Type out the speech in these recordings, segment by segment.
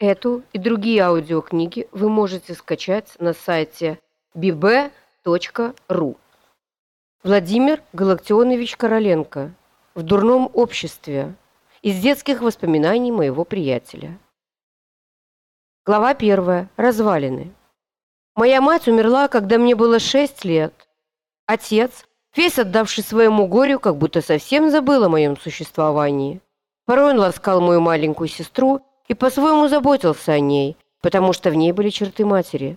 Эту и другие аудиокниги вы можете скачать на сайте bb.ru. Владимир Галактионович Короленко. В дурном обществе. Из детских воспоминаний моего приятеля. Глава первая. Развалины. Моя мать умерла, когда мне было шесть лет. Отец, весь отдавший своему горю, как будто совсем забыл о моем существовании. Порой он ласкал мою маленькую сестру и по-своему заботился о ней, потому что в ней были черты матери.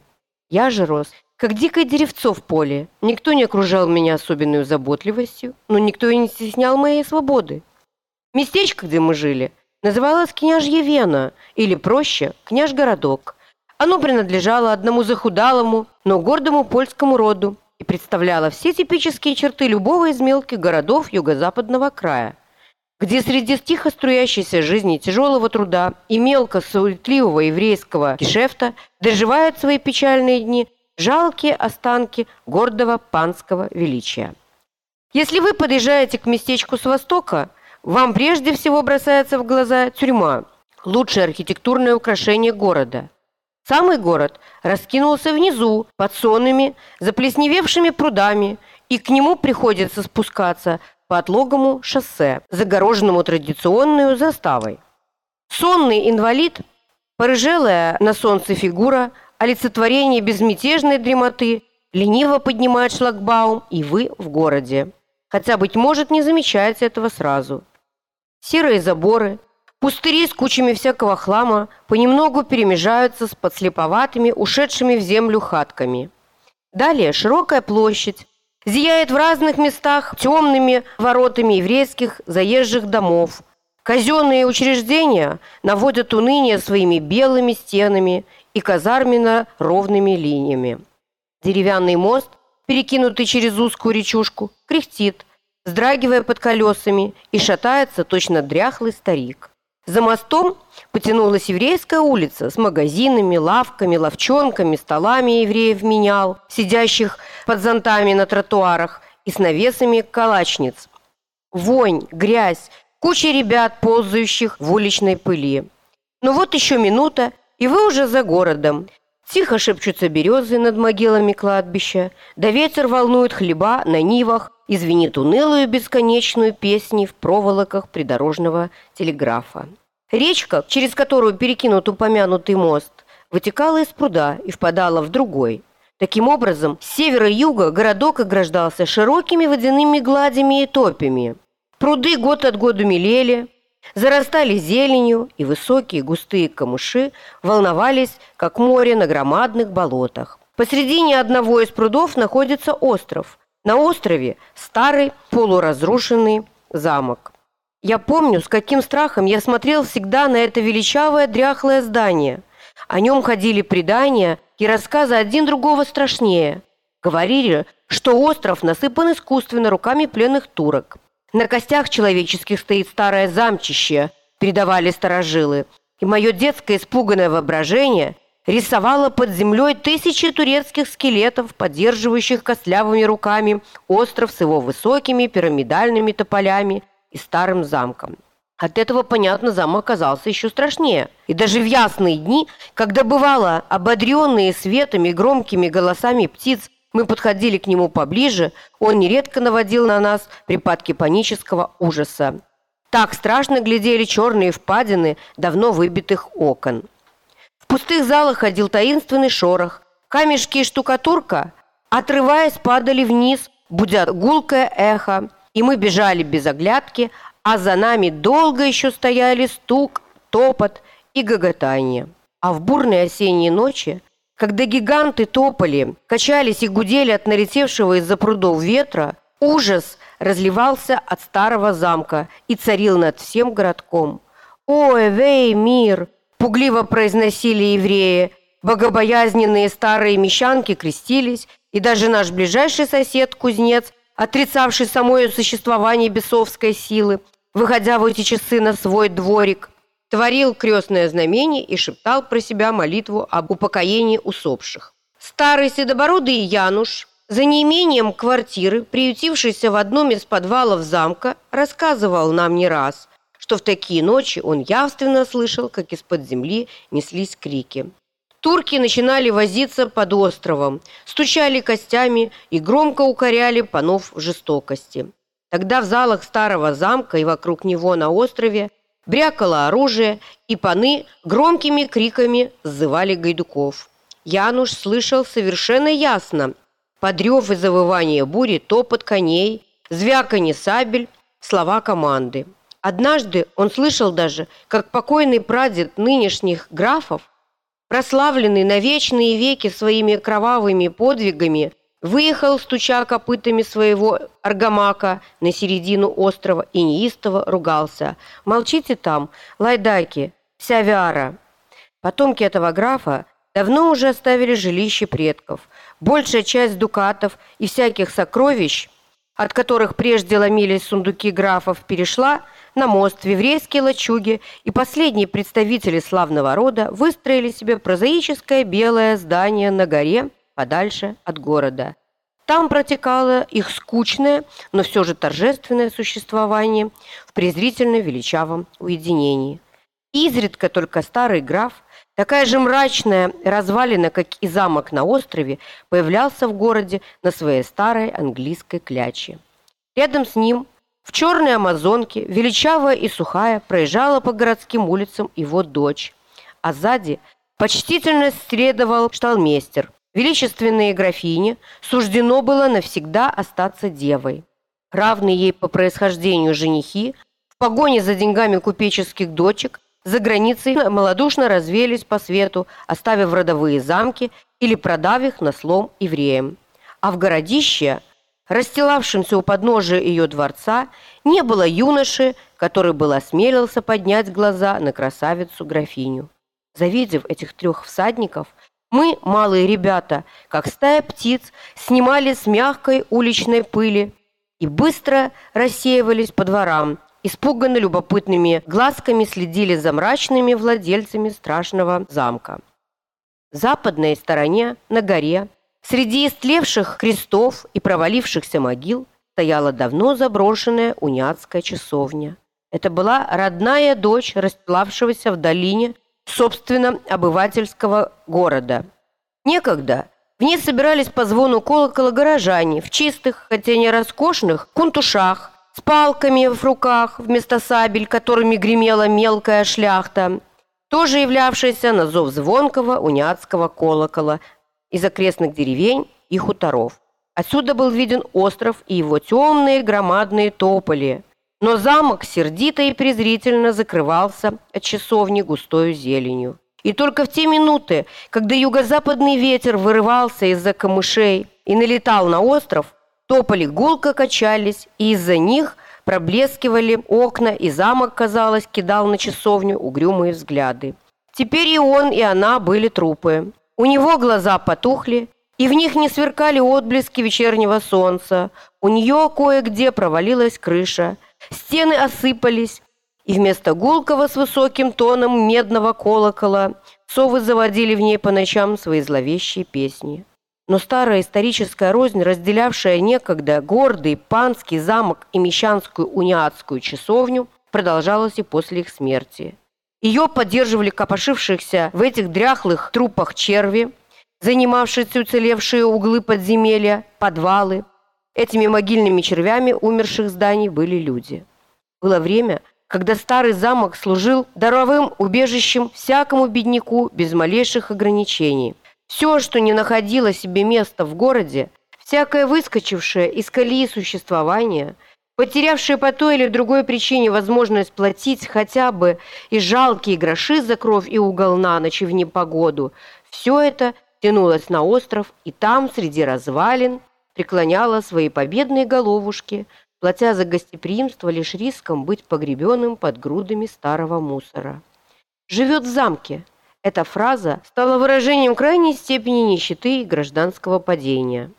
Я же рос, как дикое деревцо в поле. Никто не окружал меня особенной заботливостью, но никто и не стеснял моей свободы. Местечко, где мы жили, называлось Княжье Вена, или проще, Княж-городок. Оно принадлежало одному захудалому, но гордому польскому роду и представляло все типические черты любого из мелких городов юго-западного края где среди тихо струящейся жизни тяжелого труда и мелко суетливого еврейского гешефта доживают свои печальные дни жалкие останки гордого панского величия. Если вы подъезжаете к местечку с востока, вам прежде всего бросается в глаза тюрьма, лучшее архитектурное украшение города. Самый город раскинулся внизу, под сонными, заплесневевшими прудами, и к нему приходится спускаться по отлогому шоссе, загороженному традиционной заставой. Сонный инвалид, порыжелая на солнце фигура, олицетворение безмятежной дремоты, лениво поднимает шлагбаум, и вы в городе. Хотя, быть может, не замечаете этого сразу. Серые заборы, пустыри с кучами всякого хлама понемногу перемежаются с подслеповатыми, ушедшими в землю хатками. Далее широкая площадь, зияет в разных местах темными воротами еврейских заезжих домов. Казенные учреждения наводят уныние своими белыми стенами и казарменно ровными линиями. Деревянный мост, перекинутый через узкую речушку, кряхтит, вздрагивая под колесами, и шатается точно дряхлый старик. За мостом потянулась еврейская улица с магазинами, лавками, ловчонками, столами евреев менял, сидящих под зонтами на тротуарах и с навесами калачниц. Вонь, грязь, куча ребят, ползающих в уличной пыли. Ну вот еще минута, и вы уже за городом. Тихо шепчутся березы над могилами кладбища, да ветер волнует хлеба на нивах и звенит унылую бесконечную песни в проволоках придорожного телеграфа. Речка, через которую перекинут упомянутый мост, вытекала из пруда и впадала в другой. Таким образом, с севера и юга городок ограждался широкими водяными гладями и топями. Пруды год от года мелели, зарастали зеленью, и высокие густые камыши волновались, как море на громадных болотах. Посредине одного из прудов находится остров. На острове старый полуразрушенный замок. Я помню, с каким страхом я смотрел всегда на это величавое дряхлое здание. О нем ходили предания и рассказы один другого страшнее. Говорили, что остров насыпан искусственно руками пленных турок. На костях человеческих стоит старое замчище, передавали старожилы. И мое детское испуганное воображение рисовало под землей тысячи турецких скелетов, поддерживающих костлявыми руками остров с его высокими пирамидальными тополями и старым замком. От этого, понятно, замок оказался еще страшнее. И даже в ясные дни, когда бывало ободренные светами и громкими голосами птиц, мы подходили к нему поближе, он нередко наводил на нас припадки панического ужаса. Так страшно глядели черные впадины давно выбитых окон. В пустых залах ходил таинственный шорох. Камешки и штукатурка, отрываясь, падали вниз, будя гулкое эхо, и мы бежали без оглядки, а за нами долго еще стояли стук, топот и гоготание. А в бурные осенние ночи, когда гиганты топали, качались и гудели от налетевшего из-за прудов ветра, ужас разливался от старого замка и царил над всем городком. «Ой, вей, мир!» пугливо произносили евреи. Богобоязненные старые мещанки крестились, и даже наш ближайший сосед, кузнец, отрицавший самое существование бесовской силы, выходя в эти часы на свой дворик, творил крестное знамение и шептал про себя молитву об упокоении усопших. Старый седобородый Януш, за неимением квартиры, приютившийся в одном из подвалов замка, рассказывал нам не раз – что в такие ночи он явственно слышал, как из-под земли неслись крики. Турки начинали возиться под островом, стучали костями и громко укоряли панов в жестокости. Тогда в залах старого замка и вокруг него на острове брякало оружие, и паны громкими криками сзывали гайдуков. Януш слышал совершенно ясно подрев и завывание бури, топот коней, звяканье сабель, слова команды. Однажды он слышал даже, как покойный прадед нынешних графов, прославленный на вечные веки своими кровавыми подвигами, выехал, стуча копытами своего аргамака на середину острова и неистово ругался. «Молчите там, лайдаки, вся вяра!» Потомки этого графа давно уже оставили жилище предков. Большая часть дукатов и всяких сокровищ, от которых прежде ломились сундуки графов, перешла на мост еврейские лачуги, и последние представители славного рода выстроили себе прозаическое белое здание на горе, подальше от города. Там протекало их скучное, но все же торжественное существование в презрительно величавом уединении. Изредка только старый граф, такая же мрачная развалина, как и замок на острове, появлялся в городе на своей старой английской кляче. Рядом с ним в черной амазонке, величавая и сухая, проезжала по городским улицам его дочь, а сзади почтительно следовал шталмейстер. Величественной графине суждено было навсегда остаться девой. Равные ей по происхождению женихи в погоне за деньгами купеческих дочек за границей малодушно развелись по свету, оставив родовые замки или продав их на слом евреям. А в городище – расстилавшемся у подножия ее дворца, не было юноши, который был осмелился поднять глаза на красавицу-графиню. Завидев этих трех всадников, мы, малые ребята, как стая птиц, снимали с мягкой уличной пыли и быстро рассеивались по дворам, испуганно любопытными глазками следили за мрачными владельцами страшного замка. В западной стороне, на горе, Среди истлевших крестов и провалившихся могил стояла давно заброшенная уняцкая часовня. Это была родная дочь расплавшегося в долине, собственно, обывательского города. Некогда в ней собирались по звону колокола горожане в чистых, хотя не роскошных, кунтушах, с палками в руках вместо сабель, которыми гремела мелкая шляхта, тоже являвшаяся на зов звонкого уняцкого колокола, из окрестных деревень и хуторов. Отсюда был виден остров и его темные громадные тополи. Но замок сердито и презрительно закрывался от часовни густою зеленью. И только в те минуты, когда юго-западный ветер вырывался из-за камышей и налетал на остров, тополи гулко качались, и из-за них проблескивали окна, и замок, казалось, кидал на часовню угрюмые взгляды. Теперь и он, и она были трупы. У него глаза потухли, и в них не сверкали отблески вечернего солнца. У нее кое-где провалилась крыша, стены осыпались, и вместо гулкого с высоким тоном медного колокола совы заводили в ней по ночам свои зловещие песни. Но старая историческая рознь, разделявшая некогда гордый панский замок и мещанскую униатскую часовню, продолжалась и после их смерти. Ее поддерживали копошившихся в этих дряхлых трупах черви, занимавшиеся уцелевшие углы подземелья, подвалы. Этими могильными червями умерших зданий были люди. Было время, когда старый замок служил даровым убежищем всякому бедняку без малейших ограничений. Все, что не находило себе места в городе, всякое выскочившее из колеи существования – Потерявшие по той или другой причине возможность платить хотя бы и жалкие гроши за кровь и угол на ночь и в непогоду, все это тянулось на остров, и там, среди развалин, преклоняло свои победные головушки, платя за гостеприимство лишь риском быть погребенным под грудами старого мусора. «Живет в замке» – эта фраза стала выражением крайней степени нищеты и гражданского падения.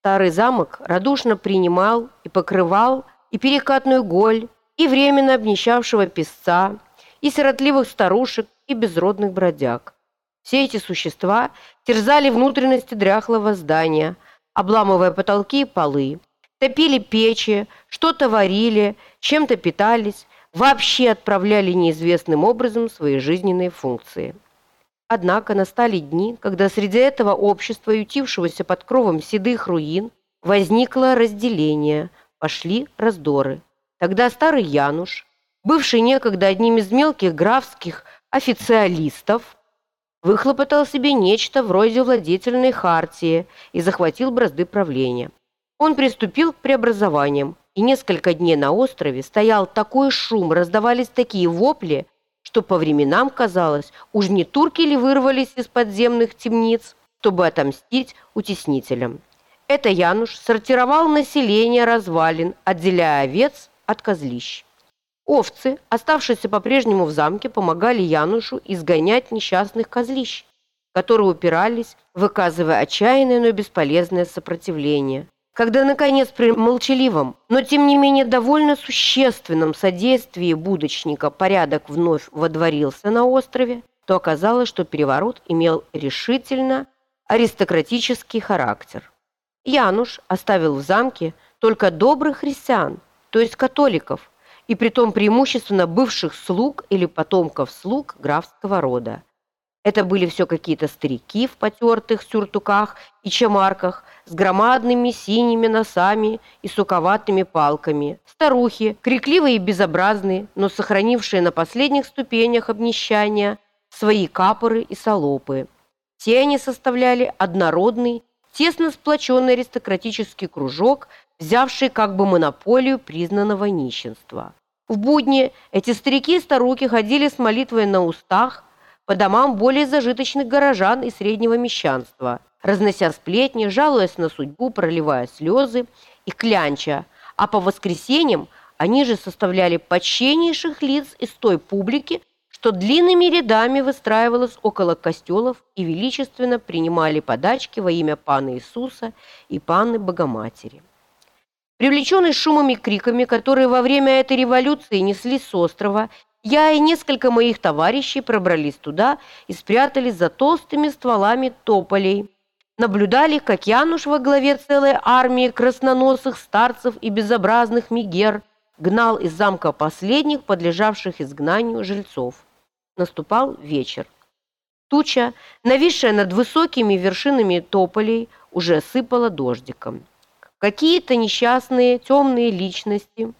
Старый замок радушно принимал и покрывал и перекатную голь, и временно обнищавшего песца, и сиротливых старушек, и безродных бродяг. Все эти существа терзали внутренности дряхлого здания, обламывая потолки и полы, топили печи, что-то варили, чем-то питались, вообще отправляли неизвестным образом свои жизненные функции. Однако настали дни, когда среди этого общества, ютившегося под кровом седых руин, возникло разделение, пошли раздоры. Тогда старый Януш, бывший некогда одним из мелких графских официалистов, выхлопотал себе нечто вроде владетельной хартии и захватил бразды правления. Он приступил к преобразованиям, и несколько дней на острове стоял такой шум, раздавались такие вопли, что по временам казалось, уж не турки ли вырвались из подземных темниц, чтобы отомстить утеснителям. Это Януш сортировал население развалин, отделяя овец от козлищ. Овцы, оставшиеся по-прежнему в замке, помогали Янушу изгонять несчастных козлищ, которые упирались, выказывая отчаянное, но бесполезное сопротивление. Когда, наконец, при молчаливом, но тем не менее довольно существенном содействии будочника порядок вновь водворился на острове, то оказалось, что переворот имел решительно аристократический характер. Януш оставил в замке только добрых христиан, то есть католиков, и притом преимущественно бывших слуг или потомков слуг графского рода. Это были все какие-то старики в потертых сюртуках и чемарках с громадными синими носами и суковатыми палками. Старухи, крикливые и безобразные, но сохранившие на последних ступенях обнищания свои капоры и солопы. Все они составляли однородный, тесно сплоченный аристократический кружок, взявший как бы монополию признанного нищенства. В будни эти старики и старуки ходили с молитвой на устах по домам более зажиточных горожан и среднего мещанства, разнося сплетни, жалуясь на судьбу, проливая слезы и клянча, а по воскресеньям они же составляли почтеннейших лиц из той публики, что длинными рядами выстраивалась около костелов и величественно принимали подачки во имя Пана Иисуса и Панны Богоматери. Привлеченный шумом и криками, которые во время этой революции неслись с острова, я и несколько моих товарищей пробрались туда и спрятались за толстыми стволами тополей. Наблюдали, как Януш во главе целой армии красноносых старцев и безобразных мигер гнал из замка последних, подлежавших изгнанию жильцов. Наступал вечер. Туча, нависшая над высокими вершинами тополей, уже сыпала дождиком. Какие-то несчастные темные личности,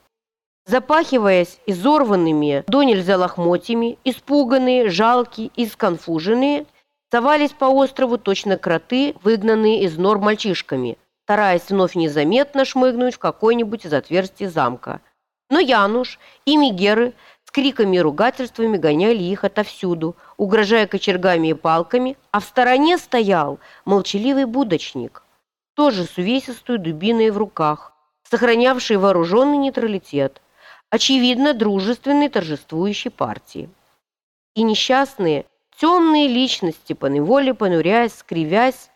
запахиваясь изорванными до нельзя лохмотьями, испуганные, жалкие и сконфуженные, совались по острову точно кроты, выгнанные из нор мальчишками, стараясь вновь незаметно шмыгнуть в какой-нибудь из отверстий замка. Но Януш и Мегеры с криками и ругательствами гоняли их отовсюду, угрожая кочергами и палками, а в стороне стоял молчаливый будочник – тоже с увесистой дубиной в руках, сохранявший вооруженный нейтралитет, очевидно, дружественной торжествующей партии. И несчастные, темные личности, поневоле понуряясь, скривясь,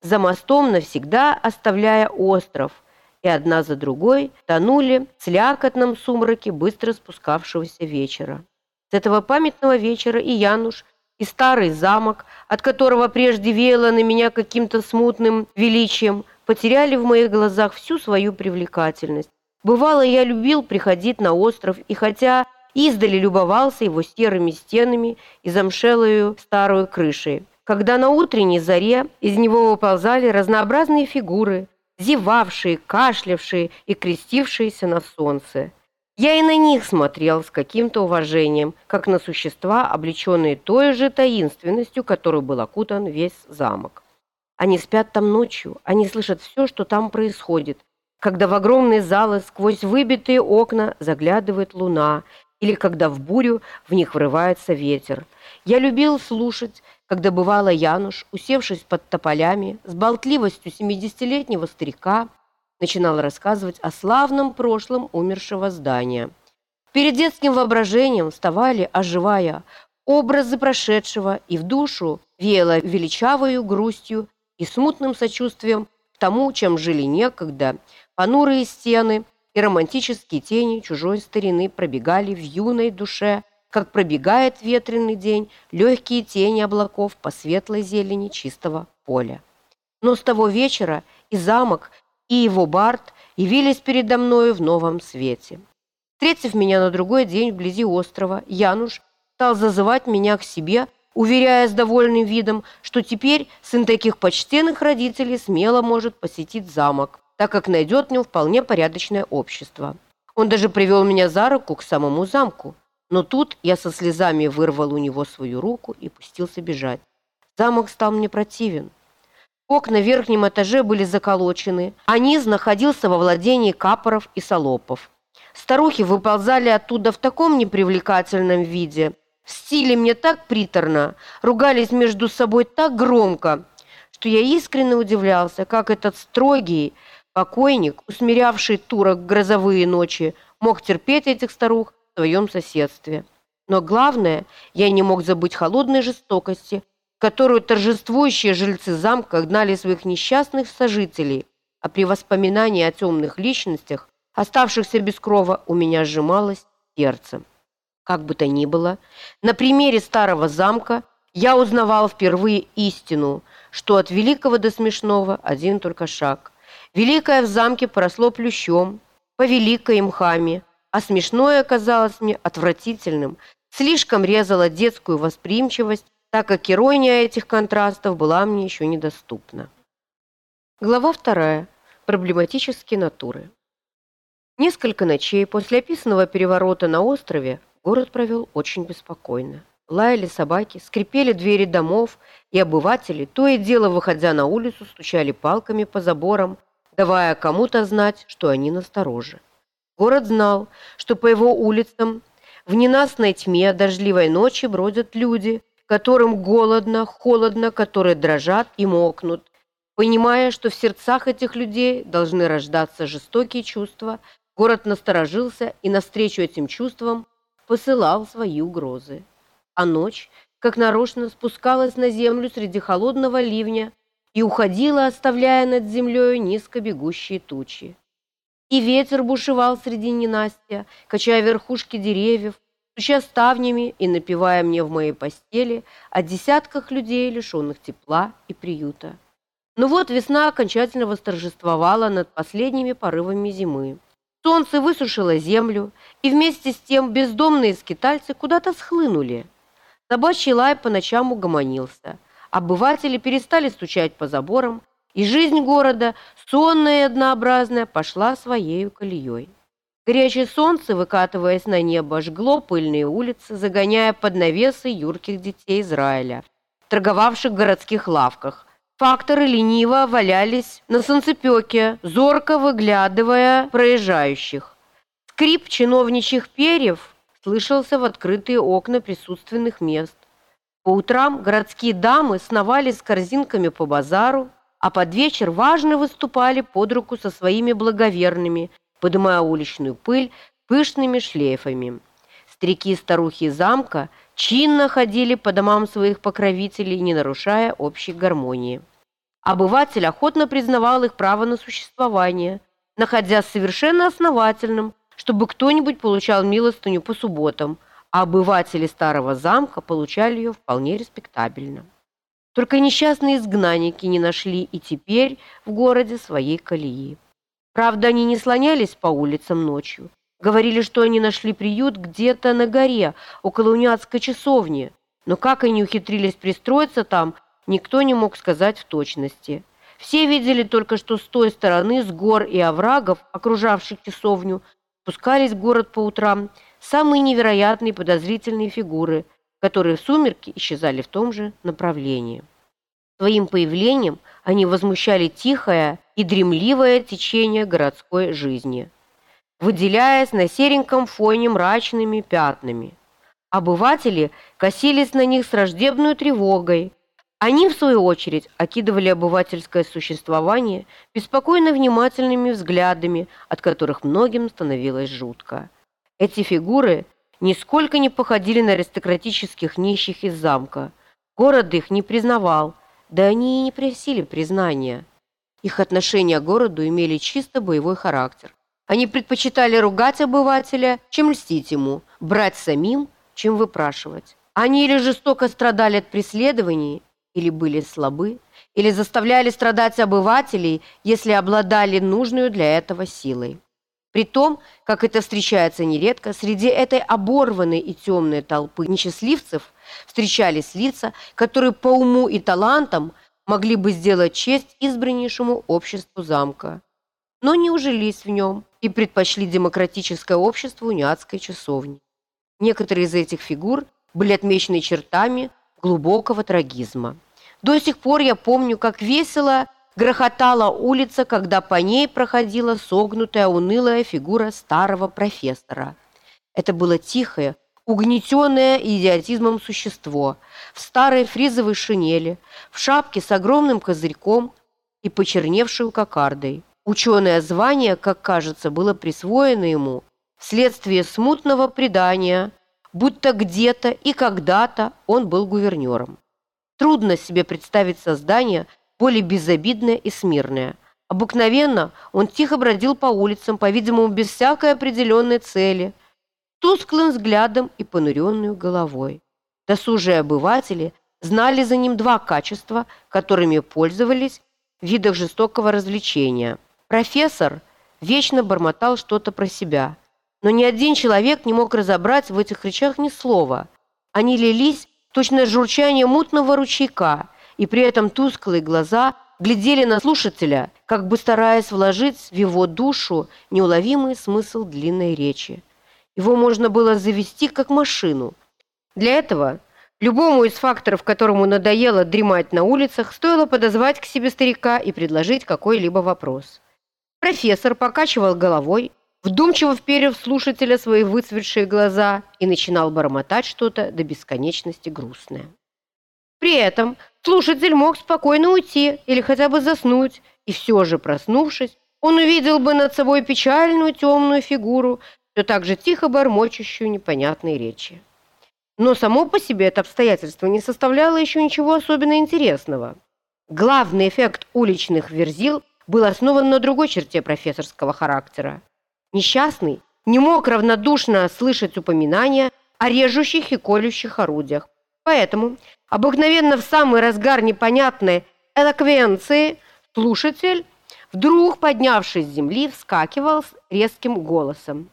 за мостом навсегда оставляя остров, и одна за другой тонули в слякотном сумраке быстро спускавшегося вечера. С этого памятного вечера и Януш и старый замок, от которого прежде веяло на меня каким-то смутным величием, потеряли в моих глазах всю свою привлекательность. Бывало, я любил приходить на остров, и хотя издали любовался его серыми стенами и замшелую старую крышей, когда на утренней заре из него выползали разнообразные фигуры, зевавшие, кашлявшие и крестившиеся на солнце. Я и на них смотрел с каким-то уважением, как на существа, облеченные той же таинственностью, которой был окутан весь замок. Они спят там ночью, они слышат все, что там происходит, когда в огромные залы сквозь выбитые окна заглядывает луна, или когда в бурю в них врывается ветер. Я любил слушать, когда бывала Януш, усевшись под тополями, с болтливостью семидесятилетнего старика, начинал рассказывать о славном прошлом умершего здания. Перед детским воображением вставали, оживая, образы прошедшего, и в душу веяло величавою грустью и смутным сочувствием к тому, чем жили некогда, понурые стены и романтические тени чужой старины пробегали в юной душе, как пробегает ветреный день легкие тени облаков по светлой зелени чистого поля. Но с того вечера и замок, и его Барт явились передо мною в новом свете. Встретив меня на другой день вблизи острова, Януш стал зазывать меня к себе, уверяя с довольным видом, что теперь сын таких почтенных родителей смело может посетить замок, так как найдет в нем вполне порядочное общество. Он даже привел меня за руку к самому замку. Но тут я со слезами вырвал у него свою руку и пустился бежать. Замок стал мне противен. Окна в верхнем этаже были заколочены, а низ находился во владении капоров и солопов. Старухи выползали оттуда в таком непривлекательном виде, в стиле мне так приторно, ругались между собой так громко, что я искренне удивлялся, как этот строгий покойник, усмирявший турок в грозовые ночи, мог терпеть этих старух в своем соседстве. Но главное, я не мог забыть холодной жестокости, которую торжествующие жильцы замка гнали своих несчастных сожителей, а при воспоминании о темных личностях, оставшихся без крова, у меня сжималось сердце. Как бы то ни было, на примере старого замка я узнавал впервые истину, что от великого до смешного один только шаг. Великое в замке поросло плющом, по великой мхами, а смешное оказалось мне отвратительным, слишком резало детскую восприимчивость так как ирония этих контрастов была мне еще недоступна. Глава вторая. Проблематические натуры. Несколько ночей после описанного переворота на острове город провел очень беспокойно. Лаяли собаки, скрипели двери домов, и обыватели, то и дело, выходя на улицу, стучали палками по заборам, давая кому-то знать, что они настороже. Город знал, что по его улицам в ненастной тьме дождливой ночи бродят люди, которым голодно, холодно, которые дрожат и мокнут, понимая, что в сердцах этих людей должны рождаться жестокие чувства, город насторожился и навстречу этим чувствам посылал свои угрозы. А ночь, как нарочно, спускалась на землю среди холодного ливня и уходила, оставляя над землей низко бегущие тучи. И ветер бушевал среди ненастья, качая верхушки деревьев, стуча ставнями и напевая мне в моей постели о десятках людей, лишенных тепла и приюта. Но вот весна окончательно восторжествовала над последними порывами зимы. Солнце высушило землю, и вместе с тем бездомные скитальцы куда-то схлынули. Собачий лай по ночам угомонился. Обыватели перестали стучать по заборам, и жизнь города, сонная и однообразная, пошла своей колеей. Горячее солнце, выкатываясь на небо, жгло пыльные улицы, загоняя под навесы юрких детей Израиля, торговавших в городских лавках. Факторы лениво валялись на солнцепеке, зорко выглядывая проезжающих. Скрип чиновничьих перьев слышался в открытые окна присутственных мест. По утрам городские дамы сновали с корзинками по базару, а под вечер важно выступали под руку со своими благоверными – подымая уличную пыль пышными шлейфами. Старики и старухи замка чинно ходили по домам своих покровителей, не нарушая общей гармонии. Обыватель охотно признавал их право на существование, находя совершенно основательным, чтобы кто-нибудь получал милостыню по субботам, а обыватели старого замка получали ее вполне респектабельно. Только несчастные изгнанники не нашли и теперь в городе своей колеи. Правда, они не слонялись по улицам ночью. Говорили, что они нашли приют где-то на горе, около униатской часовни. Но как они ухитрились пристроиться там, никто не мог сказать в точности. Все видели только, что с той стороны, с гор и оврагов, окружавших часовню, спускались в город по утрам самые невероятные подозрительные фигуры, которые в сумерки исчезали в том же направлении. Своим появлением они возмущали тихое и дремливое течение городской жизни, выделяясь на сереньком фоне мрачными пятнами. Обыватели косились на них с рождебной тревогой. Они, в свою очередь, окидывали обывательское существование беспокойно внимательными взглядами, от которых многим становилось жутко. Эти фигуры нисколько не походили на аристократических нищих из замка. Город их не признавал, да они и не просили признания. Их отношения к городу имели чисто боевой характер. Они предпочитали ругать обывателя, чем льстить ему, брать самим, чем выпрашивать. Они или жестоко страдали от преследований, или были слабы, или заставляли страдать обывателей, если обладали нужной для этого силой. При том, как это встречается нередко, среди этой оборванной и темной толпы несчастливцев встречались лица, которые по уму и талантам могли бы сделать честь избраннейшему обществу замка, но не ужились в нем и предпочли демократическое общество униатской часовни. Некоторые из этих фигур были отмечены чертами глубокого трагизма. До сих пор я помню, как весело грохотала улица, когда по ней проходила согнутая унылая фигура старого профессора. Это было тихое, угнетенное идиотизмом существо в старой фризовой шинели, в шапке с огромным козырьком и почерневшей кокардой. Ученое звание, как кажется, было присвоено ему вследствие смутного предания, будто где-то и когда-то он был гувернером. Трудно себе представить создание более безобидное и смирное. Обыкновенно он тихо бродил по улицам, по-видимому, без всякой определенной цели, тусклым взглядом и понуренную головой. Досужие обыватели знали за ним два качества, которыми пользовались в видах жестокого развлечения. Профессор вечно бормотал что-то про себя, но ни один человек не мог разобрать в этих речах ни слова. Они лились точно журчание мутного ручейка, и при этом тусклые глаза глядели на слушателя, как бы стараясь вложить в его душу неуловимый смысл длинной речи. Его можно было завести как машину. Для этого любому из факторов, которому надоело дремать на улицах, стоило подозвать к себе старика и предложить какой-либо вопрос. Профессор покачивал головой, вдумчиво вперев слушателя свои выцветшие глаза и начинал бормотать что-то до бесконечности грустное. При этом слушатель мог спокойно уйти или хотя бы заснуть, и все же, проснувшись, он увидел бы над собой печальную темную фигуру, все так же тихо бормочущую непонятные речи. Но само по себе это обстоятельство не составляло еще ничего особенно интересного. Главный эффект уличных верзил был основан на другой черте профессорского характера. Несчастный не мог равнодушно слышать упоминания о режущих и колющих орудиях. Поэтому обыкновенно в самый разгар непонятной элоквенции слушатель, вдруг поднявшись с земли, вскакивал с резким голосом.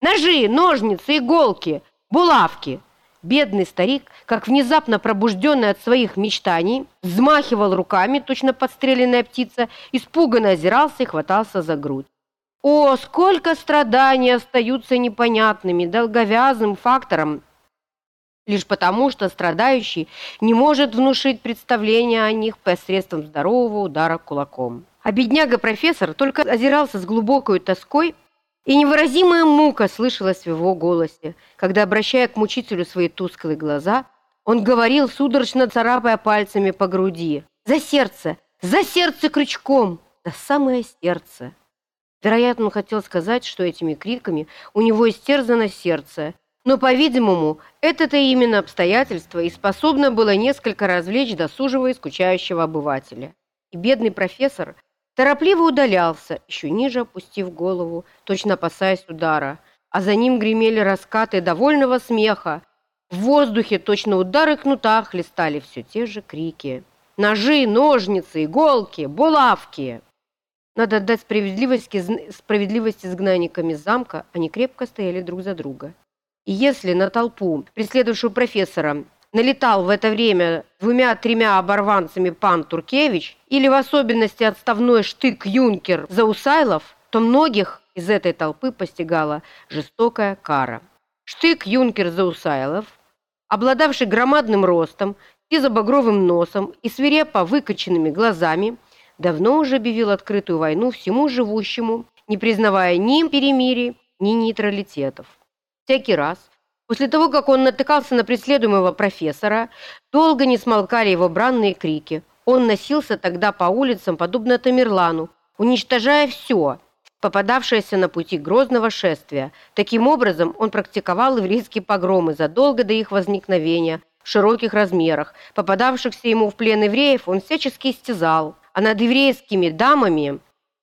«Ножи, ножницы, иголки, булавки!» Бедный старик, как внезапно пробужденный от своих мечтаний, взмахивал руками, точно подстреленная птица, испуганно озирался и хватался за грудь. О, сколько страданий остаются непонятными, долговязым фактором, лишь потому, что страдающий не может внушить представление о них посредством здорового удара кулаком. А бедняга-профессор только озирался с глубокой тоской, и невыразимая мука слышалась в его голосе, когда, обращая к мучителю свои тусклые глаза, он говорил, судорожно царапая пальцами по груди, «За сердце! За сердце крючком! За самое сердце!» Вероятно, он хотел сказать, что этими криками у него истерзано сердце, но, по-видимому, это-то именно обстоятельство и способно было несколько развлечь досужего и скучающего обывателя. И бедный профессор торопливо удалялся, еще ниже опустив голову, точно опасаясь удара, а за ним гремели раскаты довольного смеха. В воздухе точно удары кнута хлестали все те же крики. Ножи, ножницы, иголки, булавки. Надо отдать справедливости, справедливости изгнанниками замка, они крепко стояли друг за друга. И если на толпу, преследовавшую профессора, налетал в это время двумя-тремя оборванцами пан Туркевич или в особенности отставной штык-юнкер Заусайлов, то многих из этой толпы постигала жестокая кара. Штык-юнкер Заусайлов, обладавший громадным ростом, и багровым носом и свирепо выкоченными глазами, давно уже объявил открытую войну всему живущему, не признавая ни перемирий, ни нейтралитетов. Всякий раз, после того, как он натыкался на преследуемого профессора, долго не смолкали его бранные крики. Он носился тогда по улицам, подобно Тамерлану, уничтожая все, попадавшееся на пути грозного шествия. Таким образом, он практиковал еврейские погромы задолго до их возникновения в широких размерах. Попадавшихся ему в плен евреев он всячески истязал – а над еврейскими дамами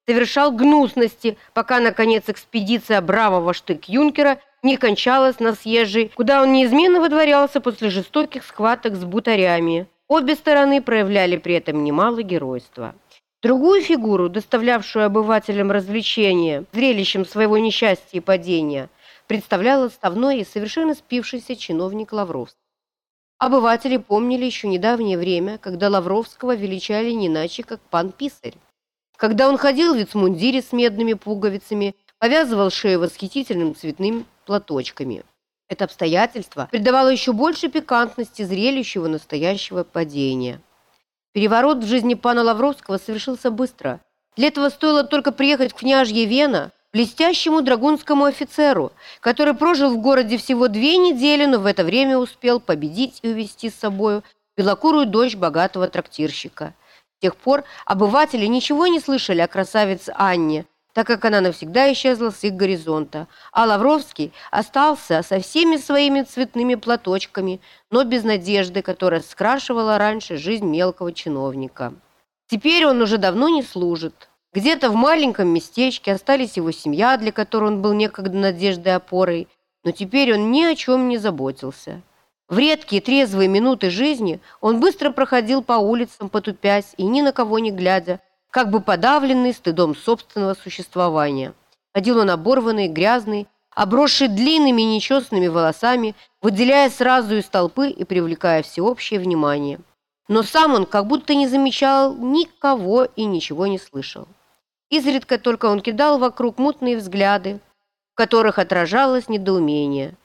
совершал гнусности, пока, наконец, экспедиция бравого штык-юнкера не кончалась на съезжей, куда он неизменно выдворялся после жестоких схваток с бутарями. Обе стороны проявляли при этом немало геройства. Другую фигуру, доставлявшую обывателям развлечения, зрелищем своего несчастья и падения, представлял отставной и совершенно спившийся чиновник Лавровский. Обыватели помнили еще недавнее время, когда Лавровского величали не иначе, как пан Писарь. Когда он ходил в вицмундире с медными пуговицами, повязывал шею восхитительным цветными платочками. Это обстоятельство придавало еще больше пикантности зрелищу его настоящего падения. Переворот в жизни пана Лавровского совершился быстро. Для этого стоило только приехать в княжье Вена блестящему драгунскому офицеру, который прожил в городе всего две недели, но в это время успел победить и увести с собою белокурую дочь богатого трактирщика. С тех пор обыватели ничего не слышали о красавице Анне, так как она навсегда исчезла с их горизонта, а Лавровский остался со всеми своими цветными платочками, но без надежды, которая скрашивала раньше жизнь мелкого чиновника. Теперь он уже давно не служит. Где-то в маленьком местечке остались его семья, для которой он был некогда надеждой и опорой, но теперь он ни о чем не заботился. В редкие трезвые минуты жизни он быстро проходил по улицам, потупясь и ни на кого не глядя, как бы подавленный стыдом собственного существования. Ходил он оборванный, грязный, обросший длинными нечестными волосами, выделяя сразу из толпы и привлекая всеобщее внимание. Но сам он как будто не замечал никого и ничего не слышал. Изредка только он кидал вокруг мутные взгляды, в которых отражалось недоумение.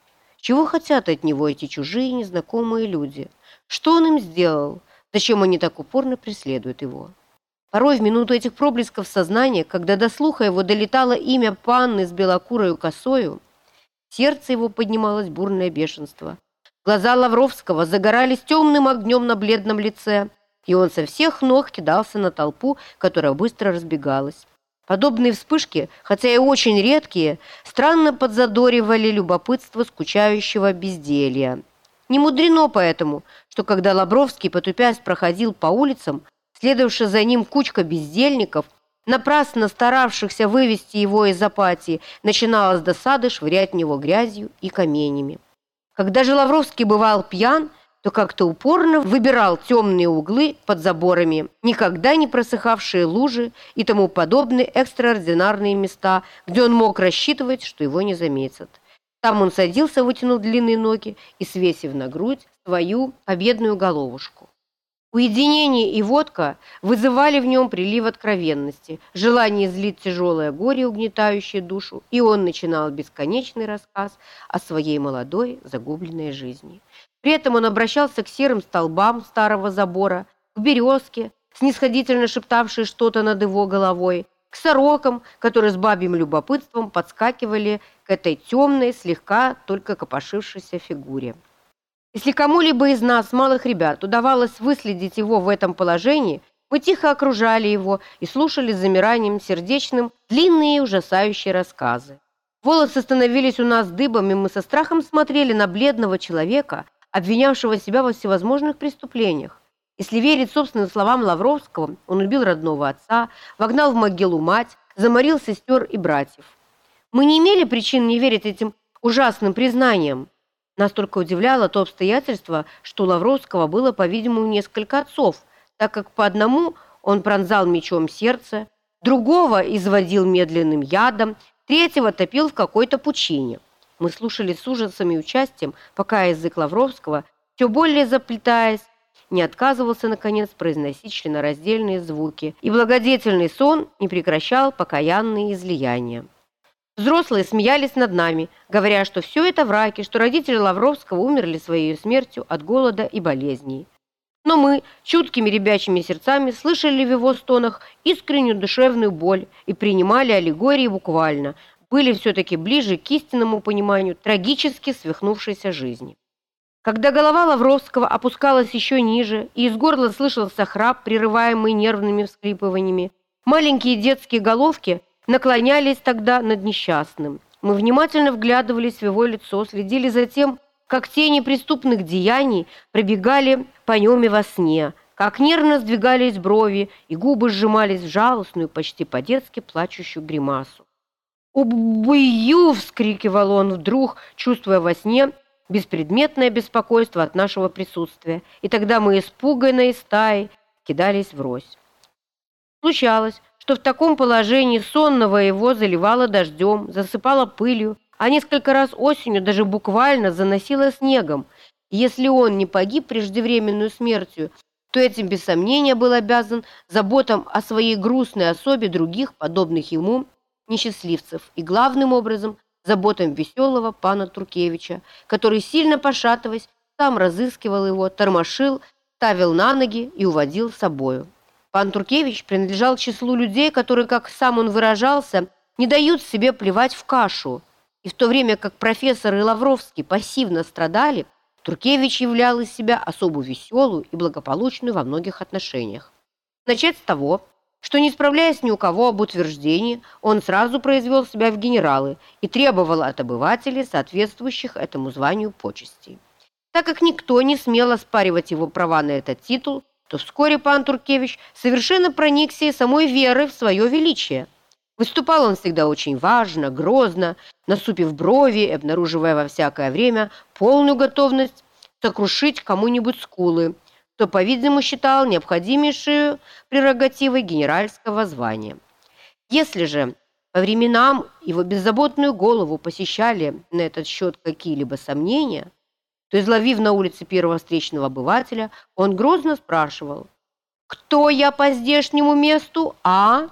Чего хотят от него эти чужие незнакомые люди? Что он им сделал? Зачем они так упорно преследуют его? Порой в минуту этих проблесков сознания, когда до слуха его долетало имя панны с белокурою косою, сердце его поднималось бурное бешенство. Глаза Лавровского загорались темным огнем на бледном лице, и он со всех ног кидался на толпу, которая быстро разбегалась. Подобные вспышки, хотя и очень редкие, странно подзадоривали любопытство скучающего безделья. Не мудрено поэтому, что когда Лабровский, потупясь, проходил по улицам, следовавшая за ним кучка бездельников, напрасно старавшихся вывести его из апатии, начинала с досады швырять в него грязью и каменями. Когда же Лавровский бывал пьян, то как-то упорно выбирал темные углы под заборами, никогда не просыхавшие лужи и тому подобные экстраординарные места, где он мог рассчитывать, что его не заметят. Там он садился, вытянув длинные ноги и свесив на грудь свою победную головушку. Уединение и водка вызывали в нем прилив откровенности, желание излить тяжелое горе, угнетающее душу, и он начинал бесконечный рассказ о своей молодой загубленной жизни. При этом он обращался к серым столбам старого забора, к березке, снисходительно шептавшей что-то над его головой, к сорокам, которые с бабьим любопытством подскакивали к этой темной, слегка только копошившейся фигуре. Если кому-либо из нас, малых ребят, удавалось выследить его в этом положении, мы тихо окружали его и слушали с замиранием сердечным длинные ужасающие рассказы. Волосы становились у нас дыбом, и мы со страхом смотрели на бледного человека, обвинявшего себя во всевозможных преступлениях. Если верить собственным словам Лавровского, он убил родного отца, вогнал в могилу мать, заморил сестер и братьев. Мы не имели причин не верить этим ужасным признаниям, нас только удивляло то обстоятельство, что у Лавровского было, по-видимому, несколько отцов, так как по одному он пронзал мечом сердце, другого изводил медленным ядом, третьего топил в какой-то пучине. Мы слушали с ужасом и участием, пока язык Лавровского, все более заплетаясь, не отказывался, наконец, произносить членораздельные звуки, и благодетельный сон не прекращал покаянные излияния. Взрослые смеялись над нами, говоря, что все это враки, что родители Лавровского умерли своей смертью от голода и болезней. Но мы, чуткими ребячими сердцами, слышали в его стонах искреннюю душевную боль и принимали аллегории буквально, были все-таки ближе к истинному пониманию трагически свихнувшейся жизни. Когда голова Лавровского опускалась еще ниже, и из горла слышался храп, прерываемый нервными всхлипываниями, маленькие детские головки – наклонялись тогда над несчастным. Мы внимательно вглядывались в его лицо, следили за тем, как тени преступных деяний пробегали по нем и во сне, как нервно сдвигались брови, и губы сжимались в жалостную, почти по-детски плачущую гримасу. «Убью!» — вскрикивал он вдруг, чувствуя во сне беспредметное беспокойство от нашего присутствия, и тогда мы, испуганные стаей, кидались врозь. Случалось, что в таком положении сонного его заливало дождем, засыпало пылью, а несколько раз осенью даже буквально заносило снегом. если он не погиб преждевременную смертью, то этим без сомнения был обязан заботам о своей грустной особе других, подобных ему, несчастливцев, и главным образом заботам веселого пана Туркевича, который, сильно пошатываясь, сам разыскивал его, тормошил, ставил на ноги и уводил с собою. Пан Туркевич принадлежал к числу людей, которые, как сам он выражался, не дают себе плевать в кашу. И в то время как профессор и Лавровский пассивно страдали, Туркевич являл из себя особо веселую и благополучную во многих отношениях. Начать с того, что, не справляясь ни у кого об утверждении, он сразу произвел себя в генералы и требовал от обывателей соответствующих этому званию почестей. Так как никто не смел оспаривать его права на этот титул, то вскоре пан Туркевич совершенно проникся и самой верой в свое величие. Выступал он всегда очень важно, грозно, насупив брови и обнаруживая во всякое время полную готовность сокрушить кому-нибудь скулы, что, по-видимому, считал необходимейшей прерогативой генеральского звания. Если же по временам его беззаботную голову посещали на этот счет какие-либо сомнения, то, изловив на улице первого встречного обывателя, он грозно спрашивал, «Кто я по здешнему месту, а?»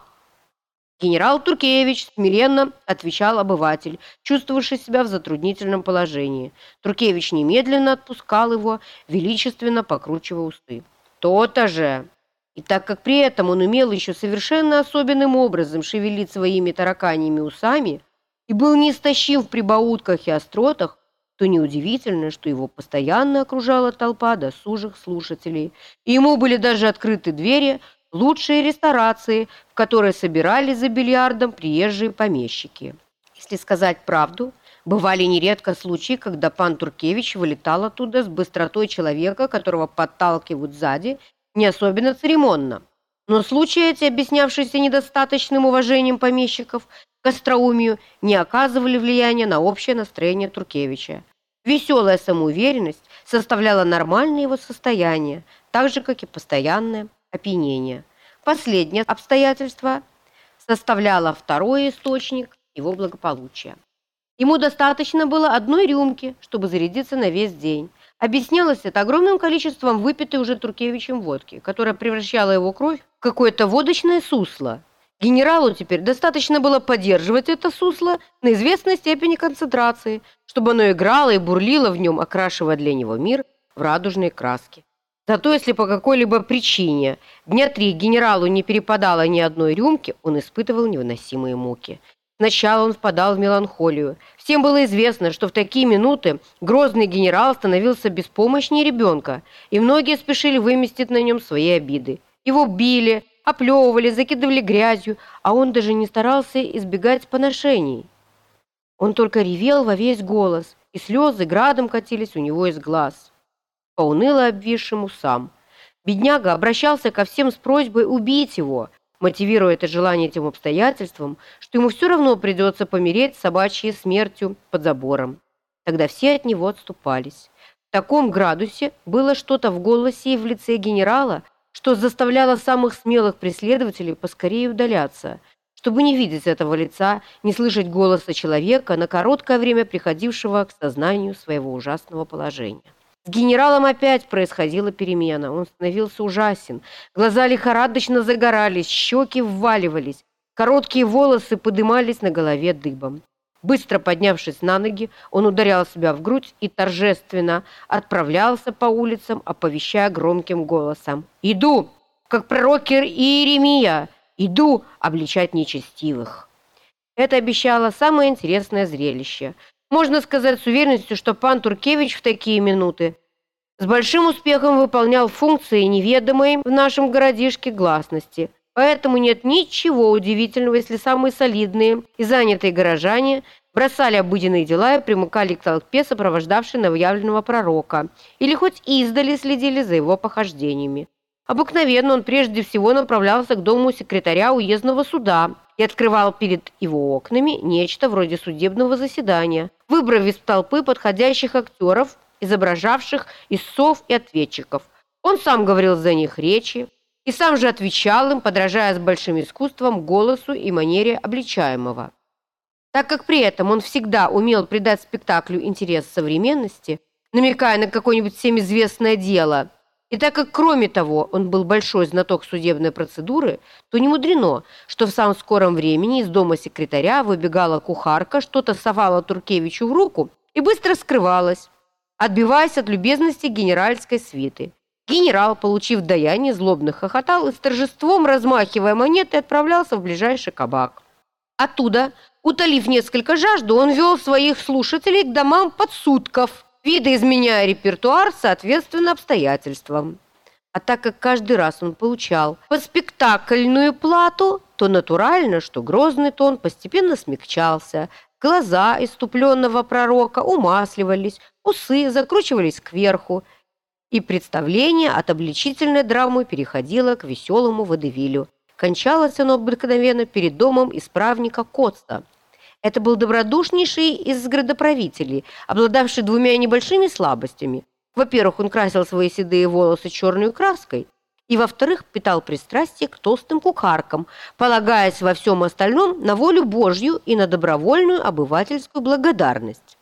Генерал Туркевич смиренно отвечал обыватель, чувствовавший себя в затруднительном положении. Туркевич немедленно отпускал его, величественно покручивая усты. «То-то же!» И так как при этом он умел еще совершенно особенным образом шевелить своими тараканьими усами и был неистощим в прибаутках и остротах, то неудивительно, что его постоянно окружала толпа досужих слушателей, ему были даже открыты двери лучшей ресторации, в которой собирались за бильярдом приезжие помещики. Если сказать правду, бывали нередко случаи, когда пан Туркевич вылетал оттуда с быстротой человека, которого подталкивают сзади, не особенно церемонно. Но случаи эти, объяснявшиеся недостаточным уважением помещиков к остроумию, не оказывали влияния на общее настроение Туркевича. Веселая самоуверенность составляла нормальное его состояние, так же, как и постоянное опьянение. Последнее обстоятельство составляло второй источник его благополучия. Ему достаточно было одной рюмки, чтобы зарядиться на весь день. Объяснялось это огромным количеством выпитой уже Туркевичем водки, которая превращала его кровь в какое-то водочное сусло. Генералу теперь достаточно было поддерживать это сусло на известной степени концентрации, чтобы оно играло и бурлило в нем, окрашивая для него мир в радужные краски. Зато если по какой-либо причине дня три генералу не перепадало ни одной рюмки, он испытывал невыносимые муки. Сначала он впадал в меланхолию. Всем было известно, что в такие минуты грозный генерал становился беспомощнее ребенка, и многие спешили выместить на нем свои обиды. Его били, оплевывали, закидывали грязью, а он даже не старался избегать поношений. Он только ревел во весь голос, и слезы градом катились у него из глаз по уныло обвисшим усам. Бедняга обращался ко всем с просьбой убить его, мотивируя это желание тем обстоятельством, что ему все равно придется помереть собачьей смертью под забором. Тогда все от него отступались. В таком градусе было что-то в голосе и в лице генерала, что заставляло самых смелых преследователей поскорее удаляться, чтобы не видеть этого лица, не слышать голоса человека, на короткое время приходившего к сознанию своего ужасного положения. С генералом опять происходила перемена. Он становился ужасен. Глаза лихорадочно загорались, щеки вваливались. Короткие волосы подымались на голове дыбом. Быстро поднявшись на ноги, он ударял себя в грудь и торжественно отправлялся по улицам, оповещая громким голосом. «Иду, как пророк Иеремия! Иду обличать нечестивых!» Это обещало самое интересное зрелище – можно сказать с уверенностью, что пан Туркевич в такие минуты с большим успехом выполнял функции неведомой в нашем городишке гласности. Поэтому нет ничего удивительного, если самые солидные и занятые горожане бросали обыденные дела и примыкали к толпе, сопровождавшей новоявленного пророка, или хоть издали следили за его похождениями. Обыкновенно он прежде всего направлялся к дому секретаря уездного суда и открывал перед его окнами нечто вроде судебного заседания, выбрав из толпы подходящих актеров, изображавших истцов и ответчиков. Он сам говорил за них речи, и сам же отвечал им, подражая с большим искусством голосу и манере обличаемого. Так как при этом он всегда умел придать спектаклю интерес современности, намекая на какое-нибудь всем известное дело – и так как, кроме того, он был большой знаток судебной процедуры, то не мудрено, что в самом скором времени из дома секретаря выбегала кухарка, что-то совала Туркевичу в руку и быстро скрывалась, отбиваясь от любезности генеральской свиты. Генерал, получив даяние, злобно хохотал и с торжеством, размахивая монеты, отправлялся в ближайший кабак. Оттуда, утолив несколько жажду, он вел своих слушателей к домам подсудков – видоизменяя репертуар соответственно обстоятельствам. А так как каждый раз он получал по спектакльную плату, то натурально, что грозный тон постепенно смягчался, глаза иступленного пророка умасливались, усы закручивались кверху, и представление от обличительной драмы переходило к веселому водевилю. Кончалось оно обыкновенно перед домом исправника Котста – это был добродушнейший из градоправителей, обладавший двумя небольшими слабостями. Во-первых, он красил свои седые волосы черной краской, и, во-вторых, питал пристрастие к толстым кухаркам, полагаясь во всем остальном на волю Божью и на добровольную обывательскую благодарность.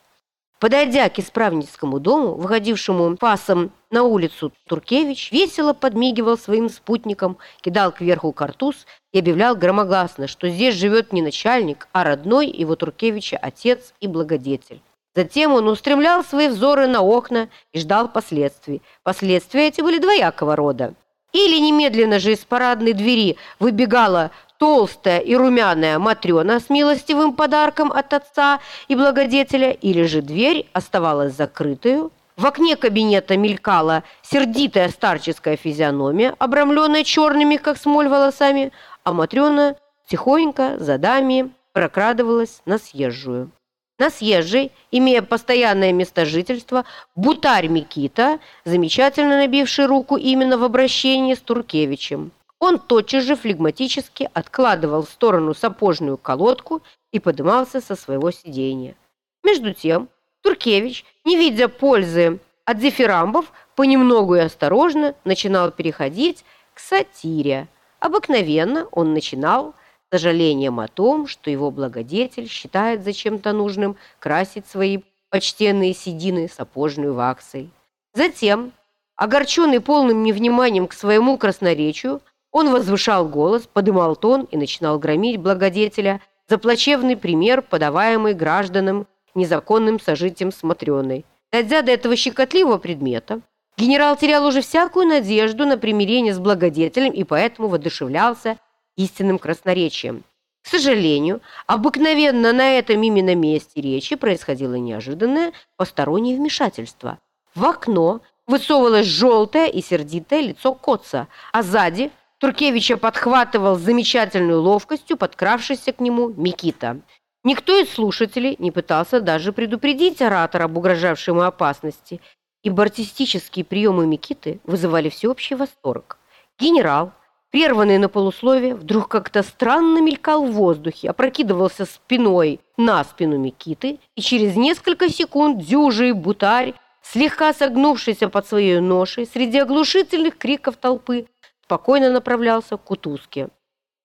Подойдя к исправницкому дому, выходившему пасом на улицу Туркевич, весело подмигивал своим спутникам, кидал кверху картуз и объявлял громогласно, что здесь живет не начальник, а родной его Туркевича отец и благодетель. Затем он устремлял свои взоры на окна и ждал последствий. Последствия эти были двоякого рода. Или немедленно же из парадной двери выбегала толстая и румяная Матрена с милостивым подарком от отца и благодетеля, или же дверь оставалась закрытую. В окне кабинета мелькала сердитая старческая физиономия, обрамленная черными, как смоль, волосами, а Матрена тихонько за дами прокрадывалась на съезжую. На съезжей, имея постоянное место жительства, бутарь Микита, замечательно набивший руку именно в обращении с Туркевичем. Он тотчас же флегматически откладывал в сторону сапожную колодку и подымался со своего сидения. Между тем Туркевич, не видя пользы от дифирамбов, понемногу и осторожно начинал переходить к сатире. Обыкновенно он начинал сожалением о том, что его благодетель считает зачем-то нужным красить свои почтенные седины сапожную ваксой. Затем, огорченный полным невниманием к своему красноречию, он возвышал голос, подымал тон и начинал громить благодетеля за плачевный пример, подаваемый гражданам незаконным сожитием смотреной. Дойдя до этого щекотливого предмета, генерал терял уже всякую надежду на примирение с благодетелем и поэтому воодушевлялся истинным красноречием. К сожалению, обыкновенно на этом именно месте речи происходило неожиданное постороннее вмешательство. В окно высовывалось желтое и сердитое лицо Котца, а сзади – Туркевича подхватывал с замечательной ловкостью подкравшийся к нему Микита. Никто из слушателей не пытался даже предупредить оратора об угрожавшей ему опасности, ибо артистические приемы Микиты вызывали всеобщий восторг. Генерал, прерванный на полусловие, вдруг как-то странно мелькал в воздухе, опрокидывался спиной на спину Микиты, и через несколько секунд дюжий бутарь, слегка согнувшийся под своей ношей, среди оглушительных криков толпы, спокойно направлялся к кутузке.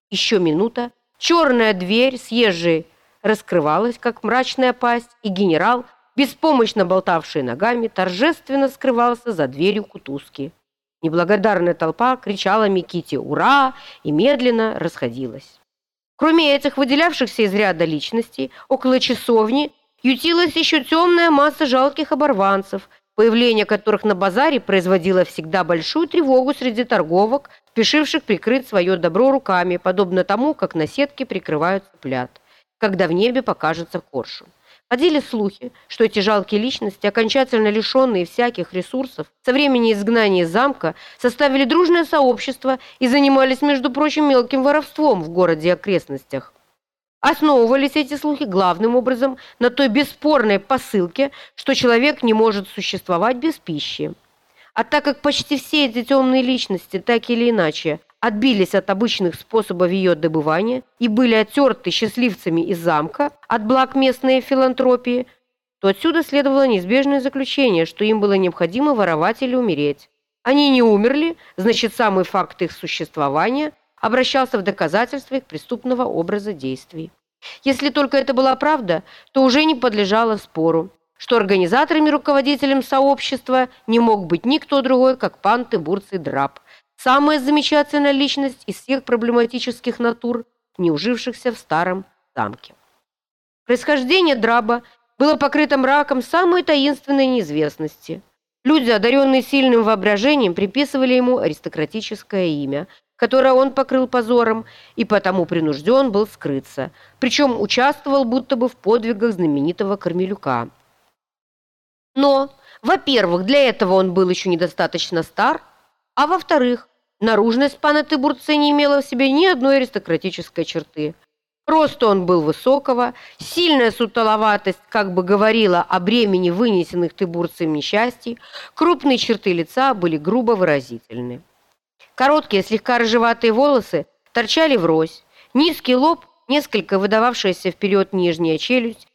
Еще минута, черная дверь съезжей раскрывалась, как мрачная пасть, и генерал, беспомощно болтавший ногами, торжественно скрывался за дверью кутузки. Неблагодарная толпа кричала Миките «Ура!» и медленно расходилась. Кроме этих выделявшихся из ряда личностей, около часовни ютилась еще темная масса жалких оборванцев – появление которых на базаре производило всегда большую тревогу среди торговок, спешивших прикрыть свое добро руками, подобно тому, как на сетке прикрывают цыплят, когда в небе покажется коршун. Ходили слухи, что эти жалкие личности, окончательно лишенные всяких ресурсов, со времени изгнания из замка составили дружное сообщество и занимались, между прочим, мелким воровством в городе и окрестностях. Основывались эти слухи главным образом на той бесспорной посылке, что человек не может существовать без пищи. А так как почти все эти темные личности, так или иначе, отбились от обычных способов ее добывания и были оттерты счастливцами из замка от благ местной филантропии, то отсюда следовало неизбежное заключение, что им было необходимо воровать или умереть. Они не умерли, значит, самый факт их существования обращался в доказательство их преступного образа действий. Если только это была правда, то уже не подлежало спору, что организатором и руководителем сообщества не мог быть никто другой, как пан Тыбурций Драб, самая замечательная личность из всех проблематических натур, не ужившихся в старом замке. Происхождение Драба было покрыто мраком самой таинственной неизвестности. Люди, одаренные сильным воображением, приписывали ему аристократическое имя, которое он покрыл позором, и потому принужден был скрыться, причем участвовал будто бы в подвигах знаменитого Кармелюка. Но, во-первых, для этого он был еще недостаточно стар, а во-вторых, наружность пана Тыбурца не имела в себе ни одной аристократической черты – Роста он был высокого, сильная сутоловатость как бы говорила о бремени вынесенных тыбурцем несчастий, крупные черты лица были грубо выразительны. Короткие, слегка рыжеватые волосы торчали врозь, низкий лоб, несколько выдававшаяся вперед нижняя челюсть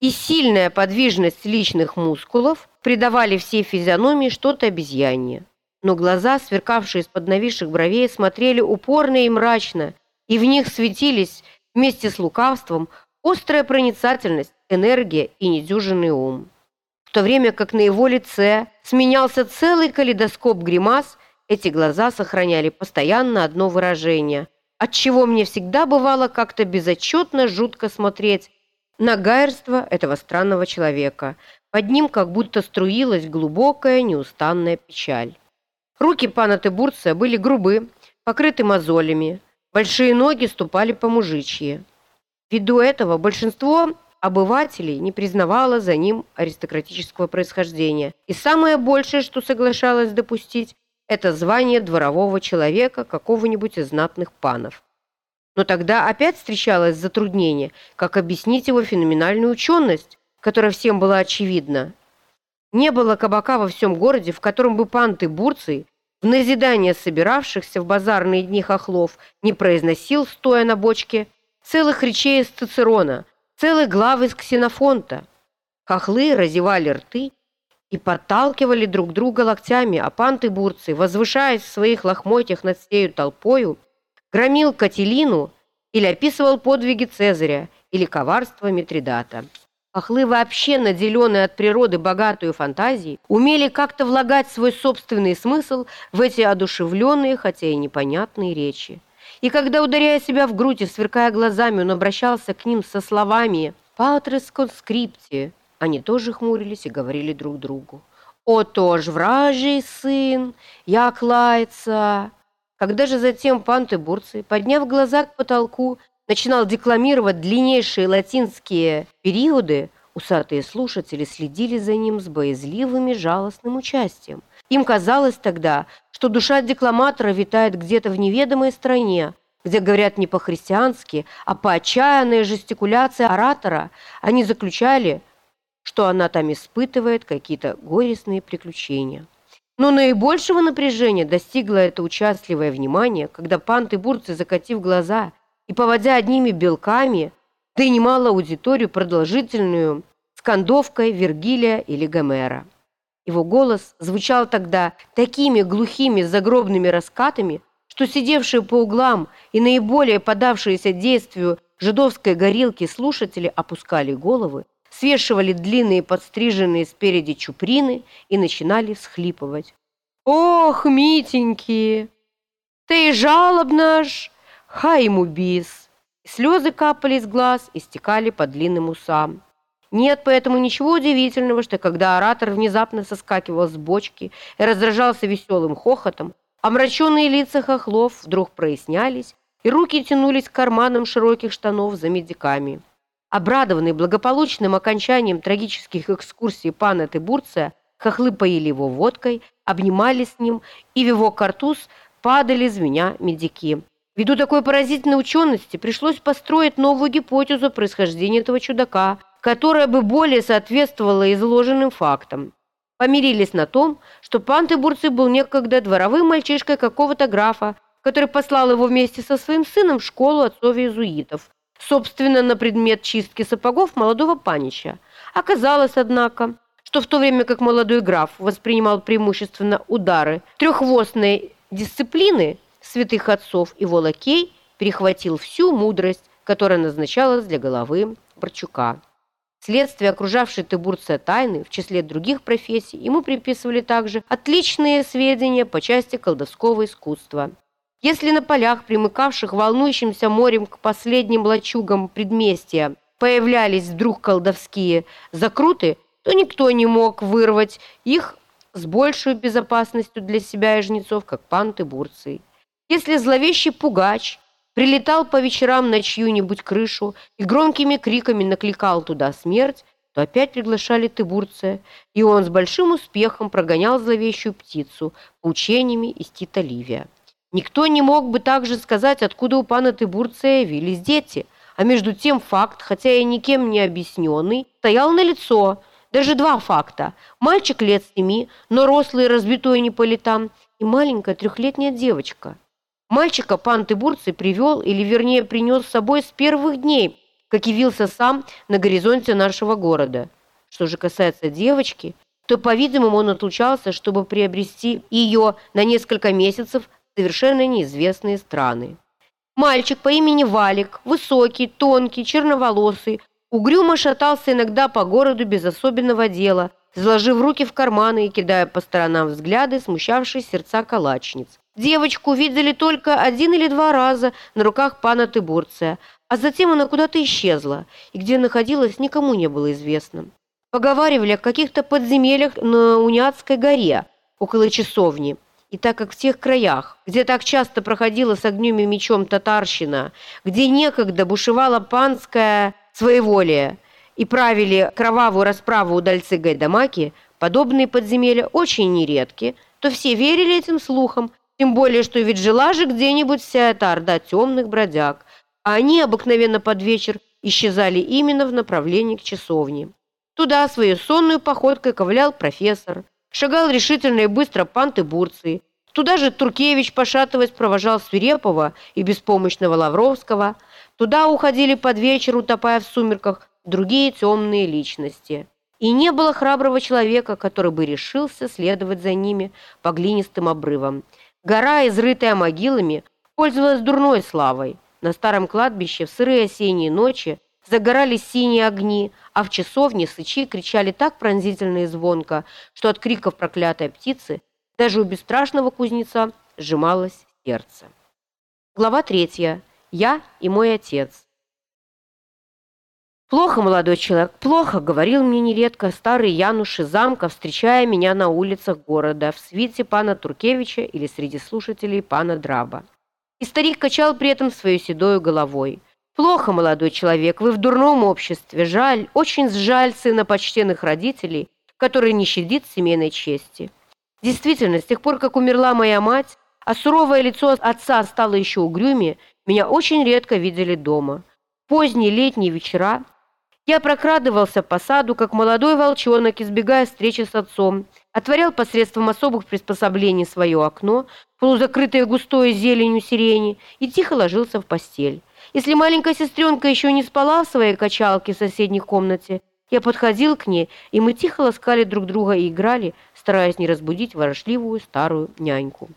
и сильная подвижность личных мускулов придавали всей физиономии что-то обезьянье. Но глаза, сверкавшие из-под нависших бровей, смотрели упорно и мрачно, и в них светились Вместе с лукавством острая проницательность, энергия и недюжинный ум. В то время как на его лице сменялся целый калейдоскоп гримас, эти глаза сохраняли постоянно одно выражение, отчего мне всегда бывало как-то безотчетно жутко смотреть на гайерство этого странного человека. Под ним как будто струилась глубокая неустанная печаль. Руки пана Тыбурция были грубы, покрыты мозолями, Большие ноги ступали по мужичьи. Ввиду этого большинство обывателей не признавало за ним аристократического происхождения. И самое большее, что соглашалось допустить, это звание дворового человека какого-нибудь из знатных панов. Но тогда опять встречалось затруднение, как объяснить его феноменальную ученость, которая всем была очевидна. Не было кабака во всем городе, в котором бы панты Бурции в назидание собиравшихся в базарные дни хохлов не произносил, стоя на бочке, целых речей из Цицерона, целых глав из Ксенофонта. Хохлы разевали рты и подталкивали друг друга локтями, а панты бурцы, возвышаясь в своих лохмотьях над всею толпою, громил Кателину или описывал подвиги Цезаря или коварство Митридата. Хохлы, вообще наделенные от природы богатую фантазией, умели как-то влагать свой собственный смысл в эти одушевленные, хотя и непонятные речи. И когда, ударяя себя в грудь и сверкая глазами, он обращался к ним со словами «Патрес конскрипти», они тоже хмурились и говорили друг другу «О, тоже вражий сын, як лается!» Когда же затем пан Тыбурций, подняв глаза к потолку, начинал декламировать длиннейшие латинские периоды, усатые слушатели следили за ним с боязливым и жалостным участием. Им казалось тогда, что душа декламатора витает где-то в неведомой стране, где говорят не по-христиански, а по отчаянной жестикуляции оратора, они заключали, что она там испытывает какие-то горестные приключения. Но наибольшего напряжения достигло это участливое внимание, когда пан Тыбурцы, закатив глаза и, поводя одними белками, немало аудиторию продолжительную скандовкой Вергилия или Гомера. Его голос звучал тогда такими глухими загробными раскатами, что сидевшие по углам и наиболее подавшиеся действию жидовской горилки слушатели опускали головы, свешивали длинные подстриженные спереди чуприны и начинали всхлипывать. «Ох, Митеньки, ты жалобно ж!» Хай бис. Слезы капали из глаз и стекали по длинным усам. Нет поэтому ничего удивительного, что когда оратор внезапно соскакивал с бочки и раздражался веселым хохотом, омраченные лица хохлов вдруг прояснялись, и руки тянулись к карманам широких штанов за медиками. Обрадованный благополучным окончанием трагических экскурсий пана Тыбурция, хохлы поили его водкой, обнимались с ним, и в его картуз падали звеня медики. Ввиду такой поразительной учености пришлось построить новую гипотезу происхождения этого чудака, которая бы более соответствовала изложенным фактам. Помирились на том, что пан Тыбурций был некогда дворовым мальчишкой какого-то графа, который послал его вместе со своим сыном в школу отцов-иезуитов, собственно, на предмет чистки сапогов молодого панича. Оказалось, однако, что в то время как молодой граф воспринимал преимущественно удары треххвостной дисциплины святых отцов, и волокей перехватил всю мудрость, которая назначалась для головы Борчука. Следствие, окружавшее Тыбурция тайны, в числе других профессий, ему приписывали также отличные сведения по части колдовского искусства. Если на полях, примыкавших волнующимся морем к последним лачугам предместья, появлялись вдруг колдовские закруты, то никто не мог вырвать их с большей безопасностью для себя и жнецов, как пан Тыбурций. Если зловещий пугач прилетал по вечерам на чью-нибудь крышу и громкими криками накликал туда смерть, то опять приглашали Тыбурция, и он с большим успехом прогонял зловещую птицу поучениями из Тита Ливия. Никто не мог бы также сказать, откуда у пана Тыбурция явились дети, а между тем факт, хотя и никем не объясненный, стоял на лицо. Даже два факта. Мальчик лет семи, но рослый разбитой не по летам, и маленькая трехлетняя девочка – Мальчика пан Тыбурций привел, или вернее принес с собой с первых дней, как явился сам на горизонте нашего города. Что же касается девочки, то, по-видимому, он отлучался, чтобы приобрести ее на несколько месяцев совершенно неизвестные страны. Мальчик по имени Валик, высокий, тонкий, черноволосый, угрюмо шатался иногда по городу без особенного дела, заложив руки в карманы и кидая по сторонам взгляды, смущавшие сердца калачниц. Девочку видели только один или два раза на руках пана Тыбурция, а затем она куда-то исчезла, и где находилась, никому не было известно. Поговаривали о каких-то подземельях на Уняцкой горе, около часовни. И так как в тех краях, где так часто проходила с огнем и мечом татарщина, где некогда бушевала панская своеволие и правили кровавую расправу удальцы Гайдамаки, подобные подземелья очень нередки, то все верили этим слухам тем более, что ведь жила же где-нибудь вся эта орда темных бродяг, а они обыкновенно под вечер исчезали именно в направлении к часовне. Туда свою сонную походкой ковылял профессор, шагал решительно и быстро пан Тыбурции. Туда же Туркевич, пошатываясь, провожал Свирепова и беспомощного Лавровского. Туда уходили под вечер, утопая в сумерках, другие темные личности. И не было храброго человека, который бы решился следовать за ними по глинистым обрывам. Гора, изрытая могилами, пользовалась дурной славой. На старом кладбище в сырые осенние ночи загорались синие огни, а в часовне сычи кричали так пронзительно и звонко, что от криков проклятой птицы даже у бесстрашного кузнеца сжималось сердце. Глава третья. Я и мой отец. «Плохо, молодой человек, плохо», — говорил мне нередко старый Януш из замка, встречая меня на улицах города, в свите пана Туркевича или среди слушателей пана Драба. И старик качал при этом свою седою головой. «Плохо, молодой человек, вы в дурном обществе. Жаль, очень жаль сына почтенных родителей, который не щадит семейной чести. Действительно, с тех пор, как умерла моя мать, а суровое лицо отца стало еще угрюмее, меня очень редко видели дома. Поздние летние вечера я прокрадывался по саду, как молодой волчонок, избегая встречи с отцом, отворял посредством особых приспособлений свое окно, полузакрытое густой зеленью сирени, и тихо ложился в постель. Если маленькая сестренка еще не спала в своей качалке в соседней комнате, я подходил к ней, и мы тихо ласкали друг друга и играли, стараясь не разбудить ворожливую старую няньку.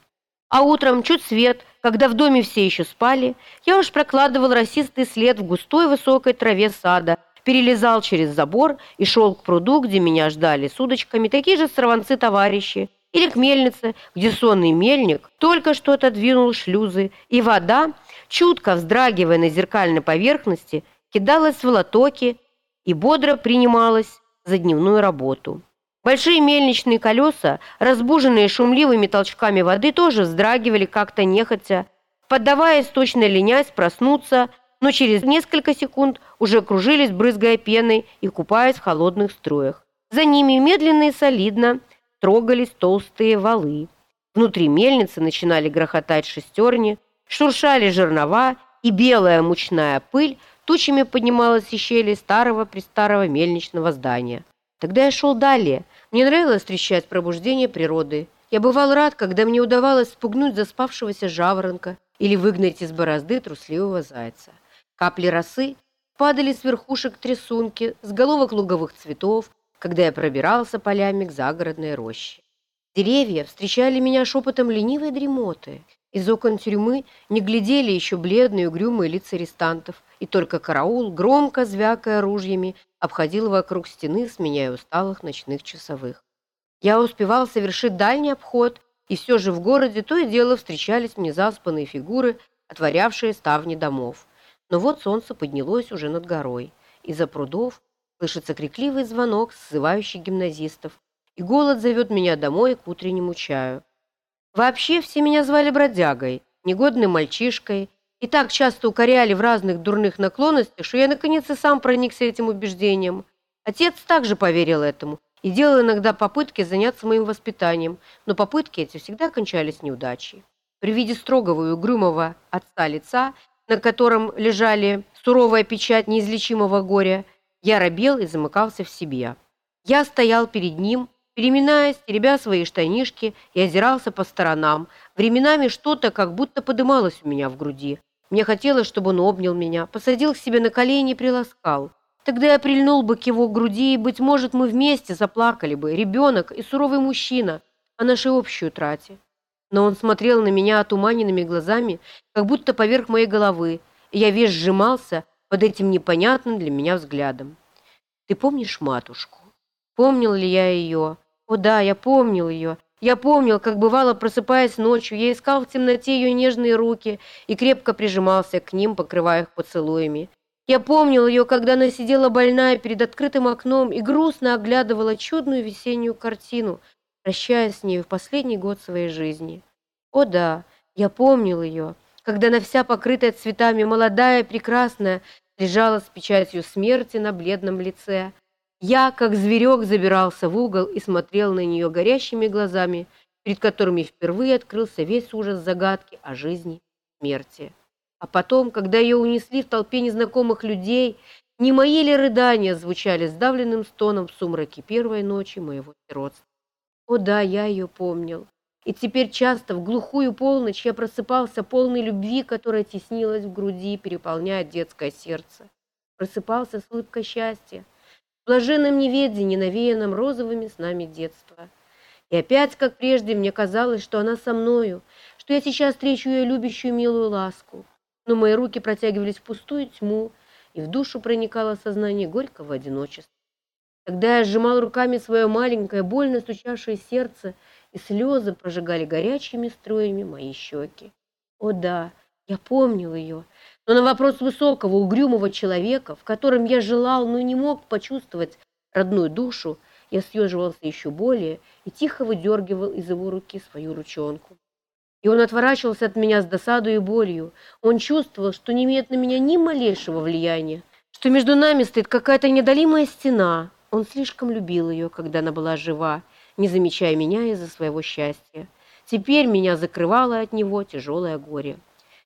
А утром, чуть свет, когда в доме все еще спали, я уж прокладывал росистый след в густой высокой траве сада, перелезал через забор и шел к пруду, где меня ждали с удочками такие же сорванцы-товарищи, или к мельнице, где сонный мельник только что отодвинул шлюзы, и вода, чутко вздрагивая на зеркальной поверхности, кидалась в лотоки и бодро принималась за дневную работу. Большие мельничные колеса, разбуженные шумливыми толчками воды, тоже вздрагивали как-то нехотя, поддаваясь точно ленясь проснуться но через несколько секунд уже кружились, брызгая пеной и купаясь в холодных струях. За ними медленно и солидно трогались толстые валы. Внутри мельницы начинали грохотать шестерни, шуршали жернова, и белая мучная пыль тучами поднималась из щели старого-престарого мельничного здания. Тогда я шел далее. Мне нравилось встречать пробуждение природы. Я бывал рад, когда мне удавалось спугнуть заспавшегося жаворонка или выгнать из борозды трусливого зайца. Капли росы падали с верхушек трясунки, с головок луговых цветов, когда я пробирался полями к загородной роще. Деревья встречали меня шепотом ленивой дремоты. Из окон тюрьмы не глядели еще бледные угрюмые лица арестантов, и только караул, громко звякая ружьями, обходил вокруг стены, сменяя усталых ночных часовых. Я успевал совершить дальний обход, и все же в городе то и дело встречались мне заспанные фигуры, отворявшие ставни домов. Но вот солнце поднялось уже над горой. Из-за прудов слышится крикливый звонок, сзывающий гимназистов, и голод зовет меня домой к утреннему чаю. Вообще все меня звали бродягой, негодным мальчишкой, и так часто укоряли в разных дурных наклонностях, что я наконец и сам проникся этим убеждением. Отец также поверил этому и делал иногда попытки заняться моим воспитанием, но попытки эти всегда кончались неудачей. При виде строгого и угрюмого отца лица, на котором лежали суровая печать неизлечимого горя, я робел и замыкался в себе. Я стоял перед ним, переминаясь, теребя свои штанишки, и озирался по сторонам. Временами что-то как будто подымалось у меня в груди. Мне хотелось, чтобы он обнял меня, посадил к себе на колени и приласкал. Тогда я прильнул бы к его груди, и, быть может, мы вместе заплакали бы, ребенок и суровый мужчина, о нашей общей утрате. Но он смотрел на меня отуманенными глазами, как будто поверх моей головы, и я весь сжимался под этим непонятным для меня взглядом. «Ты помнишь матушку?» Помнил ли я ее? О да, я помнил ее. Я помнил, как бывало, просыпаясь ночью, я искал в темноте ее нежные руки и крепко прижимался к ним, покрывая их поцелуями. Я помнил ее, когда она сидела больная перед открытым окном и грустно оглядывала чудную весеннюю картину, прощаясь с ней в последний год своей жизни. О да, я помнил ее, когда она вся покрытая цветами, молодая, прекрасная, лежала с печатью смерти на бледном лице. Я, как зверек, забирался в угол и смотрел на нее горящими глазами, перед которыми впервые открылся весь ужас загадки о жизни смерти. А потом, когда ее унесли в толпе незнакомых людей, не мои ли рыдания звучали сдавленным стоном в сумраке первой ночи моего сиротства. О да, я ее помнил. И теперь часто в глухую полночь я просыпался полной любви, которая теснилась в груди, переполняя детское сердце. Просыпался с улыбкой счастья, блаженном неведении, навеянном розовыми снами детства. И опять, как прежде, мне казалось, что она со мною, что я сейчас встречу ее любящую милую ласку. Но мои руки протягивались в пустую тьму, и в душу проникало сознание горького одиночества. Тогда я сжимал руками свое маленькое, больно стучавшее сердце, и слезы прожигали горячими струями мои щеки. О да, я помнил ее, но на вопрос высокого, угрюмого человека, в котором я желал, но не мог почувствовать родную душу, я съеживался еще более и тихо выдергивал из его руки свою ручонку. И он отворачивался от меня с досадой и болью. Он чувствовал, что не имеет на меня ни малейшего влияния, что между нами стоит какая-то недолимая стена. Он слишком любил ее, когда она была жива, не замечая меня из-за своего счастья. Теперь меня закрывало от него тяжелое горе.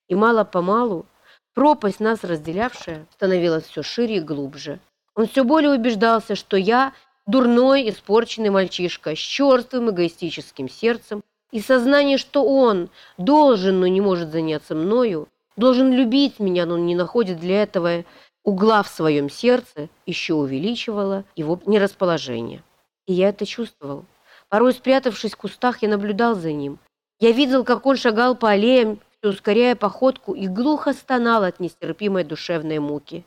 И мало-помалу Пропасть, нас разделявшая, становилась все шире и глубже. Он все более убеждался, что я дурной, испорченный мальчишка с черствым эгоистическим сердцем, и сознание, что он должен, но не может заняться мною, должен любить меня, но не находит для этого угла в своем сердце, еще увеличивало его нерасположение. И я это чувствовал. Порой, спрятавшись в кустах, я наблюдал за ним. Я видел, как он шагал по аллеям ускоряя походку, и глухо стонал от нестерпимой душевной муки.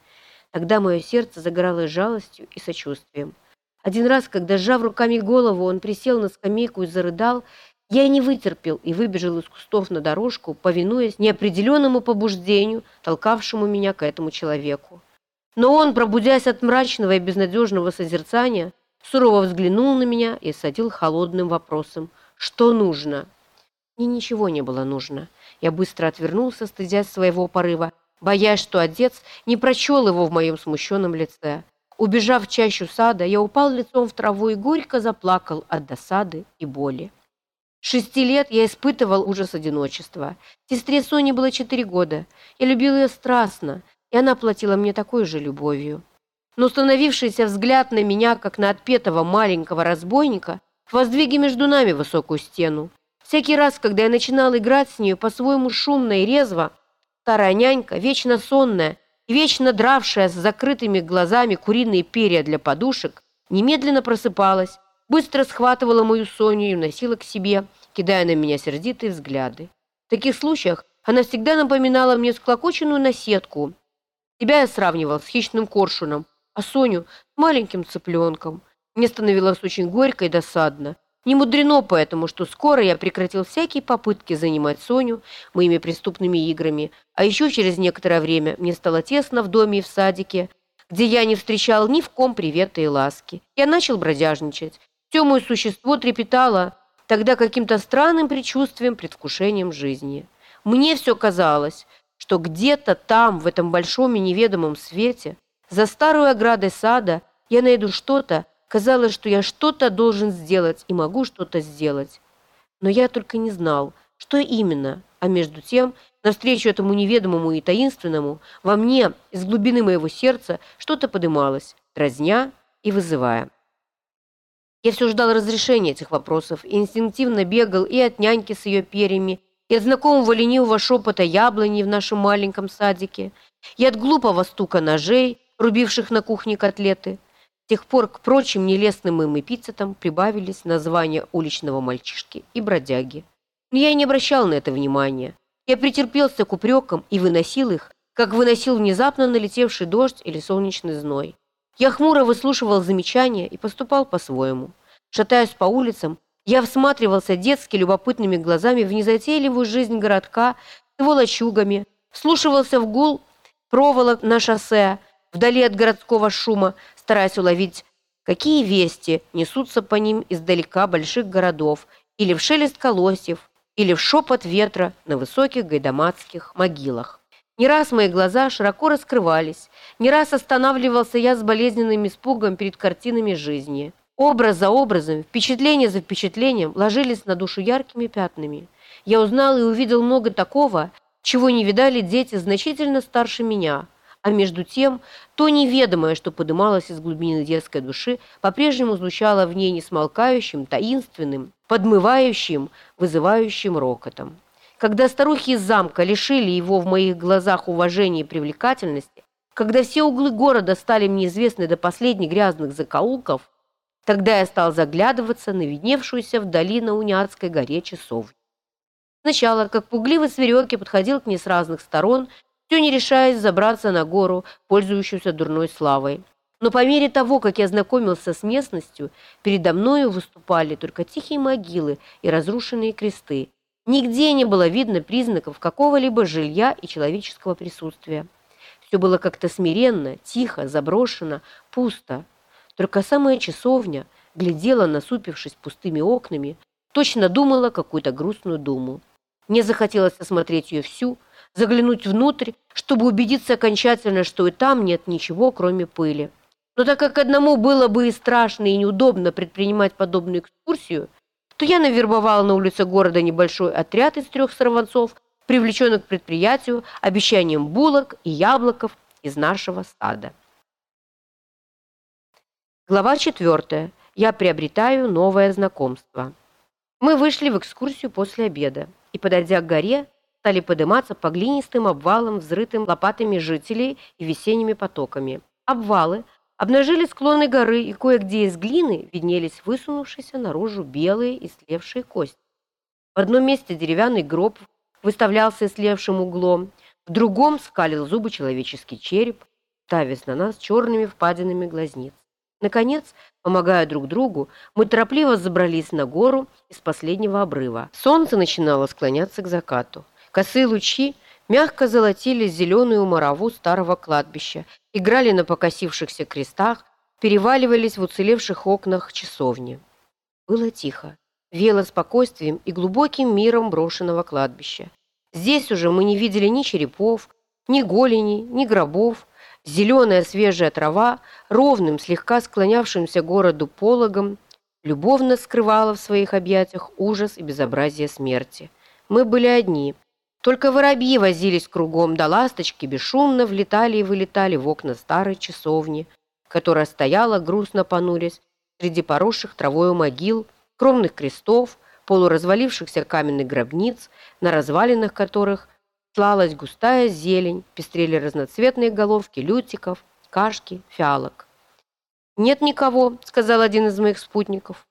Тогда мое сердце загоралось жалостью и сочувствием. Один раз, когда, сжав руками голову, он присел на скамейку и зарыдал, я и не вытерпел и выбежал из кустов на дорожку, повинуясь неопределенному побуждению, толкавшему меня к этому человеку. Но он, пробудясь от мрачного и безнадежного созерцания, сурово взглянул на меня и садил холодным вопросом «Что нужно?». Мне ничего не было нужно. Я быстро отвернулся, стыдясь своего порыва, боясь, что отец не прочел его в моем смущенном лице. Убежав в чащу сада, я упал лицом в траву и горько заплакал от досады и боли. Шести лет я испытывал ужас одиночества. Сестре Соне было четыре года. Я любил ее страстно, и она платила мне такой же любовью. Но установившийся взгляд на меня, как на отпетого маленького разбойника, воздвиги между нами высокую стену. Всякий раз, когда я начинал играть с нею по-своему шумно и резво, старая нянька, вечно сонная и вечно дравшая с закрытыми глазами куриные перья для подушек, немедленно просыпалась, быстро схватывала мою Соню и уносила к себе, кидая на меня сердитые взгляды. В таких случаях она всегда напоминала мне склокоченную наседку. Тебя я сравнивал с хищным коршуном, а Соню – с маленьким цыпленком. Мне становилось очень горько и досадно. Не мудрено поэтому, что скоро я прекратил всякие попытки занимать Соню моими преступными играми, а еще через некоторое время мне стало тесно в доме и в садике, где я не встречал ни в ком привета и ласки. Я начал бродяжничать. Все мое существо трепетало тогда каким-то странным предчувствием, предвкушением жизни. Мне все казалось, что где-то там, в этом большом и неведомом свете, за старой оградой сада, я найду что-то, Казалось, что я что-то должен сделать и могу что-то сделать. Но я только не знал, что именно, а между тем, навстречу этому неведомому и таинственному, во мне, из глубины моего сердца, что-то подымалось, дразня и вызывая. Я все ждал разрешения этих вопросов и инстинктивно бегал и от няньки с ее перьями, и от знакомого ленивого шепота яблони в нашем маленьком садике, и от глупого стука ножей, рубивших на кухне котлеты, с тех пор к прочим нелестным им эпитетам прибавились названия уличного мальчишки и бродяги. Но я не обращал на это внимания. Я претерпелся к упрекам и выносил их, как выносил внезапно налетевший дождь или солнечный зной. Я хмуро выслушивал замечания и поступал по-своему. Шатаясь по улицам, я всматривался детски любопытными глазами в незатейливую жизнь городка с его лачугами, вслушивался в гул проволок на шоссе, вдали от городского шума, стараясь уловить, какие вести несутся по ним издалека больших городов, или в шелест колосьев, или в шепот ветра на высоких гайдамацких могилах. Не раз мои глаза широко раскрывались, не раз останавливался я с болезненным испугом перед картинами жизни. Образ за образом, впечатление за впечатлением ложились на душу яркими пятнами. Я узнал и увидел много такого, чего не видали дети значительно старше меня – а между тем то неведомое, что подымалось из глубины детской души, по-прежнему звучало в ней несмолкающим, таинственным, подмывающим, вызывающим рокотом. Когда старухи из замка лишили его в моих глазах уважения и привлекательности, когда все углы города стали мне известны до последних грязных закоулков, тогда я стал заглядываться на видневшуюся вдали на Уняцкой горе часовню. Сначала, как пугливый зверек, я подходил к ней с разных сторон все не решаясь забраться на гору, пользующуюся дурной славой. Но по мере того, как я знакомился с местностью, передо мною выступали только тихие могилы и разрушенные кресты. Нигде не было видно признаков какого-либо жилья и человеческого присутствия. Все было как-то смиренно, тихо, заброшено, пусто. Только самая часовня глядела, насупившись пустыми окнами, точно думала какую-то грустную думу. Мне захотелось осмотреть ее всю, заглянуть внутрь, чтобы убедиться окончательно, что и там нет ничего, кроме пыли. Но так как одному было бы и страшно, и неудобно предпринимать подобную экскурсию, то я навербовала на улице города небольшой отряд из трех сорванцов, привлеченных к предприятию обещанием булок и яблоков из нашего стада. Глава четвертая. Я приобретаю новое знакомство. Мы вышли в экскурсию после обеда и, подойдя к горе, стали подниматься по глинистым обвалам, взрытым лопатами жителей и весенними потоками. Обвалы обнажили склоны горы, и кое-где из глины виднелись высунувшиеся наружу белые и слевшие кости. В одном месте деревянный гроб выставлялся слевшим углом, в другом скалил зубы человеческий череп, ставясь на нас черными впадинами глазниц. Наконец, помогая друг другу, мы торопливо забрались на гору из последнего обрыва. Солнце начинало склоняться к закату. Косые лучи мягко золотили зеленую морову старого кладбища, играли на покосившихся крестах, переваливались в уцелевших окнах часовни. Было тихо, вело спокойствием и глубоким миром брошенного кладбища. Здесь уже мы не видели ни черепов, ни голеней, ни гробов. Зеленая свежая трава, ровным, слегка склонявшимся городу пологом, любовно скрывала в своих объятиях ужас и безобразие смерти. Мы были одни – только воробьи возились кругом, да ласточки бесшумно влетали и вылетали в окна старой часовни, которая стояла, грустно понурясь, среди поросших травою могил, кромных крестов, полуразвалившихся каменных гробниц, на развалинах которых слалась густая зелень, пестрели разноцветные головки лютиков, кашки, фиалок. «Нет никого», — сказал один из моих спутников.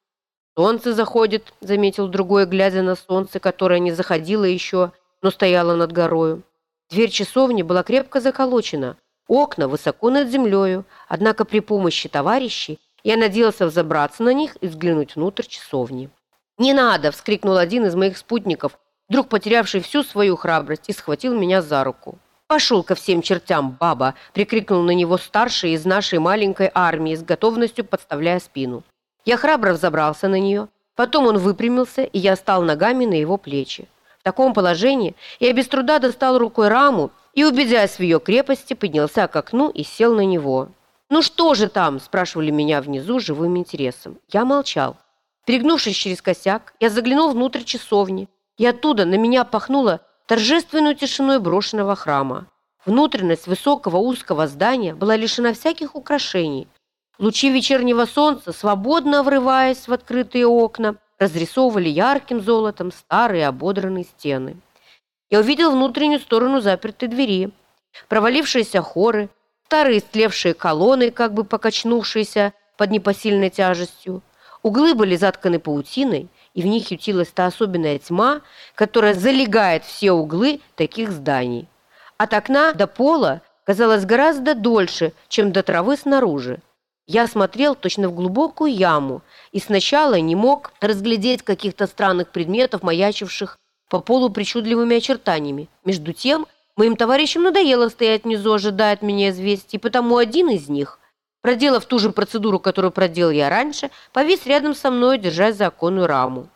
«Солнце заходит», — заметил другой, глядя на солнце, которое не заходило еще, но стояло над горою. Дверь часовни была крепко заколочена, окна высоко над землею, однако при помощи товарищей я надеялся взобраться на них и взглянуть внутрь часовни. «Не надо!» — вскрикнул один из моих спутников, вдруг потерявший всю свою храбрость, и схватил меня за руку. «Пошел ко всем чертям, баба!» — прикрикнул на него старший из нашей маленькой армии, с готовностью подставляя спину. Я храбро взобрался на нее. Потом он выпрямился, и я стал ногами на его плечи. В таком положении я без труда достал рукой раму и, убедясь в ее крепости, поднялся к окну и сел на него. «Ну что же там?» – спрашивали меня внизу живым интересом. Я молчал. Перегнувшись через косяк, я заглянул внутрь часовни, и оттуда на меня пахнуло торжественную тишиной брошенного храма. Внутренность высокого узкого здания была лишена всяких украшений. Лучи вечернего солнца, свободно врываясь в открытые окна, разрисовывали ярким золотом старые ободранные стены. Я увидел внутреннюю сторону запертой двери, провалившиеся хоры, старые истлевшие колонны, как бы покачнувшиеся под непосильной тяжестью. Углы были затканы паутиной, и в них ютилась та особенная тьма, которая залегает все углы таких зданий. От окна до пола казалось гораздо дольше, чем до травы снаружи. Я смотрел точно в глубокую яму и сначала не мог разглядеть каких-то странных предметов, маячивших по полу причудливыми очертаниями. Между тем, моим товарищам надоело стоять внизу, ожидая от меня известий, потому один из них, проделав ту же процедуру, которую проделал я раньше, повис рядом со мной, держась за оконную раму.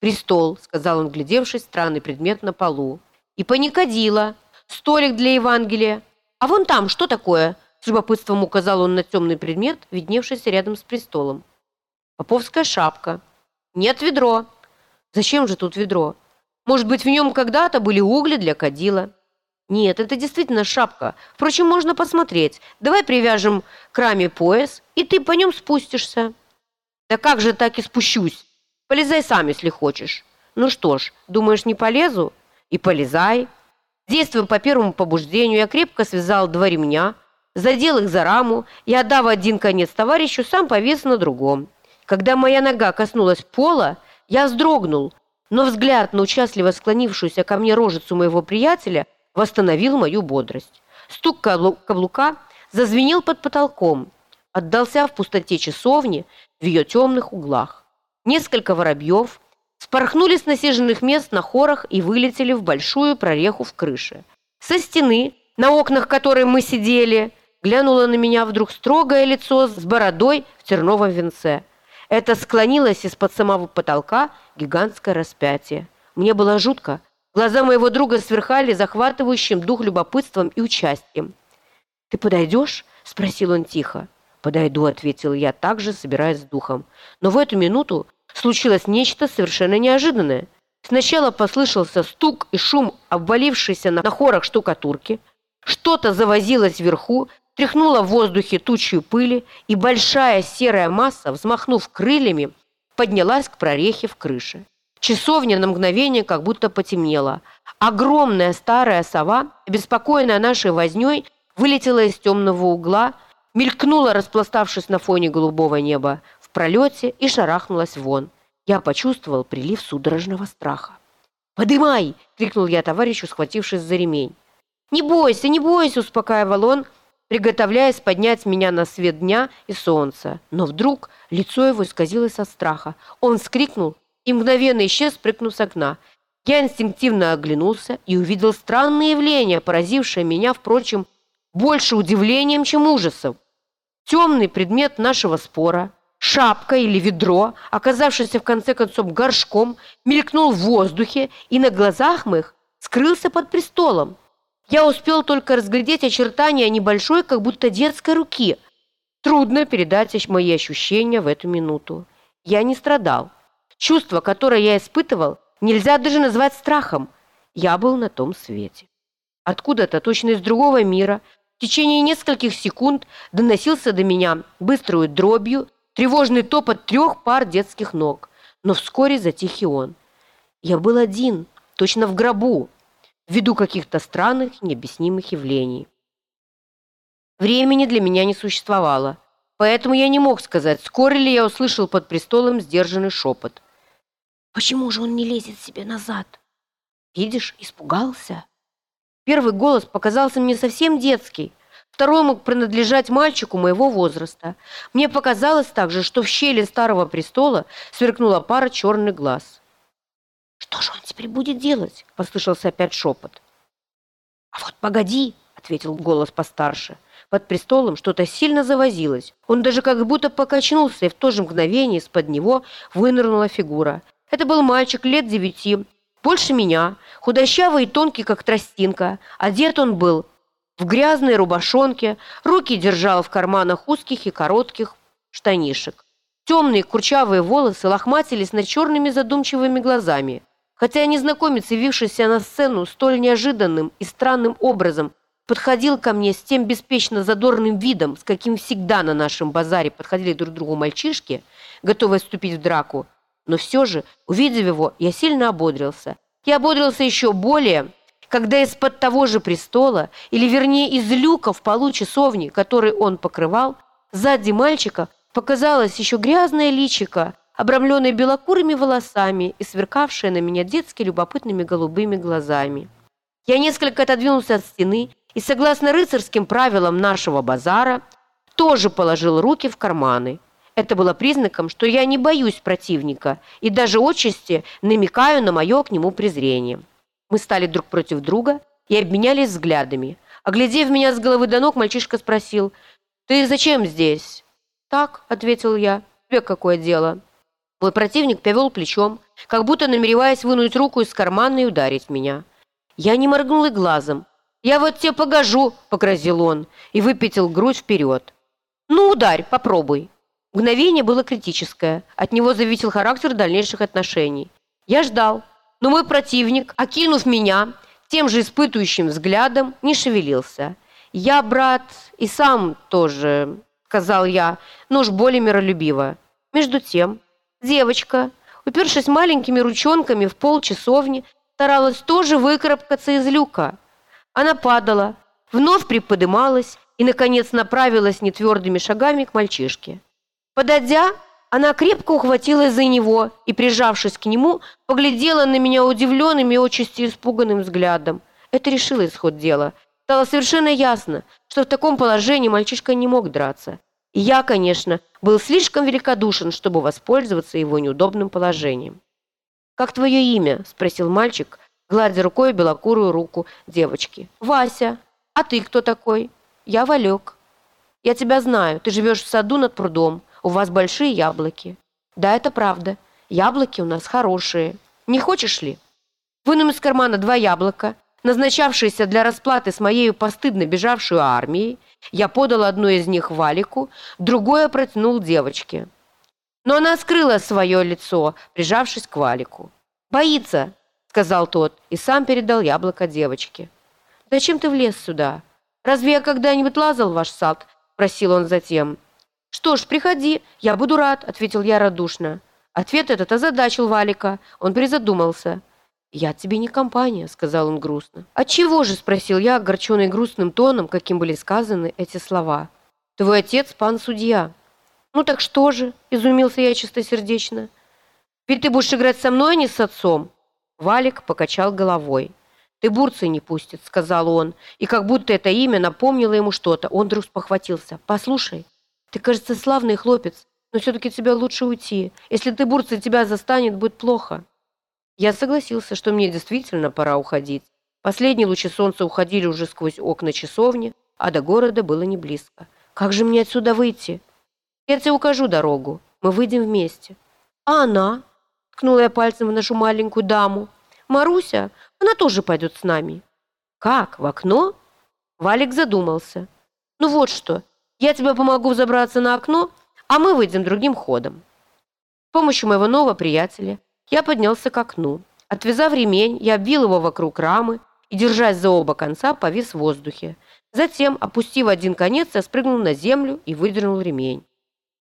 «Престол», — сказал он, глядевшись, странный предмет на полу. «И паникадила, столик для Евангелия. А вон там что такое?» С любопытством указал он на темный предмет, видневшийся рядом с престолом. «Поповская шапка». «Нет, ведро». «Зачем же тут ведро?» Может быть, в нем когда-то были угли для кадила? Нет, это действительно шапка. Впрочем, можно посмотреть. Давай привяжем к раме пояс, и ты по нем спустишься. Да как же так и спущусь? Полезай сам, если хочешь. Ну что ж, думаешь, не полезу? И полезай. Действуем по первому побуждению, я крепко связал два ремня, задел их за раму и, отдав один конец товарищу, сам повес на другом. Когда моя нога коснулась пола, я вздрогнул, но взгляд на участливо склонившуюся ко мне рожицу моего приятеля восстановил мою бодрость. Стук каблука зазвенел под потолком, отдался в пустоте часовни в ее темных углах. Несколько воробьев спорхнули с насиженных мест на хорах и вылетели в большую прореху в крыше. Со стены, на окнах которой мы сидели, глянуло на меня вдруг строгое лицо с бородой в терновом венце. Это склонилось из-под самого потолка гигантское распятие. Мне было жутко. Глаза моего друга сверхали захватывающим дух любопытством и участием. «Ты подойдешь?» – спросил он тихо. «Подойду», – ответил я, также собираясь с духом. Но в эту минуту случилось нечто совершенно неожиданное. Сначала послышался стук и шум обвалившейся на хорах штукатурки. Что-то завозилось вверху, тряхнула в воздухе тучью пыли, и большая серая масса, взмахнув крыльями, поднялась к прорехе в крыше. Часовня на мгновение как будто потемнела. Огромная старая сова, обеспокоенная нашей вознёй, вылетела из темного угла, мелькнула, распластавшись на фоне голубого неба, в пролете и шарахнулась вон. Я почувствовал прилив судорожного страха. «Подымай!» — крикнул я товарищу, схватившись за ремень. «Не бойся, не бойся!» — успокаивал он, приготовляясь поднять меня на свет дня и солнца. Но вдруг лицо его исказилось от страха. Он вскрикнул и мгновенно исчез, прыгнув с окна. Я инстинктивно оглянулся и увидел странное явление, поразившее меня, впрочем, больше удивлением, чем ужасом. Темный предмет нашего спора, шапка или ведро, оказавшийся в конце концов горшком, мелькнул в воздухе и на глазах моих скрылся под престолом. Я успел только разглядеть очертания небольшой, как будто детской руки. Трудно передать мои ощущения в эту минуту. Я не страдал. Чувство, которое я испытывал, нельзя даже назвать страхом. Я был на том свете. Откуда-то, точно из другого мира, в течение нескольких секунд доносился до меня быструю дробью тревожный топот трех пар детских ног. Но вскоре затих и он. Я был один, точно в гробу ввиду каких-то странных, необъяснимых явлений. Времени для меня не существовало. Поэтому я не мог сказать, скоро ли я услышал под престолом сдержанный шепот. «Почему же он не лезет себе назад?» «Видишь, испугался». Первый голос показался мне совсем детский, Второй мог принадлежать мальчику моего возраста. Мне показалось также, что в щели старого престола сверкнула пара черных глаз. «Что же он теперь будет делать?» – послышался опять шепот. «А вот погоди!» – ответил голос постарше. Под престолом что-то сильно завозилось. Он даже как будто покачнулся, и в то же мгновение из-под него вынырнула фигура. Это был мальчик лет девяти, больше меня, худощавый и тонкий, как тростинка. Одет он был в грязной рубашонке, руки держал в карманах узких и коротких штанишек. Темные курчавые волосы лохматились над черными задумчивыми глазами. Хотя незнакомец, явившийся на сцену столь неожиданным и странным образом, подходил ко мне с тем беспечно задорным видом, с каким всегда на нашем базаре подходили друг к другу мальчишки, готовые вступить в драку, но все же, увидев его, я сильно ободрился. Я ободрился еще более, когда из-под того же престола, или вернее из люка в полу часовни, который он покрывал, сзади мальчика показалось еще грязное личико, обрамленное белокурыми волосами и сверкавшее на меня детски любопытными голубыми глазами. Я несколько отодвинулся от стены и, согласно рыцарским правилам нашего базара, тоже положил руки в карманы. Это было признаком, что я не боюсь противника и даже отчасти намекаю на мое к нему презрение. Мы стали друг против друга и обменялись взглядами. Оглядев меня с головы до ног, мальчишка спросил, «Ты зачем здесь?» «Так», — ответил я, — «тебе какое дело?» Мой противник повел плечом, как будто намереваясь вынуть руку из кармана и ударить меня. Я не моргнул и глазом. «Я вот тебе погожу», — погрозил он, и выпятил грудь вперед. «Ну, ударь, попробуй». Мгновение было критическое. От него зависел характер дальнейших отношений. Я ждал, но мой противник, окинув меня тем же испытывающим взглядом, не шевелился. «Я, брат, и сам тоже», — сказал я, но уж более миролюбиво. Между тем, девочка, упершись маленькими ручонками в пол часовни, старалась тоже выкарабкаться из люка. Она падала, вновь приподымалась и, наконец, направилась нетвердыми шагами к мальчишке. Подойдя, она крепко ухватилась за него и, прижавшись к нему, поглядела на меня удивленным и отчасти испуганным взглядом. Это решило исход дела. Стало совершенно ясно, что в таком положении мальчишка не мог драться. И я, конечно, был слишком великодушен, чтобы воспользоваться его неудобным положением. «Как твое имя?» – спросил мальчик, гладя рукой белокурую руку девочки. «Вася. А ты кто такой?» «Я Валек. Я тебя знаю. Ты живешь в саду над прудом. У вас большие яблоки. Да, это правда. Яблоки у нас хорошие. Не хочешь ли? Вынул из кармана два яблока, назначавшиеся для расплаты с моей постыдно бежавшей армией. Я подал одно из них Валику, другое протянул девочке. Но она скрыла свое лицо, прижавшись к Валику. «Боится», — сказал тот, и сам передал яблоко девочке. «Зачем ты влез сюда? Разве я когда-нибудь лазал в ваш сад?» — просил он затем. «Что ж, приходи, я буду рад», — ответил я радушно. Ответ этот озадачил Валика. Он призадумался. «Я тебе не компания», — сказал он грустно. «Отчего же?» — спросил я, огорченный грустным тоном, каким были сказаны эти слова. «Твой отец — пан судья». «Ну так что же?» — изумился я чистосердечно. «Ведь ты будешь играть со мной, а не с отцом?» Валик покачал головой. «Ты бурцы не пустит», — сказал он, и как будто это имя напомнило ему что-то. Он вдруг похватился. «Послушай, ты, кажется, славный хлопец, но все-таки тебе лучше уйти. Если ты, Бурца, тебя застанет, будет плохо». Я согласился, что мне действительно пора уходить. Последние лучи солнца уходили уже сквозь окна часовни, а до города было не близко. «Как же мне отсюда выйти?» «Я тебе укажу дорогу. Мы выйдем вместе». «А она?» — ткнула я пальцем в нашу маленькую даму. «Маруся, она тоже пойдет с нами». «Как? В окно?» Валик задумался. «Ну вот что, я тебе помогу взобраться на окно, а мы выйдем другим ходом». С помощью моего нового приятеля я поднялся к окну. Отвязав ремень, я обвил его вокруг рамы и, держась за оба конца, повис в воздухе. Затем, опустив один конец, я спрыгнул на землю и выдернул ремень.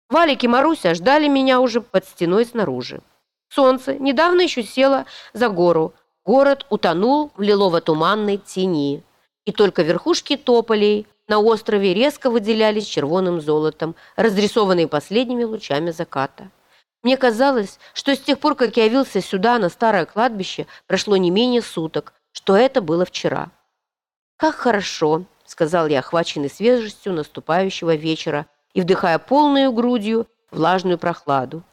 Валик и Маруся ждали меня уже под стеной снаружи. Солнце недавно еще село за гору. Город утонул в лилово-туманной тени. И только верхушки тополей на острове резко выделялись червоным золотом, разрисованные последними лучами заката. Мне казалось, что с тех пор, как я явился сюда, на старое кладбище, прошло не менее суток, что это было вчера. «Как хорошо», — сказал я, охваченный свежестью наступающего вечера и вдыхая полную грудью влажную прохладу.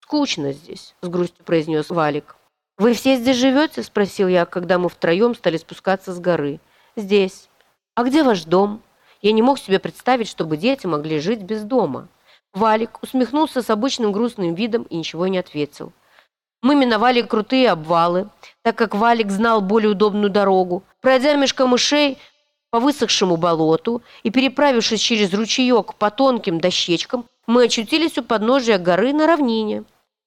«Скучно здесь», — с грустью произнес Валик. «Вы все здесь живете?» — спросил я, когда мы втроем стали спускаться с горы. «Здесь. А где ваш дом?» Я не мог себе представить, чтобы дети могли жить без дома. Валик усмехнулся с обычным грустным видом и ничего не ответил. Мы миновали крутые обвалы, так как Валик знал более удобную дорогу. Пройдя меж камышей по высохшему болоту и переправившись через ручеек по тонким дощечкам, мы очутились у подножия горы на равнине.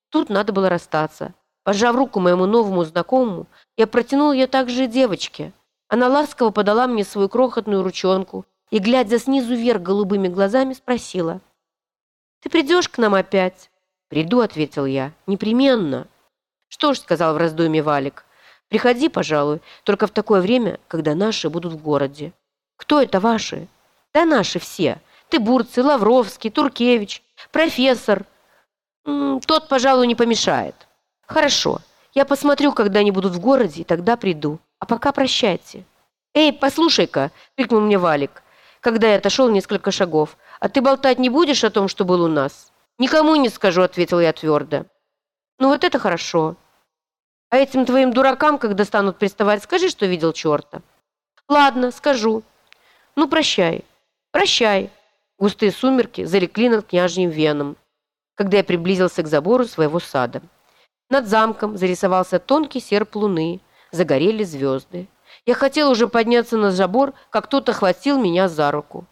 Тут надо было расстаться. Пожав руку моему новому знакомому, я протянул ее также и девочке. Она ласково подала мне свою крохотную ручонку и, глядя снизу вверх голубыми глазами, спросила – «Ты придешь к нам опять?» «Приду», — ответил я. «Непременно». «Что ж», — сказал в раздумье Валик, «приходи, пожалуй, только в такое время, когда наши будут в городе». «Кто это ваши?» «Да наши все. Ты Бурций, Лавровский, Туркевич, профессор». М -м, «Тот, пожалуй, не помешает». «Хорошо. Я посмотрю, когда они будут в городе, и тогда приду. А пока прощайте». «Эй, послушай-ка!» — крикнул мне Валик, когда я отошел несколько шагов. «А ты болтать не будешь о том, что был у нас?» «Никому не скажу», — ответил я твердо. «Ну вот это хорошо. А этим твоим дуракам, когда станут приставать, скажи, что видел черта». «Ладно, скажу. Ну, прощай. Прощай». Густые сумерки залегли над княжьим веном, когда я приблизился к забору своего сада. Над замком зарисовался тонкий серп луны, загорели звезды. Я хотел уже подняться на забор, как кто-то хватил меня за руку.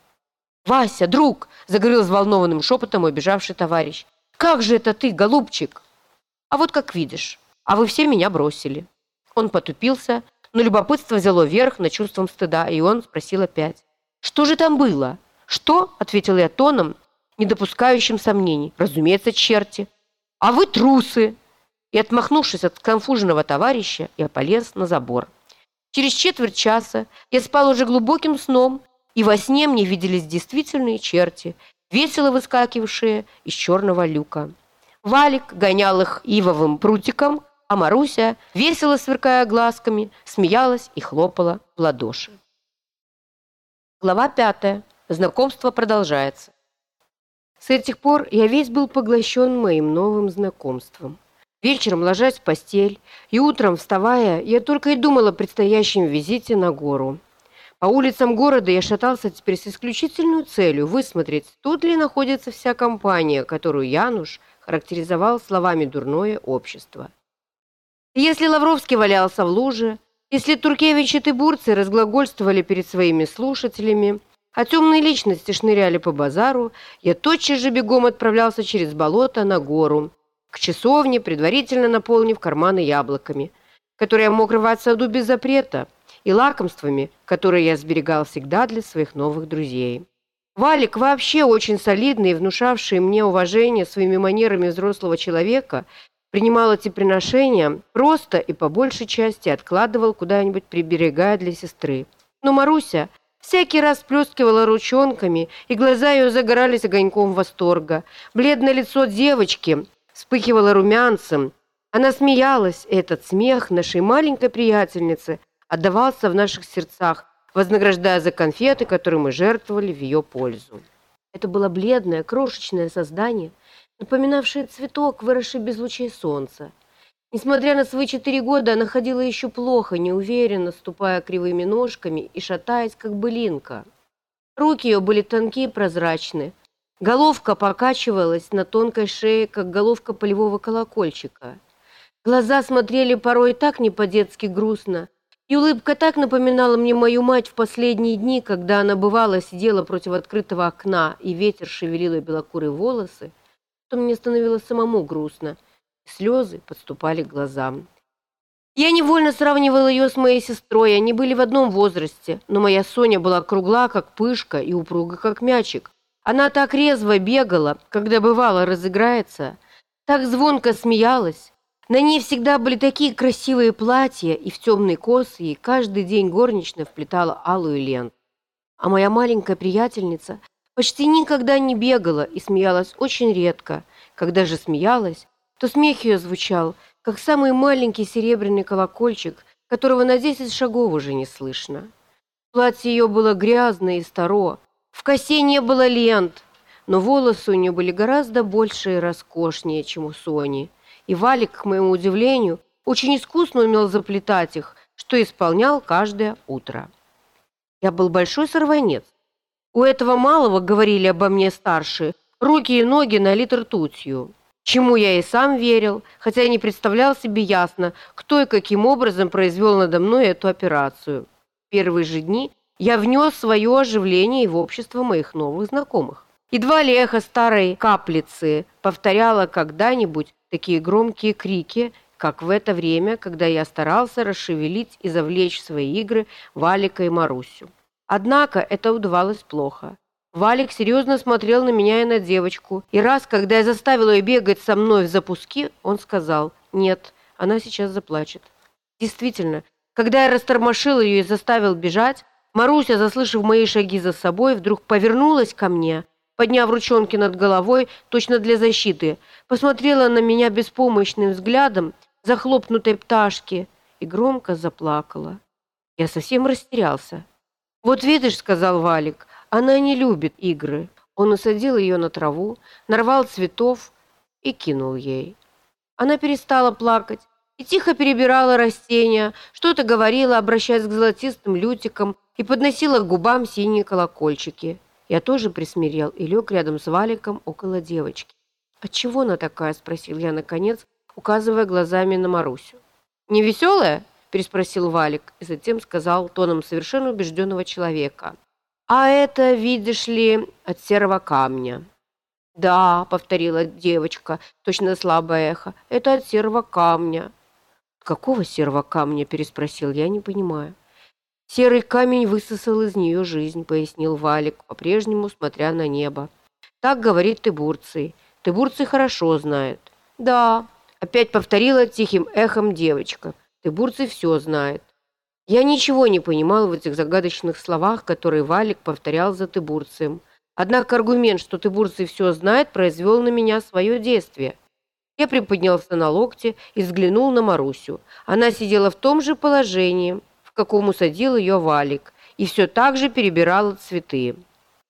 «Вася, друг!» – заговорил взволнованным шепотом убежавший товарищ. «Как же это ты, голубчик?» «А вот как видишь. А вы все меня бросили». Он потупился, но любопытство взяло верх над чувством стыда, и он спросил опять. «Что же там было?» «Что?» – ответил я тоном, не допускающим сомнений. «Разумеется, черти». «А вы трусы!» И, отмахнувшись от конфуженного товарища, я полез на забор. Через четверть часа я спал уже глубоким сном, и во сне мне виделись действительные черти, весело выскакивавшие из черного люка. Валик гонял их ивовым прутиком, а Маруся, весело сверкая глазками, смеялась и хлопала в ладоши. Глава пятая. Знакомство продолжается. С этих пор я весь был поглощен моим новым знакомством. Вечером, ложась в постель и утром вставая, я только и думал о предстоящем визите на гору. По улицам города я шатался теперь с исключительной целью высмотреть, тут ли находится вся компания, которую Януш характеризовал словами «дурное общество». если Лавровский валялся в луже, если Туркевич и Тыбурцы разглагольствовали перед своими слушателями, а темные личности шныряли по базару, я тотчас же бегом отправлялся через болото на гору, к часовне, предварительно наполнив карманы яблоками, которые я мог рвать в саду без запрета, и лакомствами, которые я сберегал всегда для своих новых друзей. Валик, вообще очень солидный и внушавший мне уважение своими манерами взрослого человека, принимал эти приношения просто и по большей части откладывал куда-нибудь, приберегая для сестры. Но Маруся всякий раз плескивала ручонками, и глаза ее загорались огоньком восторга. Бледное лицо девочки вспыхивало румянцем. Она смеялась, и этот смех нашей маленькой приятельницы отдавался в наших сердцах, вознаграждая за конфеты, которые мы жертвовали в ее пользу. Это было бледное, крошечное создание, напоминавшее цветок, выросший без лучей солнца. Несмотря на свои четыре года, она ходила еще плохо, неуверенно, ступая кривыми ножками и шатаясь, как былинка. Руки ее были тонкие и прозрачны. Головка покачивалась на тонкой шее, как головка полевого колокольчика. Глаза смотрели порой так не по-детски грустно, и улыбка так напоминала мне мою мать в последние дни, когда она бывало сидела против открытого окна, и ветер шевелил ее белокурые волосы, что мне становилось самому грустно. Слезы подступали к глазам. Я невольно сравнивала ее с моей сестрой, они были в одном возрасте, но моя Соня была кругла, как пышка, и упруга, как мячик. Она так резво бегала, когда бывало разыграется, так звонко смеялась, на ней всегда были такие красивые платья и в темной косы, и каждый день горничная вплетала алую ленту. А моя маленькая приятельница почти никогда не бегала и смеялась очень редко. Когда же смеялась, то смех ее звучал, как самый маленький серебряный колокольчик, которого на десять шагов уже не слышно. Платье ее было грязное и старо, в косе не было лент, но волосы у нее были гораздо больше и роскошнее, чем у Сони. И Валик, к моему удивлению, очень искусно умел заплетать их, что исполнял каждое утро. Я был большой сорванец. У этого малого, говорили обо мне старшие, руки и ноги налиты ртутью. Чему я и сам верил, хотя и не представлял себе ясно, кто и каким образом произвел надо мной эту операцию. В первые же дни я внес свое оживление и в общество моих новых знакомых. Едва ли эхо старой каплицы повторяло когда-нибудь такие громкие крики, как в это время, когда я старался расшевелить и завлечь в свои игры Валика и Марусю. Однако это удавалось плохо. Валик серьезно смотрел на меня и на девочку, и раз, когда я заставил ее бегать со мной в запуски, он сказал «Нет, она сейчас заплачет». Действительно, когда я растормошил ее и заставил бежать, Маруся, заслышав мои шаги за собой, вдруг повернулась ко мне, подняв ручонки над головой, точно для защиты, посмотрела на меня беспомощным взглядом захлопнутой пташки и громко заплакала. Я совсем растерялся. «Вот видишь», — сказал Валик, — «она не любит игры». Он усадил ее на траву, нарвал цветов и кинул ей. Она перестала плакать и тихо перебирала растения, что-то говорила, обращаясь к золотистым лютикам, и подносила к губам синие колокольчики. Я тоже присмирел и лег рядом с Валиком около девочки. «Отчего она такая?» – спросил я, наконец, указывая глазами на Марусю. «Не веселая?» – переспросил Валик и затем сказал тоном совершенно убежденного человека. «А это, видишь ли, от серого камня». «Да», – повторила девочка, точно слабое эхо, – «это от серого камня». «Какого серого камня?» – переспросил я, не понимаю. «Серый камень высосал из нее жизнь», – пояснил Валик, по-прежнему смотря на небо. «Так говорит Тыбурций. Тыбурций хорошо знает». «Да», Опять повторила тихим эхом девочка. Тыбурций все знает. Я ничего не понимал в этих загадочных словах, которые Валик повторял за Тыбурцием. Однако аргумент, что Тыбурций все знает, произвел на меня свое действие. Я приподнялся на локте и взглянул на Марусю. Она сидела в том же положении, в каком усадил ее Валик, и все так же перебирала цветы.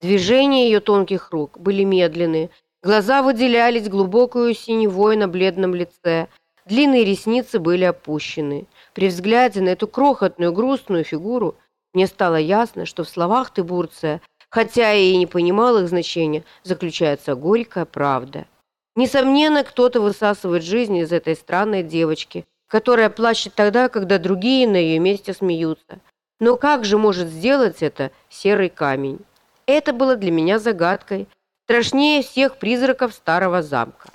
Движения ее тонких рук были медленны, Глаза выделялись глубокую синевой на бледном лице, длинные ресницы были опущены. При взгляде на эту крохотную грустную фигуру мне стало ясно, что в словах Тыбурция, хотя я и не понимал их значения, заключается горькая правда. Несомненно, кто-то высасывает жизнь из этой странной девочки, которая плачет тогда, когда другие на ее месте смеются. Но как же может сделать это серый камень? Это было для меня загадкой – страшнее всех призраков старого замка.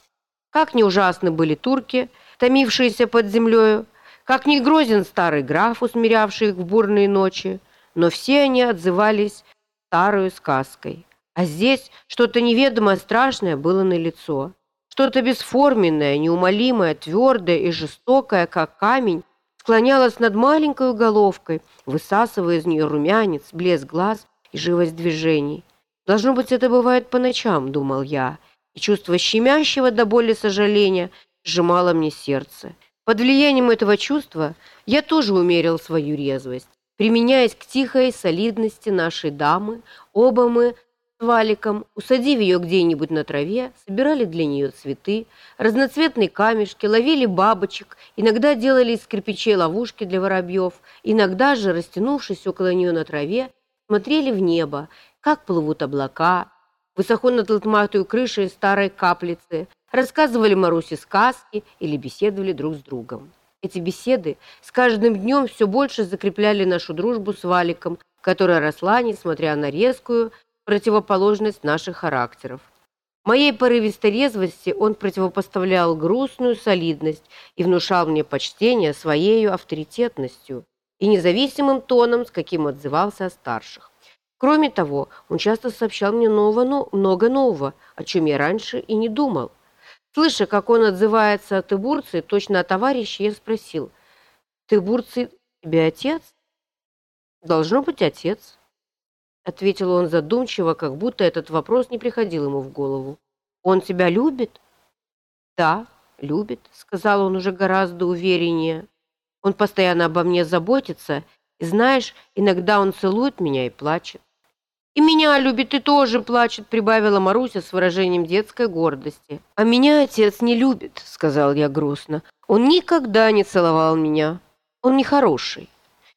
Как не ужасны были турки, томившиеся под землею, как не грозен старый граф, усмирявший их в бурные ночи, но все они отзывались старой сказкой. А здесь что-то неведомое страшное было на лицо, Что-то бесформенное, неумолимое, твердое и жестокое, как камень, склонялось над маленькой головкой, высасывая из нее румянец, блеск глаз и живость движений. Должно быть, это бывает по ночам, думал я, и чувство щемящего до боли сожаления сжимало мне сердце. Под влиянием этого чувства я тоже умерил свою резвость. Применяясь к тихой солидности нашей дамы, оба мы Валиком, усадив ее где-нибудь на траве, собирали для нее цветы, разноцветные камешки, ловили бабочек, иногда делали из кирпичей ловушки для воробьев, иногда же, растянувшись около нее на траве, смотрели в небо как плывут облака, высоко над лотматую крышей старой каплицы, рассказывали Марусе сказки или беседовали друг с другом. Эти беседы с каждым днем все больше закрепляли нашу дружбу с Валиком, которая росла, несмотря на резкую противоположность наших характеров. Моей порывистой резвости он противопоставлял грустную солидность и внушал мне почтение своей авторитетностью и независимым тоном, с каким отзывался о старших. Кроме того, он часто сообщал мне нового, но, много нового, о чем я раньше и не думал. Слыша, как он отзывается о Тыбурции, точно о товарище, я спросил, «Тыбурций тебе отец?» «Должно быть отец». Ответил он задумчиво, как будто этот вопрос не приходил ему в голову. «Он тебя любит?» «Да, любит», — сказал он уже гораздо увереннее. «Он постоянно обо мне заботится, и, знаешь, иногда он целует меня и плачет». «И меня любит и тоже плачет», — прибавила Маруся с выражением детской гордости. «А меня отец не любит», — сказал я грустно. «Он никогда не целовал меня. Он нехороший».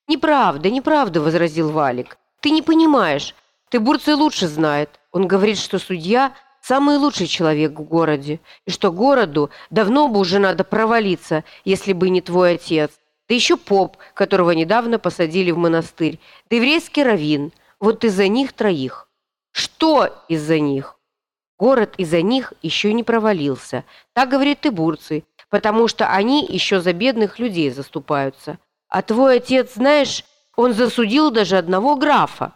«Неправда, неправда», — возразил Валик. Ты не понимаешь. Ты Бурций лучше знает. Он говорит, что судья – самый лучший человек в городе, и что городу давно бы уже надо провалиться, если бы не твой отец. Да еще поп, которого недавно посадили в монастырь, да еврейский раввин. Вот из-за них троих. Что из-за них? Город из-за них еще не провалился. Так говорит Бурций, потому что они еще за бедных людей заступаются. А твой отец, знаешь, он засудил даже одного графа.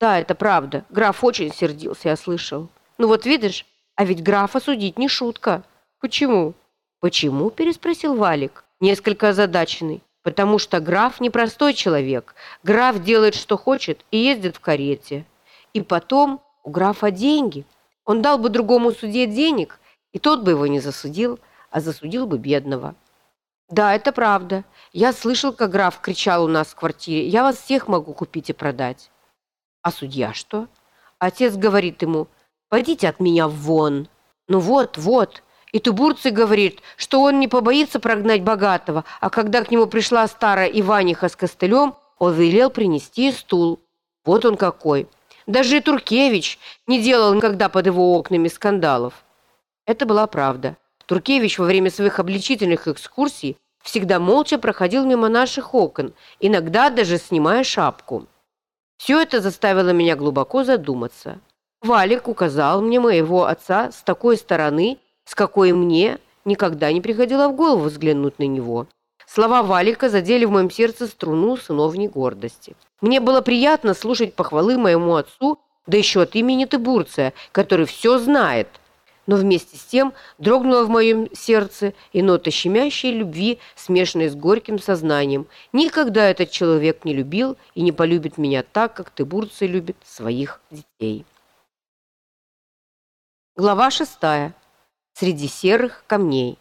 Да, это правда. Граф очень сердился, я слышал. Ну вот видишь, а ведь графа судить не шутка. Почему? Почему? переспросил Валик, несколько озадаченный. Потому что граф непростой человек. Граф делает, что хочет, и ездит в карете. И потом у графа деньги. Он дал бы другому судье денег, и тот бы его не засудил, а засудил бы бедного. Да, это правда. Я слышал, как граф кричал у нас в квартире. Я вас всех могу купить и продать. А судья что? Отец говорит ему, пойдите от меня вон. Ну вот, вот. И Тубурций говорит, что он не побоится прогнать богатого, а когда к нему пришла старая Иваниха с костылем, он велел принести стул. Вот он какой. Даже и Туркевич не делал никогда под его окнами скандалов. Это была правда. Туркевич во время своих обличительных экскурсий всегда молча проходил мимо наших окон, иногда даже снимая шапку. Все это заставило меня глубоко задуматься. Валик указал мне моего отца с такой стороны, с какой мне никогда не приходило в голову взглянуть на него. Слова Валика задели в моем сердце струну сыновней гордости. Мне было приятно слушать похвалы моему отцу, да еще от имени Тыбурция, который все знает – но вместе с тем дрогнула в моем сердце и нота щемящей любви, смешанной с горьким сознанием. Никогда этот человек не любил и не полюбит меня так, как Тыбурцы любит своих детей. Глава шестая. Среди серых камней.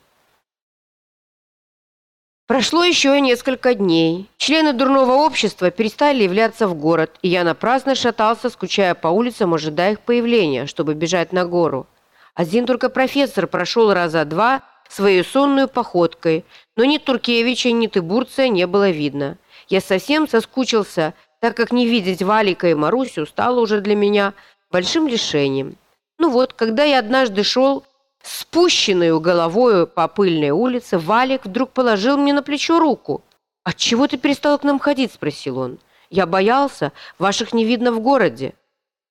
Прошло еще несколько дней. Члены дурного общества перестали являться в город, и я напрасно шатался, скучая по улицам, ожидая их появления, чтобы бежать на гору. Один только профессор прошел раза два своей сонной походкой, но ни Туркевича, ни Тыбурция не было видно. Я совсем соскучился, так как не видеть Валика и Марусю стало уже для меня большим лишением. Ну вот, когда я однажды шел спущенную головою по пыльной улице, Валик вдруг положил мне на плечо руку. «Отчего ты перестал к нам ходить?» – спросил он. «Я боялся, ваших не видно в городе».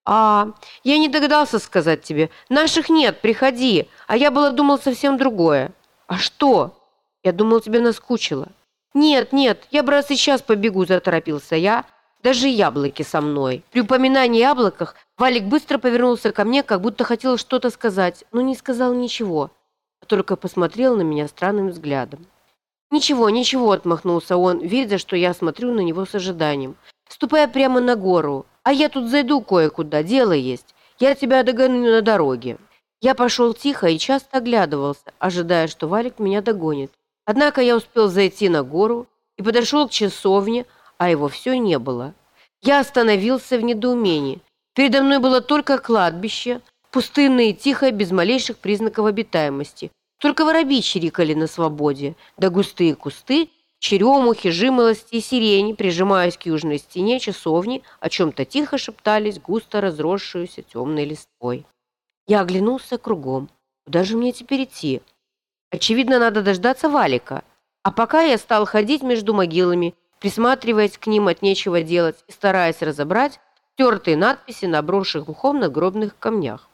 «А, я не догадался сказать тебе. Наших нет, приходи. А я было думал совсем другое». «А что?» «Я думал, тебе наскучило». «Нет, нет, я, брат, сейчас побегу», – заторопился я. «Даже яблоки со мной». При упоминании яблоках Валик быстро повернулся ко мне, как будто хотел что-то сказать, но не сказал ничего, а только посмотрел на меня странным взглядом. «Ничего, ничего», – отмахнулся он, видя, что я смотрю на него с ожиданием. «Ступай прямо на гору. А я тут зайду кое-куда, дело есть. Я тебя догоню на дороге». Я пошел тихо и часто оглядывался, ожидая, что Валик меня догонит. Однако я успел зайти на гору и подошел к часовне, а его все не было. Я остановился в недоумении. Передо мной было только кладбище, пустынное и тихое, без малейших признаков обитаемости. Только воробьи чирикали на свободе, да густые кусты черемухи, жимолости и сирени, прижимаясь к южной стене часовни, о чем-то тихо шептались, густо разросшуюся темной листвой. Я оглянулся кругом. Куда же мне теперь идти? Очевидно, надо дождаться Валика. А пока я стал ходить между могилами, присматриваясь к ним от нечего делать и стараясь разобрать стертые надписи на брошенных мхом надгробных камнях.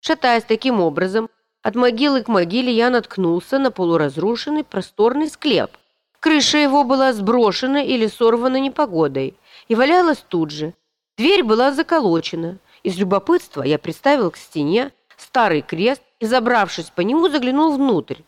Шатаясь таким образом, от могилы к могиле я наткнулся на полуразрушенный просторный склеп – Крыша его была сброшена или сорвана непогодой и валялась тут же. Дверь была заколочена. Из любопытства я приставил к стене старый крест и, забравшись по нему, заглянул внутрь.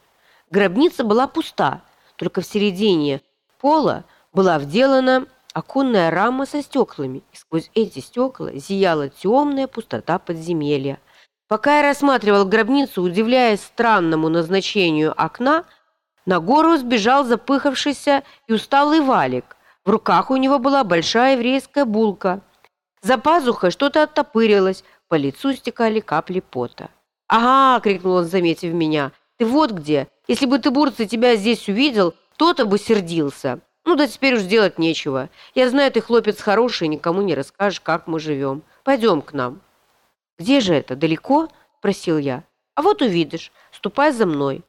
Гробница была пуста, только в середине пола была вделана оконная рама со стеклами, и сквозь эти стекла зияла темная пустота подземелья. Пока я рассматривал гробницу, удивляясь странному назначению окна, на гору сбежал запыхавшийся и усталый валик. В руках у него была большая еврейская булка. За пазухой что-то оттопырилось, по лицу стекали капли пота. «Ага!» — крикнул он, заметив меня. «Ты вот где! Если бы ты, Бурцы, тебя здесь увидел, то-то бы сердился. Ну да теперь уж делать нечего. Я знаю, ты хлопец хороший, никому не расскажешь, как мы живем. Пойдем к нам». «Где же это? Далеко?» – спросил я. «А вот увидишь. Ступай за мной».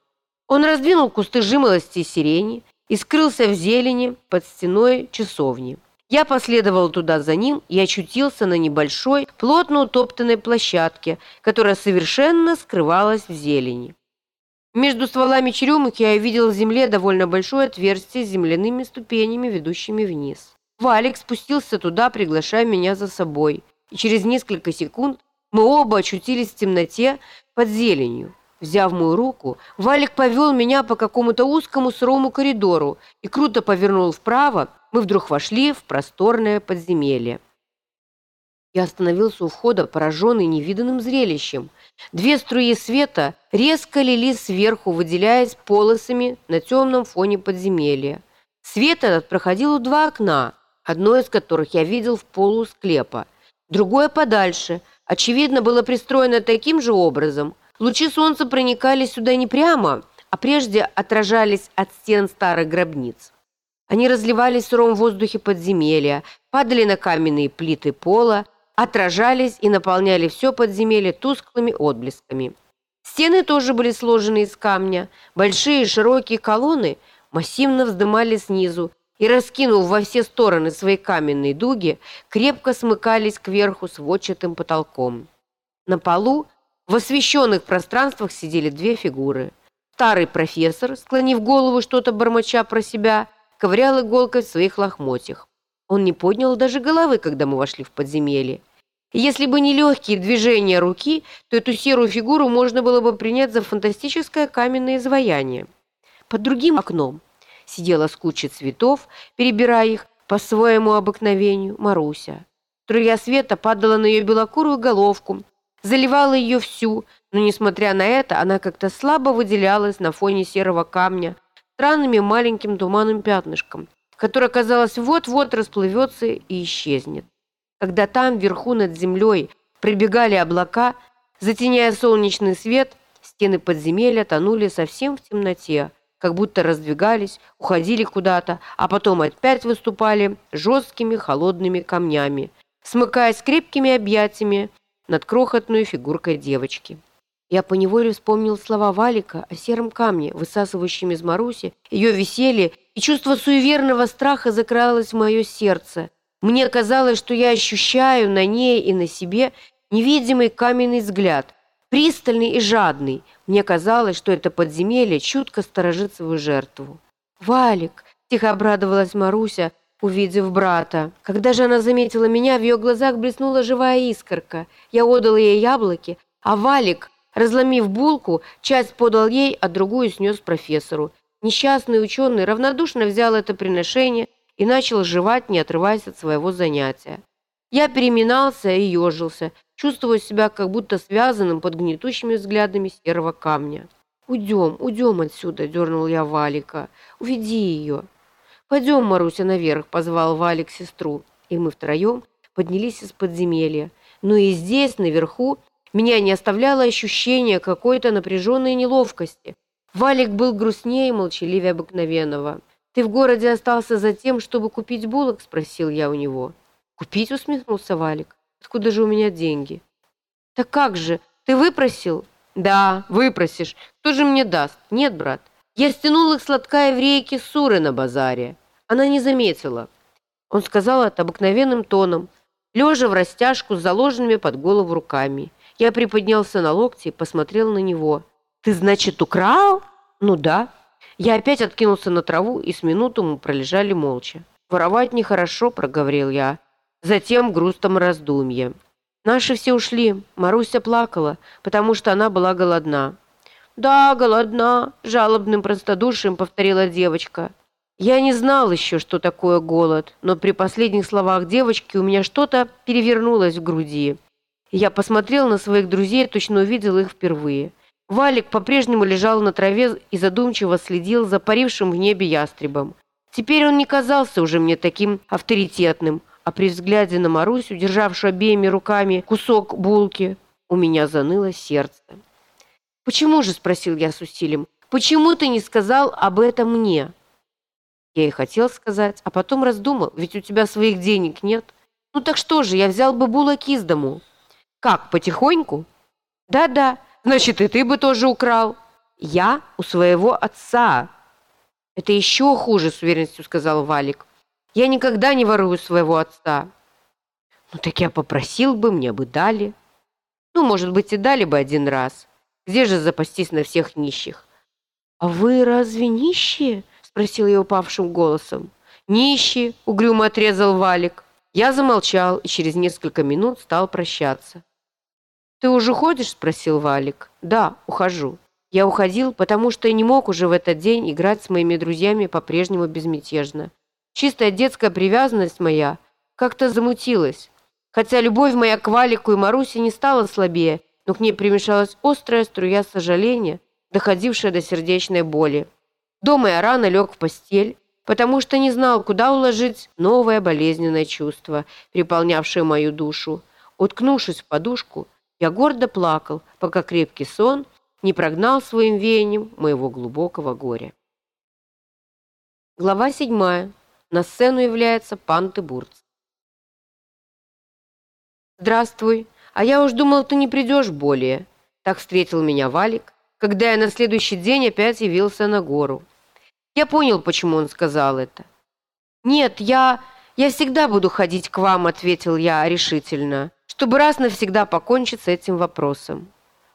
Он раздвинул кусты жимолости и сирени и скрылся в зелени под стеной часовни. Я последовал туда за ним и очутился на небольшой, плотно утоптанной площадке, которая совершенно скрывалась в зелени. Между стволами черемок я увидел в земле довольно большое отверстие с земляными ступенями, ведущими вниз. Валик спустился туда, приглашая меня за собой, и через несколько секунд мы оба очутились в темноте под зеленью. Взяв мою руку, Валик повел меня по какому-то узкому сырому коридору и круто повернул вправо, мы вдруг вошли в просторное подземелье. Я остановился у входа, пораженный невиданным зрелищем. Две струи света резко лились сверху, выделяясь полосами на темном фоне подземелья. Свет этот проходил у два окна, одно из которых я видел в полу склепа, другое подальше, очевидно, было пристроено таким же образом. Лучи солнца проникали сюда не прямо, а прежде отражались от стен старых гробниц. Они разливались в сыром воздухе подземелья, падали на каменные плиты пола, отражались и наполняли все подземелье тусклыми отблесками. Стены тоже были сложены из камня. Большие широкие колонны массивно вздымались снизу и, раскинув во все стороны свои каменные дуги, крепко смыкались кверху сводчатым потолком. На полу в освещенных пространствах сидели две фигуры. Старый профессор, склонив голову что-то бормоча про себя, ковырял иголкой в своих лохмотьях. Он не поднял даже головы, когда мы вошли в подземелье. Если бы не легкие движения руки, то эту серую фигуру можно было бы принять за фантастическое каменное изваяние. Под другим окном сидела с кучей цветов, перебирая их по своему обыкновению Маруся. Струя света падала на ее белокурую головку, заливала ее всю, но, несмотря на это, она как-то слабо выделялась на фоне серого камня, странными маленьким туманным пятнышком, которое, казалось, вот-вот расплывется и исчезнет. Когда там, вверху над землей, прибегали облака, затеняя солнечный свет, стены подземелья тонули совсем в темноте, как будто раздвигались, уходили куда-то, а потом опять выступали жесткими холодными камнями, смыкаясь крепкими объятиями над крохотной фигуркой девочки. Я поневоле вспомнил слова Валика о сером камне, высасывающем из Маруси, ее веселье, и чувство суеверного страха закралось в мое сердце. Мне казалось, что я ощущаю на ней и на себе невидимый каменный взгляд, пристальный и жадный. Мне казалось, что это подземелье чутко сторожит свою жертву. «Валик!» – тихо обрадовалась Маруся, увидев брата. Когда же она заметила меня, в ее глазах блеснула живая искорка. Я отдал ей яблоки, а Валик – Разломив булку, часть подал ей, а другую снес профессору. Несчастный ученый равнодушно взял это приношение и начал жевать, не отрываясь от своего занятия. Я переминался и ежился, чувствуя себя как будто связанным под гнетущими взглядами серого камня. «Уйдем, уйдем отсюда!» – дернул я Валика. «Уведи ее!» «Пойдем, Маруся, наверх!» – позвал Валик сестру. И мы втроем поднялись из подземелья. Но и здесь, наверху, меня не оставляло ощущение какой-то напряженной неловкости. Валик был грустнее и молчаливее обыкновенного. «Ты в городе остался за тем, чтобы купить булок?» – спросил я у него. «Купить?» – усмехнулся Валик. «Откуда же у меня деньги?» «Так как же? Ты выпросил?» «Да, выпросишь. Кто же мне даст?» «Нет, брат. Я стянул их сладка еврейки Суры на базаре. Она не заметила». Он сказал это обыкновенным тоном, лежа в растяжку с заложенными под голову руками. Я приподнялся на локти и посмотрел на него. «Ты, значит, украл?» «Ну да». Я опять откинулся на траву, и с минуту мы пролежали молча. «Воровать нехорошо», — проговорил я. Затем грустом раздумье. Наши все ушли. Маруся плакала, потому что она была голодна. «Да, голодна», — жалобным простодушием повторила девочка. Я не знал еще, что такое голод, но при последних словах девочки у меня что-то перевернулось в груди. Я посмотрел на своих друзей, точно увидел их впервые. Валик по-прежнему лежал на траве и задумчиво следил за парившим в небе ястребом. Теперь он не казался уже мне таким авторитетным, а при взгляде на Марусю, державшую обеими руками кусок булки, у меня заныло сердце. «Почему же?» – спросил я с усилием. «Почему ты не сказал об этом мне?» Я и хотел сказать, а потом раздумал, ведь у тебя своих денег нет. Ну так что же, я взял бы булок из дому. Как, потихоньку? Да-да, значит, и ты бы тоже украл. Я у своего отца. Это еще хуже, с уверенностью сказал Валик. Я никогда не ворую своего отца. Ну так я попросил бы, мне бы дали. Ну, может быть, и дали бы один раз. Где же запастись на всех нищих? А вы разве нищие? спросил я упавшим голосом. «Нищий!» — угрюмо отрезал Валик. Я замолчал и через несколько минут стал прощаться. «Ты уже ходишь?» — спросил Валик. «Да, ухожу». Я уходил, потому что не мог уже в этот день играть с моими друзьями по-прежнему безмятежно. Чистая детская привязанность моя как-то замутилась. Хотя любовь моя к Валику и Марусе не стала слабее, но к ней примешалась острая струя сожаления, доходившая до сердечной боли. Дома я рано лег в постель, потому что не знал, куда уложить новое болезненное чувство, переполнявшее мою душу. Уткнувшись в подушку, я гордо плакал, пока крепкий сон не прогнал своим веянием моего глубокого горя. Глава седьмая. На сцену является пан Тыбурц. «Здравствуй. А я уж думал, ты не придешь более». Так встретил меня Валик, когда я на следующий день опять явился на гору. Я понял, почему он сказал это. «Нет, я... я всегда буду ходить к вам», — ответил я решительно, чтобы раз навсегда покончить с этим вопросом.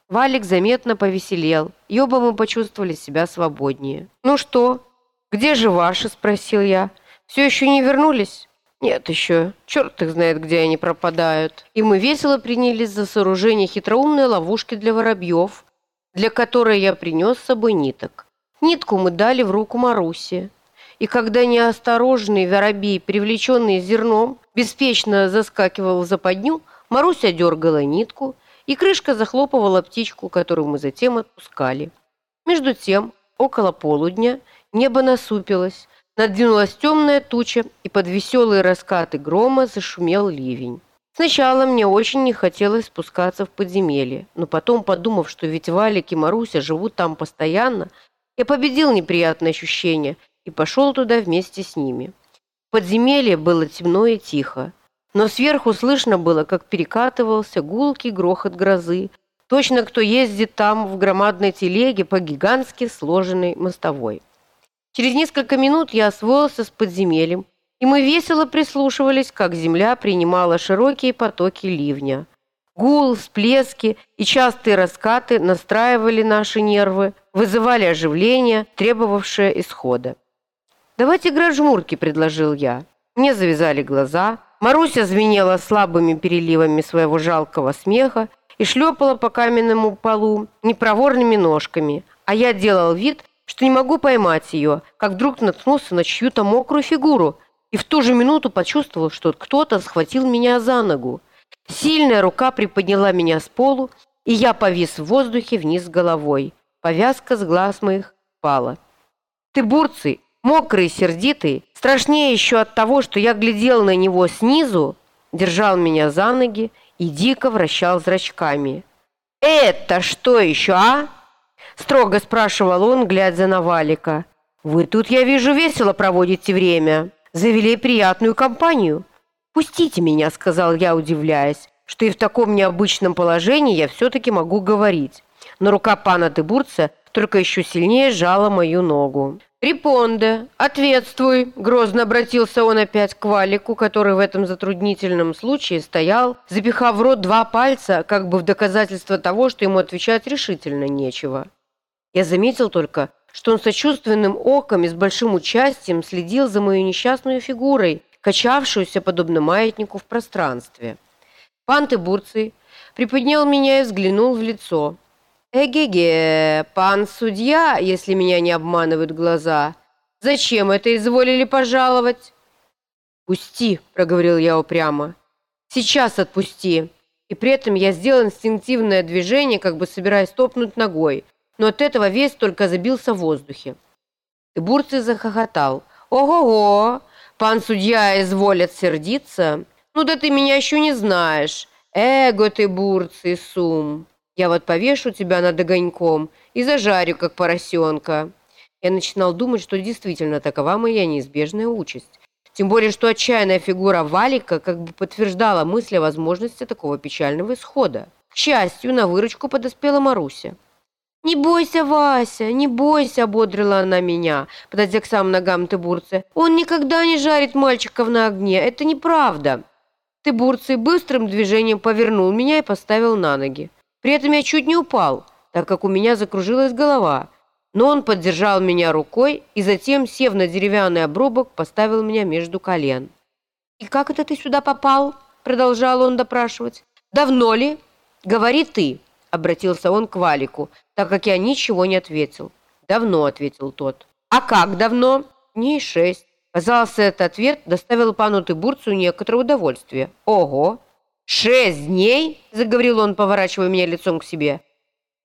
Валик заметно повеселел, и оба мы почувствовали себя свободнее. «Ну что, где же ваши?» — спросил я. «Все еще не вернулись?» «Нет еще. Черт их знает, где они пропадают». И мы весело принялись за сооружение хитроумной ловушки для воробьев, для которой я принес с собой ниток. Нитку мы дали в руку Марусе. И когда неосторожный воробей, привлеченный зерном, беспечно заскакивал в западню, Маруся дергала нитку, и крышка захлопывала птичку, которую мы затем отпускали. Между тем, около полудня, небо насупилось, надвинулась темная туча, и под веселые раскаты грома зашумел ливень. Сначала мне очень не хотелось спускаться в подземелье, но потом, подумав, что ведь Валик и Маруся живут там постоянно, я победил неприятное ощущение и пошел туда вместе с ними. В подземелье было темно и тихо, но сверху слышно было, как перекатывался гулкий грохот грозы, точно кто ездит там в громадной телеге по гигантски сложенной мостовой. Через несколько минут я освоился с подземельем и мы весело прислушивались, как земля принимала широкие потоки ливня. Гул, всплески и частые раскаты настраивали наши нервы, вызывали оживление, требовавшее исхода. «Давайте играть жмурки», — предложил я. Мне завязали глаза, Маруся звенела слабыми переливами своего жалкого смеха и шлепала по каменному полу непроворными ножками, а я делал вид, что не могу поймать ее, как вдруг наткнулся на чью-то мокрую фигуру, и в ту же минуту почувствовал, что кто-то схватил меня за ногу. Сильная рука приподняла меня с полу, и я повис в воздухе вниз головой. Повязка с глаз моих пала. Ты бурцы, мокрый, сердитый, страшнее еще от того, что я глядел на него снизу, держал меня за ноги и дико вращал зрачками. «Это что еще, а?» Строго спрашивал он, глядя на Валика. «Вы тут, я вижу, весело проводите время» завели приятную компанию. «Пустите меня», — сказал я, удивляясь, что и в таком необычном положении я все-таки могу говорить. Но рука пана Дебурца только еще сильнее сжала мою ногу. «Репонде, ответствуй!» – грозно обратился он опять к Валику, который в этом затруднительном случае стоял, запихав в рот два пальца, как бы в доказательство того, что ему отвечать решительно нечего. Я заметил только, что он сочувственным оком и с большим участием следил за моей несчастной фигурой, качавшуюся подобно маятнику в пространстве. Пан Тыбурций приподнял меня и взглянул в лицо. «Эге-ге, пан судья, если меня не обманывают глаза, Зачем это изволили пожаловать?» «Пусти», — проговорил я упрямо. «Сейчас отпусти». И при этом я сделал инстинктивное движение, как бы собираясь топнуть ногой, но от этого весь только забился в воздухе. И Бурций захохотал. «Ого-го! Пан судья изволит сердиться? Ну да ты меня еще не знаешь. Эго ты, Бурций, сум! Я вот повешу тебя над огоньком и зажарю, как поросенка». Я начинал думать, что действительно такова моя неизбежная участь. Тем более, что отчаянная фигура Валика как бы подтверждала мысль о возможности такого печального исхода. К счастью, на выручку подоспела Маруся. «Не бойся, Вася, не бойся», — ободрила она меня, подойдя к самым ногам Тыбурцы. «Он никогда не жарит мальчиков на огне, это неправда». Тыбурций быстрым движением повернул меня и поставил на ноги. При этом я чуть не упал, так как у меня закружилась голова. Но он поддержал меня рукой и затем, сев на деревянный обрубок, поставил меня между колен. «И как это ты сюда попал?» — продолжал он допрашивать. «Давно ли?» «Говори ты», — обратился он к Валику, так как я ничего не ответил. «Давно», — ответил тот. «А как давно?» «Дней шесть». Казалось, этот ответ доставил пану Тыбурцу некоторое удовольствие. «Ого! Шесть дней?» — заговорил он, поворачивая меня лицом к себе.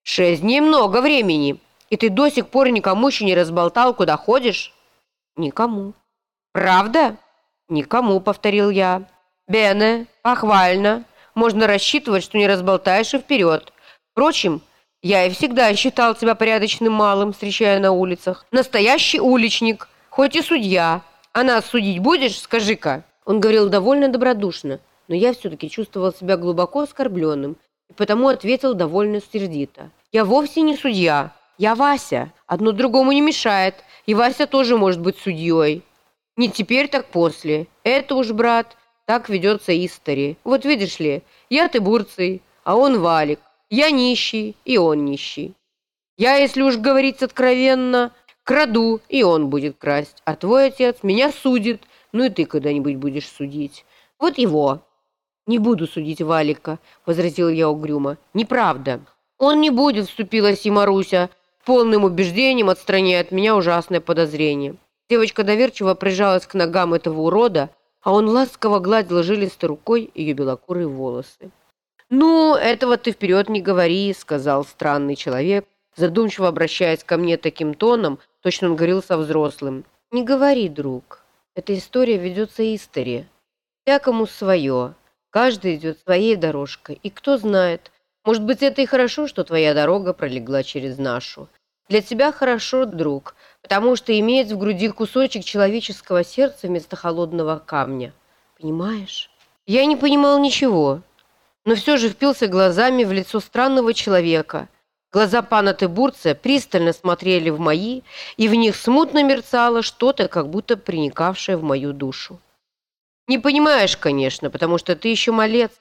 «Шесть дней много времени, и ты до сих пор никому еще не разболтал, куда ходишь?» «Никому». «Правда?» «Никому», — повторил я. «Бене, похвально. Можно рассчитывать, что не разболтаешь и вперед. Впрочем, я и всегда считал тебя порядочным малым, встречая на улицах. Настоящий уличник, хоть и судья. А нас судить будешь, скажи-ка?» Он говорил довольно добродушно, но я все-таки чувствовал себя глубоко оскорбленным и потому ответил довольно сердито. «Я вовсе не судья. Я Вася. Одно другому не мешает, и Вася тоже может быть судьей. Не теперь, так после. Это уж, брат, так ведется истори. Вот видишь ли, я ты бурций, а он валик. Я нищий, и он нищий. Я, если уж говорить откровенно, краду, и он будет красть. А твой отец меня судит, ну и ты когда-нибудь будешь судить. Вот его. Не буду судить Валика, возразил я угрюмо. Неправда. Он не будет, вступилась и Маруся, полным убеждением отстраняя от меня ужасное подозрение. Девочка доверчиво прижалась к ногам этого урода, а он ласково гладил жилистой рукой ее белокурые волосы. «Ну, этого ты вперед не говори», — сказал странный человек, задумчиво обращаясь ко мне таким тоном, точно он говорил со взрослым. «Не говори, друг. Эта история ведется истори. Всякому свое. Каждый идет своей дорожкой. И кто знает, может быть, это и хорошо, что твоя дорога пролегла через нашу. Для тебя хорошо, друг, потому что имеет в груди кусочек человеческого сердца вместо холодного камня. Понимаешь? Я не понимал ничего, но все же впился глазами в лицо странного человека. Глаза пана Тебурца пристально смотрели в мои, и в них смутно мерцало что-то, как будто проникавшее в мою душу. Не понимаешь, конечно, потому что ты еще малец,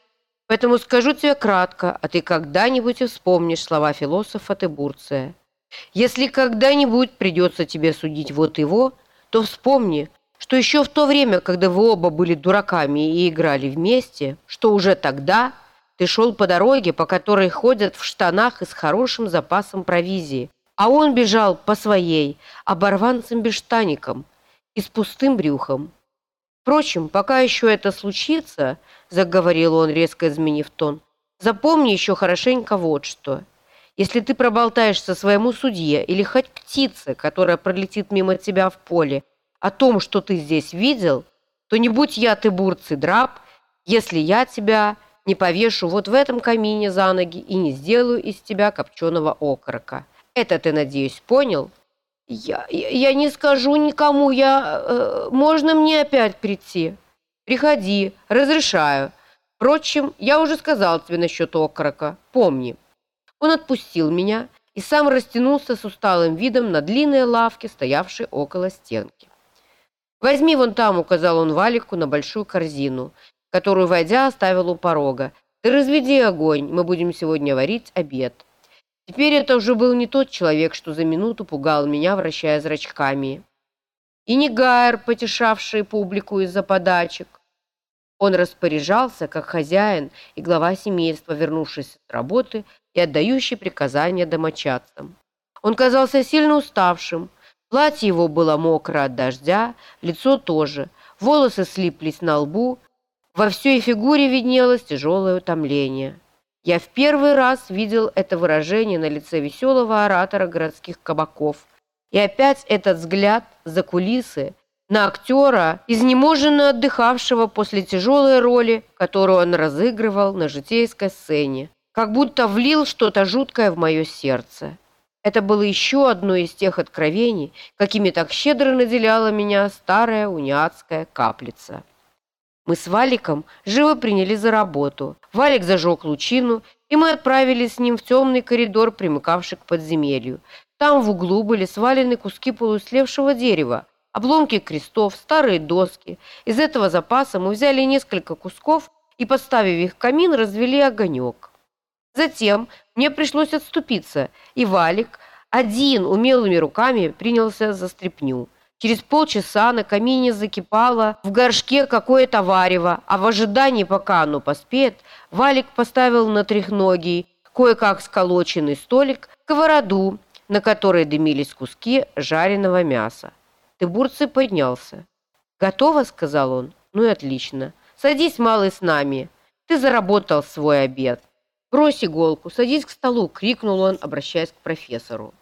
поэтому скажу тебе кратко, а ты когда-нибудь вспомнишь слова философа Тебурция. Если когда-нибудь придется тебе судить вот его, то вспомни, что еще в то время, когда вы оба были дураками и играли вместе, что уже тогда – ты шел по дороге, по которой ходят в штанах и с хорошим запасом провизии. А он бежал по своей, оборванцем-бештаником и с пустым брюхом. Впрочем, пока еще это случится, заговорил он, резко изменив тон, запомни еще хорошенько вот что. Если ты проболтаешься своему судье или хоть птице, которая пролетит мимо тебя в поле, о том, что ты здесь видел, то не будь я ты бурцый драп, если я тебя не повешу вот в этом камине за ноги и не сделаю из тебя копченого окорока. Это ты, надеюсь, понял? Я, я, не скажу никому, я... Э, можно мне опять прийти? Приходи, разрешаю. Впрочем, я уже сказал тебе насчет окорока, помни. Он отпустил меня и сам растянулся с усталым видом на длинной лавке, стоявшей около стенки. «Возьми вон там», — указал он Валику на большую корзину, которую, войдя, оставил у порога. «Ты разведи огонь, мы будем сегодня варить обед». Теперь это уже был не тот человек, что за минуту пугал меня, вращая зрачками. И не Гайер, потешавший публику из-за подачек. Он распоряжался, как хозяин и глава семейства, вернувшийся с работы и отдающий приказания домочадцам. Он казался сильно уставшим, Платье его было мокро от дождя, лицо тоже, волосы слиплись на лбу, во всей фигуре виднелось тяжелое утомление. Я в первый раз видел это выражение на лице веселого оратора городских кабаков. И опять этот взгляд за кулисы на актера, изнеможенно отдыхавшего после тяжелой роли, которую он разыгрывал на житейской сцене, как будто влил что-то жуткое в мое сердце. Это было еще одно из тех откровений, какими так щедро наделяла меня старая униатская каплица. Мы с Валиком живо приняли за работу. Валик зажег лучину, и мы отправились с ним в темный коридор, примыкавший к подземелью. Там в углу были свалены куски полуслевшего дерева, обломки крестов, старые доски. Из этого запаса мы взяли несколько кусков и, поставив их в камин, развели огонек. Затем мне пришлось отступиться, и Валик один умелыми руками принялся за стряпню. Через полчаса на камине закипало в горшке какое-то варево, а в ожидании, пока оно поспеет, Валик поставил на трехногий, кое-как сколоченный столик, сковороду, на которой дымились куски жареного мяса. Тыбурций поднялся. «Готово?» — сказал он. «Ну и отлично. Садись, малый, с нами. Ты заработал свой обед». «Брось иголку, садись к столу!» — крикнул он, обращаясь к профессору.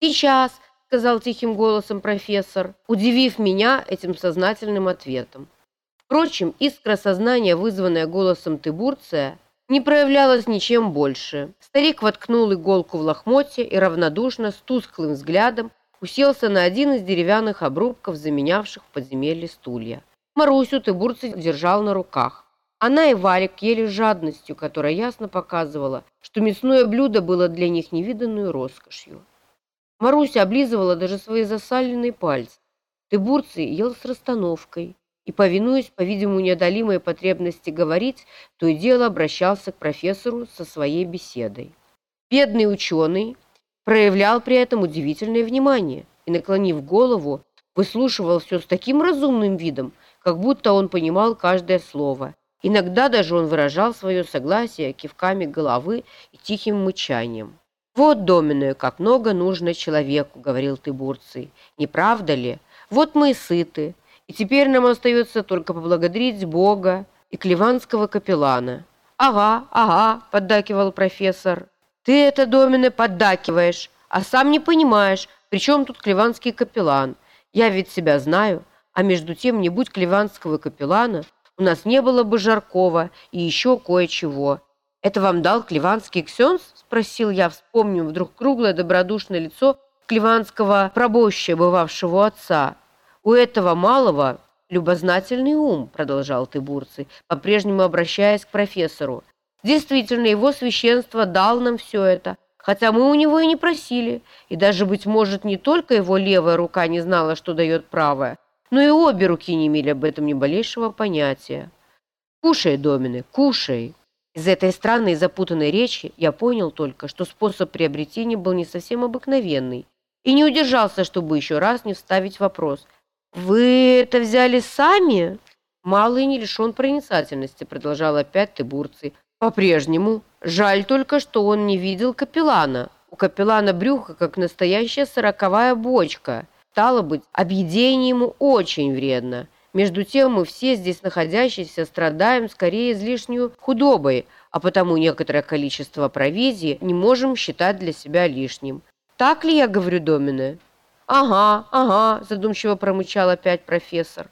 «Сейчас!» — сказал тихим голосом профессор, удивив меня этим сознательным ответом. Впрочем, искра сознания, вызванная голосом Тыбурция, не проявлялась ничем больше. Старик воткнул иголку в лохмотье и равнодушно, с тусклым взглядом, уселся на один из деревянных обрубков, заменявших в подземелье стулья. Марусю Тыбурций держал на руках. Она и Валик ели жадностью, которая ясно показывала, что мясное блюдо было для них невиданной роскошью. Маруся облизывала даже свои засаленные пальцы. Тыбурций ел с расстановкой и, повинуясь, по-видимому, неодолимой потребности говорить, то и дело обращался к профессору со своей беседой. Бедный ученый проявлял при этом удивительное внимание и, наклонив голову, выслушивал все с таким разумным видом, как будто он понимал каждое слово – Иногда даже он выражал свое согласие кивками головы и тихим мычанием. «Вот, Домино, как много нужно человеку», — говорил Тыбурций. «Не правда ли? Вот мы и сыты, и теперь нам остается только поблагодарить Бога и клеванского капеллана». «Ага, ага», — поддакивал профессор. «Ты это, Домино, поддакиваешь, а сам не понимаешь, при чем тут клеванский капеллан. Я ведь себя знаю, а между тем, не будь клеванского капеллана, у нас не было бы Жаркова и еще кое-чего. Это вам дал клеванский ксенс? Спросил я, вспомнив вдруг круглое добродушное лицо клеванского пробоща, бывавшего отца. У этого малого любознательный ум, продолжал Тыбурций, по-прежнему обращаясь к профессору. Действительно, его священство дал нам все это, хотя мы у него и не просили, и даже, быть может, не только его левая рука не знала, что дает правая, но и обе руки не имели об этом ни малейшего понятия. «Кушай, Домины, кушай!» Из этой странной и запутанной речи я понял только, что способ приобретения был не совсем обыкновенный, и не удержался, чтобы еще раз не вставить вопрос. «Вы это взяли сами?» «Малый не лишен проницательности», — продолжал опять Тыбурций. «По-прежнему. Жаль только, что он не видел капеллана. У капеллана брюхо, как настоящая сороковая бочка. Стало быть, объедение ему очень вредно. Между тем мы все здесь находящиеся страдаем скорее излишнюю худобой, а потому некоторое количество провизии не можем считать для себя лишним. Так ли я говорю, Домине? Ага, ага, задумчиво промычал опять профессор.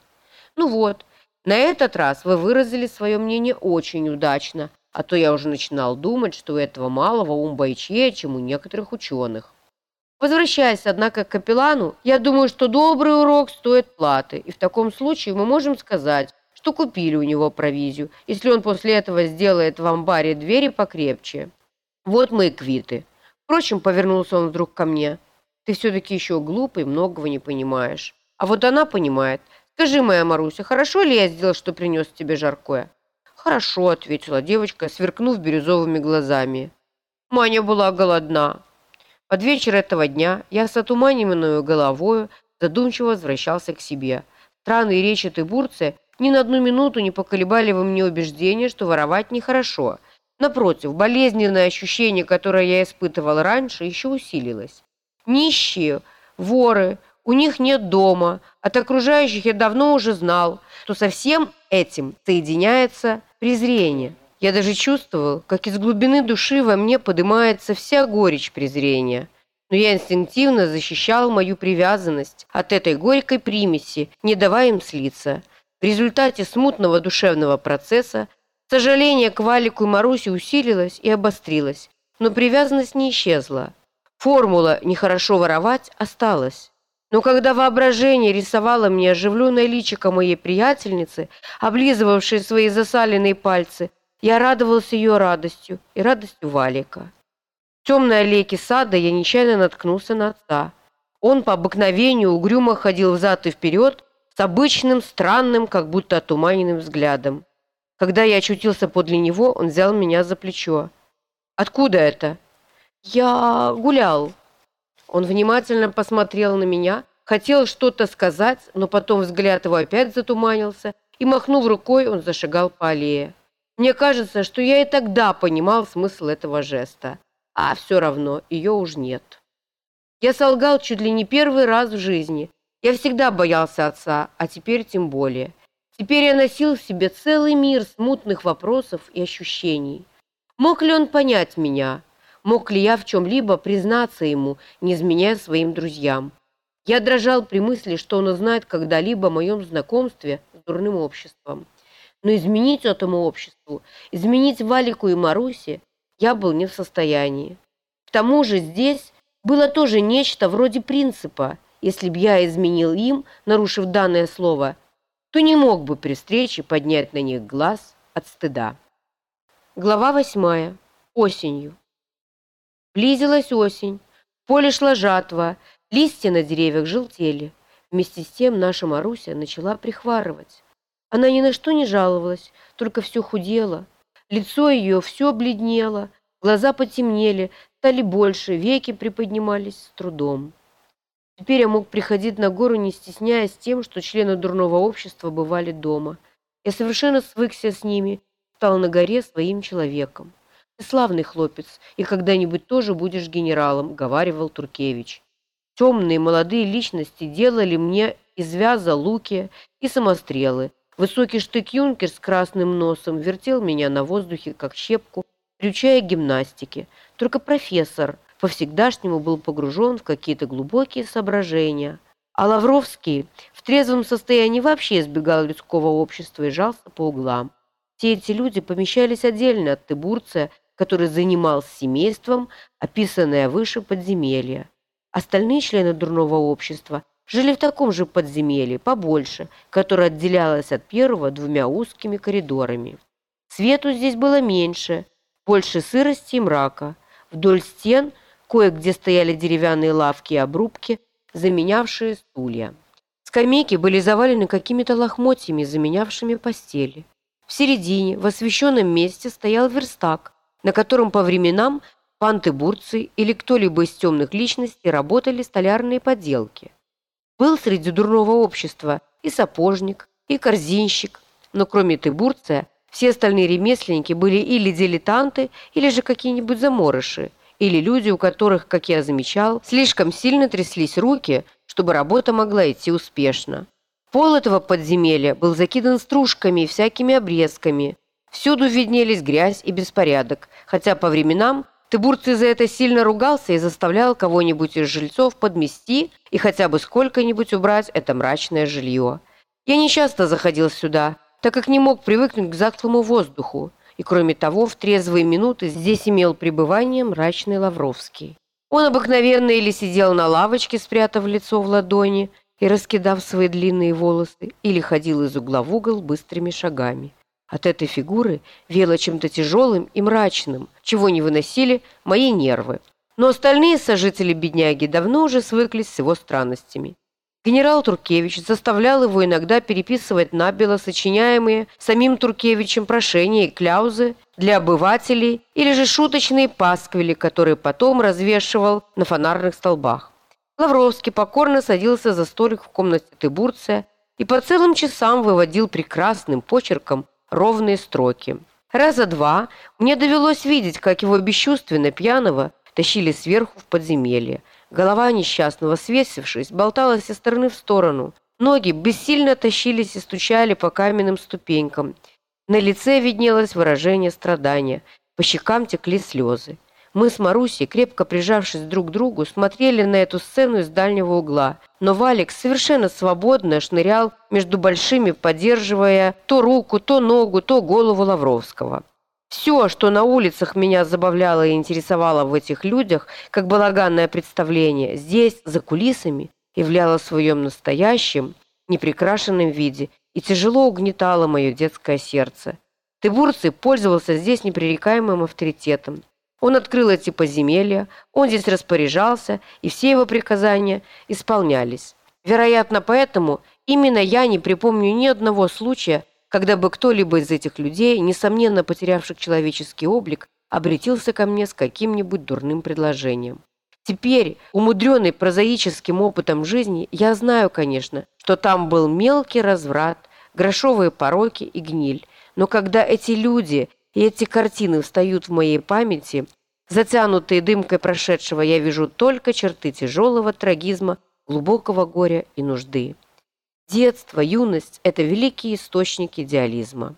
Ну вот, на этот раз вы выразили свое мнение очень удачно, а то я уже начинал думать, что у этого малого ум бойчее, чем у некоторых ученых. Возвращаясь, однако, к капеллану, я думаю, что добрый урок стоит платы, и в таком случае мы можем сказать, что купили у него провизию, если он после этого сделает в амбаре двери покрепче. Вот мы и квиты. Впрочем, повернулся он вдруг ко мне. Ты все-таки еще глупый, многого не понимаешь. А вот она понимает. Скажи, моя Маруся, хорошо ли я сделал, что принес тебе жаркое? Хорошо, ответила девочка, сверкнув бирюзовыми глазами. Маня была голодна. Под вечер этого дня я с отуманенную головою задумчиво возвращался к себе. Странные речи Тыбурция ни на одну минуту не поколебали во мне убеждение, что воровать нехорошо. Напротив, болезненное ощущение, которое я испытывал раньше, еще усилилось. Нищие, воры, у них нет дома. От окружающих я давно уже знал, что со всем этим соединяется презрение. Я даже чувствовал, как из глубины души во мне поднимается вся горечь презрения. Но я инстинктивно защищал мою привязанность от этой горькой примеси, не давая им слиться. В результате смутного душевного процесса сожаление к Валику и Марусе усилилось и обострилось, но привязанность не исчезла. Формула «нехорошо воровать» осталась. Но когда воображение рисовало мне оживленное личико моей приятельницы, облизывавшей свои засаленные пальцы, я радовался ее радостью и радостью Валика. В темной аллейке сада я нечаянно наткнулся на отца. Он по обыкновению угрюмо ходил взад и вперед с обычным, странным, как будто отуманенным взглядом. Когда я очутился подле него, он взял меня за плечо. «Откуда это?» «Я гулял». Он внимательно посмотрел на меня, хотел что-то сказать, но потом взгляд его опять затуманился, и, махнув рукой, он зашагал по аллее. Мне кажется, что я и тогда понимал смысл этого жеста. А все равно ее уж нет. Я солгал чуть ли не первый раз в жизни. Я всегда боялся отца, а теперь тем более. Теперь я носил в себе целый мир смутных вопросов и ощущений. Мог ли он понять меня? Мог ли я в чем-либо признаться ему, не изменяя своим друзьям? Я дрожал при мысли, что он узнает когда-либо о моем знакомстве с дурным обществом. Но изменить этому обществу, изменить Валику и Марусе я был не в состоянии. К тому же здесь было тоже нечто вроде принципа. Если б я изменил им, нарушив данное слово, то не мог бы при встрече поднять на них глаз от стыда. Глава восьмая. Осенью. Близилась осень. В поле шла жатва, листья на деревьях желтели. Вместе с тем наша Маруся начала прихварывать. Она ни на что не жаловалась, только все худела. Лицо ее все бледнело, глаза потемнели, стали больше, веки приподнимались с трудом. Теперь я мог приходить на гору, не стесняясь тем, что члены дурного общества бывали дома. Я совершенно свыкся с ними, стал на горе своим человеком. «Ты славный хлопец, и когда-нибудь тоже будешь генералом», — говаривал Туркевич. Темные молодые личности делали мне из вяза луки и самострелы, Высокий штык-юнкер с красным носом вертел меня на воздухе, как щепку, приучая к гимнастике. Только профессор по-всегдашнему был погружен в какие-то глубокие соображения. А Лавровский в трезвом состоянии вообще избегал людского общества и жался по углам. Все эти люди помещались отдельно от Тыбурция, который занимался семейством, описанное выше подземелья. Остальные члены дурного общества жили в таком же подземелье, побольше, которое отделялось от первого двумя узкими коридорами. Свету здесь было меньше, больше сырости и мрака. Вдоль стен кое-где стояли деревянные лавки и обрубки, заменявшие стулья. Скамейки были завалены какими-то лохмотьями, заменявшими постели. В середине, в освещенном месте, стоял верстак, на котором по временам панты-бурцы или кто-либо из темных личностей работали столярные поделки. Был среди дурного общества и сапожник, и корзинщик, но кроме Тыбурция все остальные ремесленники были или дилетанты, или же какие-нибудь заморыши, или люди, у которых, как я замечал, слишком сильно тряслись руки, чтобы работа могла идти успешно. Пол этого подземелья был закидан стружками и всякими обрезками. Всюду виднелись грязь и беспорядок, хотя по временам Тыбурций за это сильно ругался и заставлял кого-нибудь из жильцов подмести и хотя бы сколько-нибудь убрать это мрачное жилье. Я нечасто заходил сюда, так как не мог привыкнуть к затхлому воздуху, и кроме того, в трезвые минуты здесь имел пребывание мрачный Лавровский. Он обыкновенно или сидел на лавочке, спрятав лицо в ладони и раскидав свои длинные волосы, или ходил из угла в угол быстрыми шагами. От этой фигуры вело чем-то тяжелым и мрачным, чего не выносили мои нервы. Но остальные сожители бедняги давно уже свыклись с его странностями. Генерал Туркевич заставлял его иногда переписывать набело сочиняемые самим Туркевичем прошения и кляузы для обывателей или же шуточные пасквили, которые потом развешивал на фонарных столбах. Лавровский покорно садился за столик в комнате Тыбурция и по целым часам выводил прекрасным почерком ровные строки. Раза два мне довелось видеть, как его бесчувственно пьяного тащили сверху в подземелье. Голова несчастного, свесившись, болталась из стороны в сторону. Ноги бессильно тащились и стучали по каменным ступенькам. На лице виднелось выражение страдания, по щекам текли слезы. Мы с Марусей, крепко прижавшись друг к другу, смотрели на эту сцену из дальнего угла. Но Валик совершенно свободно шнырял между большими, поддерживая то руку, то ногу, то голову Лавровского. Все, что на улицах меня забавляло и интересовало в этих людях, как балаганное представление, здесь, за кулисами, являло в своем настоящем, неприкрашенном виде и тяжело угнетало мое детское сердце. Тыбурций пользовался здесь непререкаемым авторитетом. Он открыл эти подземелья, он здесь распоряжался, и все его приказания исполнялись. Вероятно, поэтому именно я не припомню ни одного случая, когда бы кто-либо из этих людей, несомненно потерявших человеческий облик, обратился ко мне с каким-нибудь дурным предложением. Теперь, умудренный прозаическим опытом жизни, я знаю, конечно, что там был мелкий разврат, грошовые пороки и гниль. Но когда эти люди и эти картины встают в моей памяти, затянутые дымкой прошедшего, я вижу только черты тяжелого трагизма, глубокого горя и нужды. Детство, юность – это великие источники идеализма.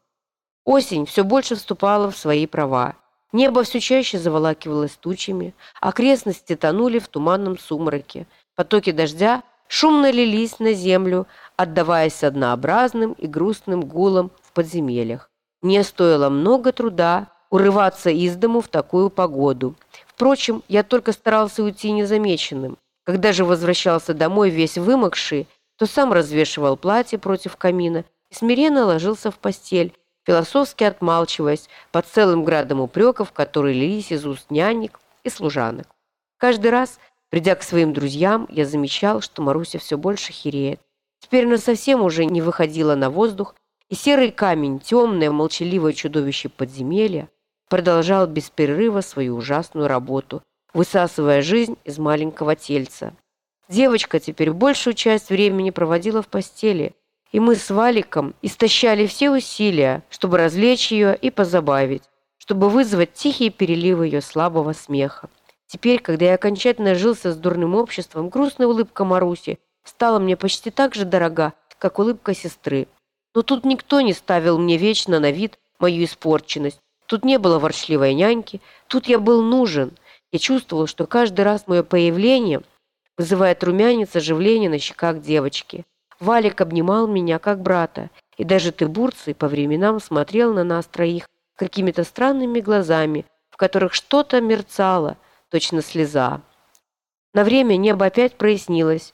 Осень все больше вступала в свои права. Небо все чаще заволакивалось тучами, окрестности тонули в туманном сумраке. Потоки дождя шумно лились на землю, отдаваясь однообразным и грустным гулом в подземельях. Мне стоило много труда урываться из дому в такую погоду. Впрочем, я только старался уйти незамеченным. Когда же возвращался домой весь вымокший, то сам развешивал платье против камина и смиренно ложился в постель, философски отмалчиваясь под целым градом упреков, которые лились из уст нянек и служанок. Каждый раз, придя к своим друзьям, я замечал, что Маруся все больше хереет. Теперь она совсем уже не выходила на воздух и серый камень, темное, молчаливое чудовище подземелья, продолжал без перерыва свою ужасную работу, высасывая жизнь из маленького тельца. Девочка теперь большую часть времени проводила в постели, и мы с Валиком истощали все усилия, чтобы развлечь ее и позабавить, чтобы вызвать тихие переливы ее слабого смеха. Теперь, когда я окончательно жился с дурным обществом, грустная улыбка Маруси стала мне почти так же дорога, как улыбка сестры. Но тут никто не ставил мне вечно на вид мою испорченность. Тут не было ворчливой няньки, тут я был нужен. Я чувствовал, что каждый раз мое появление вызывает румянец оживление на щеках девочки. Валик обнимал меня, как брата, и даже Тыбурций по временам смотрел на нас троих какими-то странными глазами, в которых что-то мерцало, точно слеза. На время небо опять прояснилось.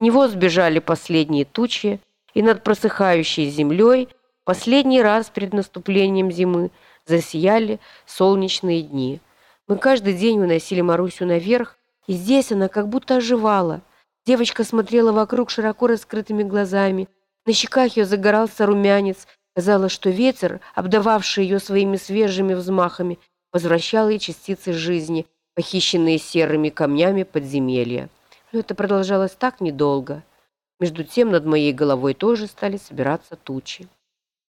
В него сбежали последние тучи, и над просыхающей землей последний раз перед наступлением зимы засияли солнечные дни. Мы каждый день выносили Марусю наверх, и здесь она как будто оживала. Девочка смотрела вокруг широко раскрытыми глазами. На щеках ее загорался румянец. Казалось, что ветер, обдававший ее своими свежими взмахами, возвращал ей частицы жизни, похищенные серыми камнями подземелья. Но это продолжалось так недолго. Между тем над моей головой тоже стали собираться тучи.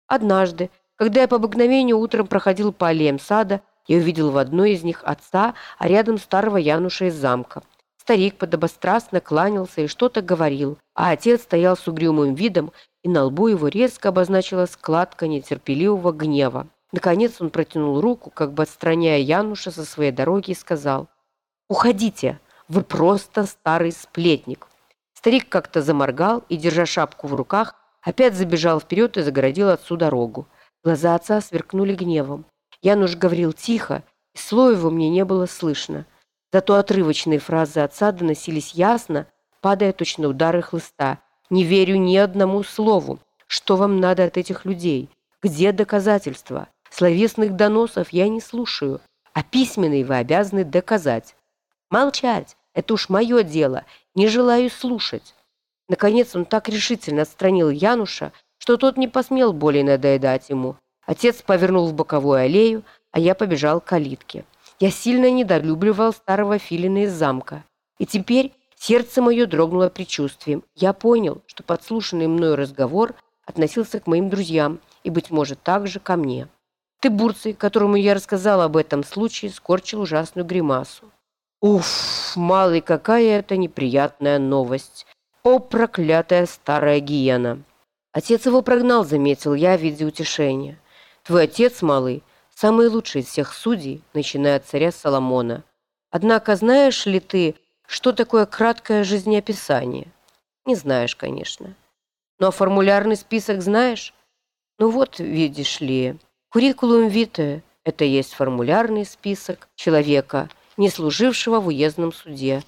Однажды, когда я по обыкновению утром проходил по аллеям сада, я увидел в одной из них отца, а рядом старого Януша из замка. Старик подобострастно кланялся и что-то говорил, а отец стоял с угрюмым видом, и на лбу его резко обозначилась складка нетерпеливого гнева. Наконец он протянул руку, как бы отстраняя Януша со своей дороги, и сказал «Уходите, вы просто старый сплетник». Старик как-то заморгал и, держа шапку в руках, опять забежал вперед и загородил отцу дорогу. Глаза отца сверкнули гневом. Януш говорил тихо, и его мне не было слышно. Зато отрывочные фразы отца доносились ясно, падая точно удары хлыста. «Не верю ни одному слову. Что вам надо от этих людей? Где доказательства? Словесных доносов я не слушаю, а письменные вы обязаны доказать. Молчать! Это уж мое дело, не желаю слушать». Наконец он так решительно отстранил Януша, что тот не посмел более надоедать ему. Отец повернул в боковую аллею, а я побежал к калитке. Я сильно недолюбливал старого филина из замка. И теперь сердце мое дрогнуло предчувствием. Я понял, что подслушанный мною разговор относился к моим друзьям и, быть может, также ко мне. Ты, Бурций, которому я рассказал об этом случае, скорчил ужасную гримасу. Уф, малый, какая это неприятная новость. О, проклятая старая гиена. Отец его прогнал, заметил я в виде утешения. Твой отец, малый, самый лучший из всех судей, начиная от царя Соломона. Однако знаешь ли ты, что такое краткое жизнеописание? Не знаешь, конечно. Но формулярный список знаешь? Ну вот, видишь ли, куррикулум витая – это есть формулярный список человека, не служившего в уездном суде.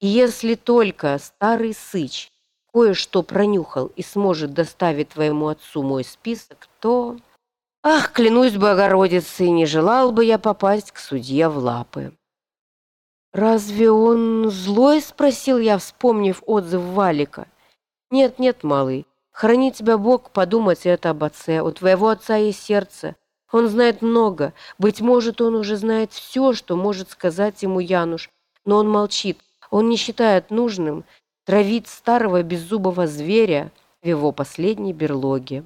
И если только старый сыч кое-что пронюхал и сможет доставить твоему отцу мой список, то... Ах, клянусь Богородицей, не желал бы я попасть к судье в лапы. «Разве он злой?» – спросил я, вспомнив отзыв Валика. «Нет, нет, малый, храни тебя Бог подумать это об отце. У твоего отца есть сердце. Он знает много. Быть может, он уже знает все, что может сказать ему Януш. Но он молчит. Он не считает нужным травить старого беззубого зверя в его последней берлоге.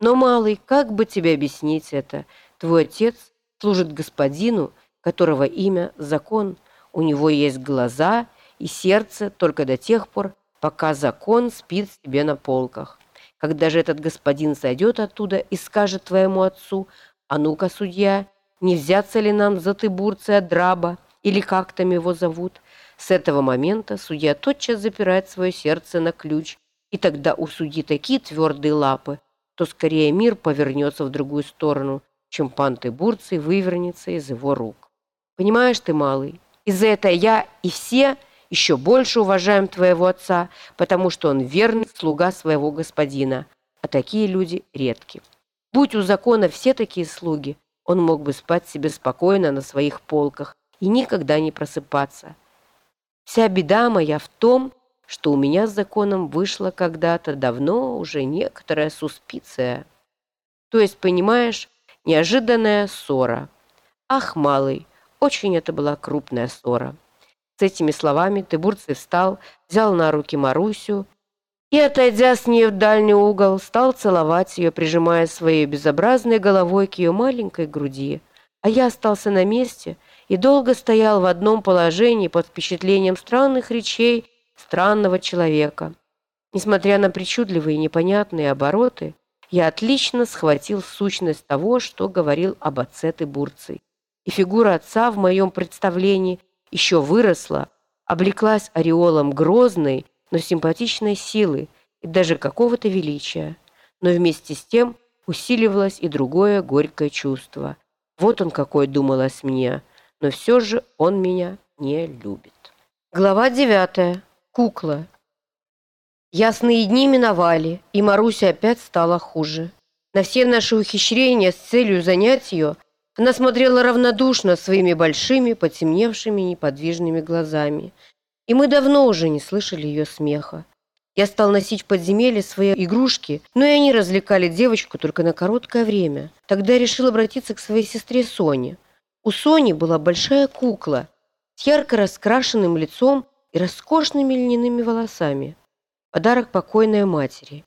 Но, малый, как бы тебе объяснить это? Твой отец служит господину, которого имя – закон – у него есть глаза и сердце только до тех пор, пока закон спит себе на полках. Когда же этот господин сойдет оттуда и скажет твоему отцу, «А ну-ка, судья, не взяться ли нам за Тыбурция Драба, или как там его зовут?» С этого момента судья тотчас запирает свое сердце на ключ, и тогда у судьи такие твердые лапы, то скорее мир повернется в другую сторону, чем пан Тыбурций вывернется из его рук. Понимаешь ты, малый, и за это я и все еще больше уважаем твоего отца, потому что он верный слуга своего господина, а такие люди редки. Будь у закона все такие слуги, он мог бы спать себе спокойно на своих полках и никогда не просыпаться. Вся беда моя в том, что у меня с законом вышла когда-то давно уже некоторая суспиция. То есть, понимаешь, неожиданная ссора. Ах, малый, очень это была крупная ссора. С этими словами Тыбурцев встал, взял на руки Марусю и, отойдя с ней в дальний угол, стал целовать ее, прижимая своей безобразной головой к ее маленькой груди. А я остался на месте и долго стоял в одном положении под впечатлением странных речей странного человека. Несмотря на причудливые и непонятные обороты, я отлично схватил сущность того, что говорил об отце Тыбурций и фигура отца в моем представлении еще выросла, облеклась ореолом грозной, но симпатичной силы и даже какого-то величия. Но вместе с тем усиливалось и другое горькое чувство. Вот он какой думалось мне, но все же он меня не любит. Глава девятая. Кукла. Ясные дни миновали, и Маруся опять стала хуже. На все наши ухищрения с целью занять ее – она смотрела равнодушно своими большими, потемневшими, неподвижными глазами. И мы давно уже не слышали ее смеха. Я стал носить в подземелье свои игрушки, но и они развлекали девочку только на короткое время. Тогда я решил обратиться к своей сестре Соне. У Сони была большая кукла с ярко раскрашенным лицом и роскошными льняными волосами. Подарок покойной матери.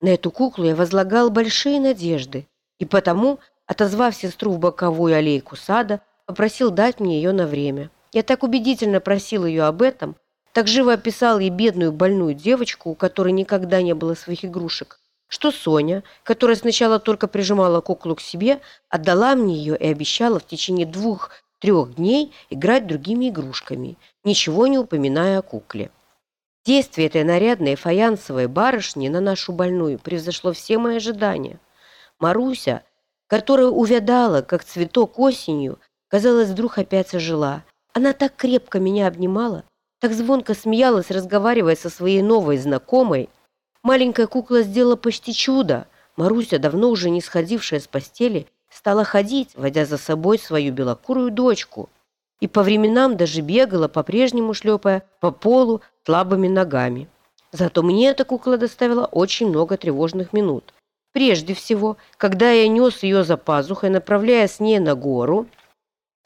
На эту куклу я возлагал большие надежды, и потому Отозвав сестру в боковую аллейку сада, попросил дать мне ее на время. Я так убедительно просил ее об этом, так живо описал ей бедную больную девочку, у которой никогда не было своих игрушек, что Соня, которая сначала только прижимала куклу к себе, отдала мне ее и обещала в течение двух-трех дней играть другими игрушками, ничего не упоминая о кукле. Действие этой нарядной фаянсовой барышни на нашу больную превзошло все мои ожидания. Маруся – которая увядала, как цветок осенью, казалось, вдруг опять ожила. Она так крепко меня обнимала, так звонко смеялась, разговаривая со своей новой знакомой. Маленькая кукла сделала почти чудо. Маруся, давно уже не сходившая с постели, стала ходить, водя за собой свою белокурую дочку. И по временам даже бегала, по-прежнему шлепая по полу слабыми ногами. Зато мне эта кукла доставила очень много тревожных минут. Прежде всего, когда я нес ее за пазухой, направляя с ней на гору,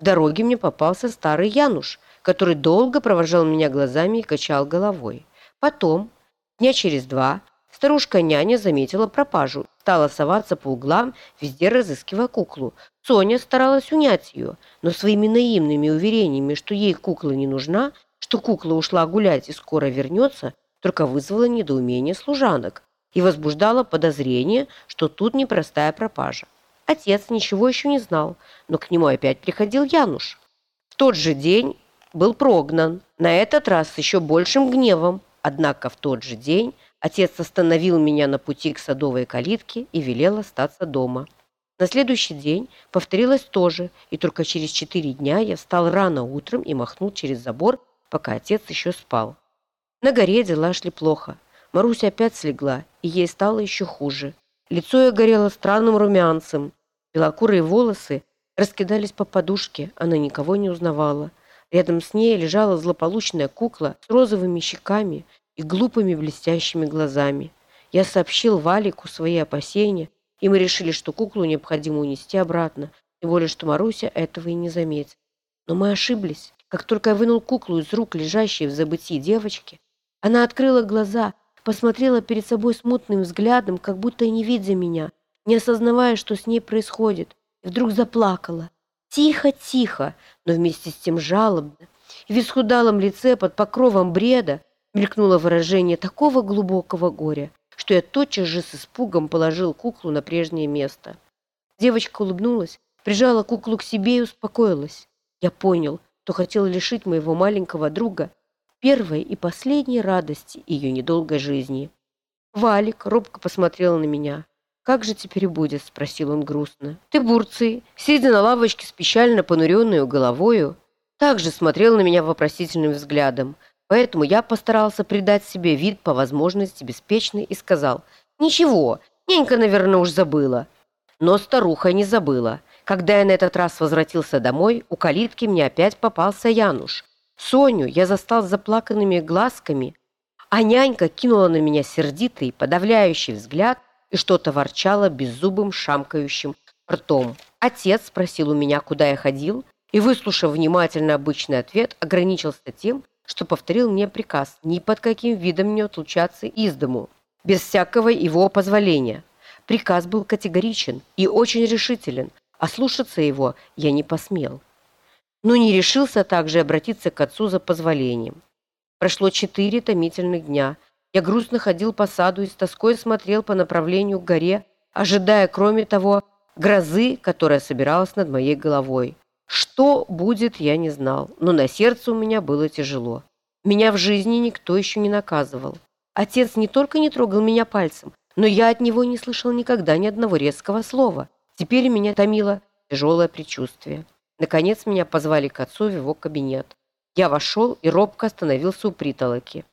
в дороге мне попался старый Януш, который долго провожал меня глазами и качал головой. Потом, дня через два, Старушка-няня заметила пропажу, стала соваться по углам, везде разыскивая куклу. Соня старалась унять ее, но своими наивными уверениями, что ей кукла не нужна, что кукла ушла гулять и скоро вернется, только вызвала недоумение служанок и возбуждала подозрение, что тут непростая пропажа. Отец ничего еще не знал, но к нему опять приходил Януш. В тот же день был прогнан, на этот раз с еще большим гневом, однако в тот же день Отец остановил меня на пути к садовой калитке и велел остаться дома. На следующий день повторилось то же, и только через четыре дня я встал рано утром и махнул через забор, пока отец еще спал. На горе дела шли плохо. Маруся опять слегла, и ей стало еще хуже. Лицо ее горело странным румянцем. Белокурые волосы раскидались по подушке, она никого не узнавала. Рядом с ней лежала злополучная кукла с розовыми щеками и глупыми блестящими глазами. Я сообщил Валику свои опасения, и мы решили, что куклу необходимо унести обратно, тем более, что Маруся этого и не заметит. Но мы ошиблись. Как только я вынул куклу из рук, лежащей в забытии девочки, она открыла глаза, посмотрела перед собой смутным взглядом, как будто и не видя меня, не осознавая, что с ней происходит, и вдруг заплакала. Тихо-тихо, но вместе с тем жалобно. И в исхудалом лице под покровом бреда мелькнуло выражение такого глубокого горя, что я тотчас же с испугом положил куклу на прежнее место. Девочка улыбнулась, прижала куклу к себе и успокоилась. Я понял, что хотел лишить моего маленького друга первой и последней радости ее недолгой жизни. Валик робко посмотрел на меня. «Как же теперь будет?» – спросил он грустно. Ты Бурций, сидя на лавочке с печально понуренную головою, также смотрел на меня вопросительным взглядом – Поэтому я постарался придать себе вид по возможности беспечный и сказал, «Ничего, ненька, наверное, уж забыла». Но старуха не забыла. Когда я на этот раз возвратился домой, у калитки мне опять попался Януш. Соню я застал заплаканными глазками, а нянька кинула на меня сердитый, подавляющий взгляд и что-то ворчала беззубым шамкающим ртом. Отец спросил у меня, куда я ходил, и, выслушав внимательно обычный ответ, ограничился тем, что повторил мне приказ ни под каким видом не отлучаться из дому, без всякого его позволения. Приказ был категоричен и очень решителен, а слушаться его я не посмел. Но не решился также обратиться к отцу за позволением. Прошло четыре томительных дня. Я грустно ходил по саду и с тоской смотрел по направлению к горе, ожидая, кроме того, грозы, которая собиралась над моей головой. Что будет, я не знал, но на сердце у меня было тяжело. Меня в жизни никто еще не наказывал. Отец не только не трогал меня пальцем, но я от него не слышал никогда ни одного резкого слова. Теперь меня томило тяжелое предчувствие. Наконец меня позвали к отцу в его кабинет. Я вошел и робко остановился у притолоки.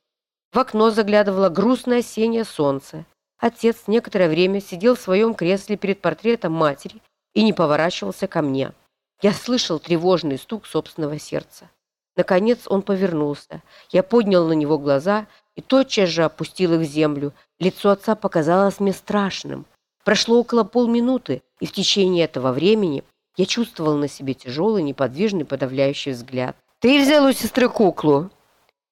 В окно заглядывало грустное осеннее солнце. Отец некоторое время сидел в своем кресле перед портретом матери и не поворачивался ко мне. Я слышал тревожный стук собственного сердца. Наконец он повернулся. Я поднял на него глаза и тотчас же опустил их в землю. Лицо отца показалось мне страшным. Прошло около полминуты, и в течение этого времени я чувствовал на себе тяжелый, неподвижный, подавляющий взгляд. «Ты взял у сестры куклу?»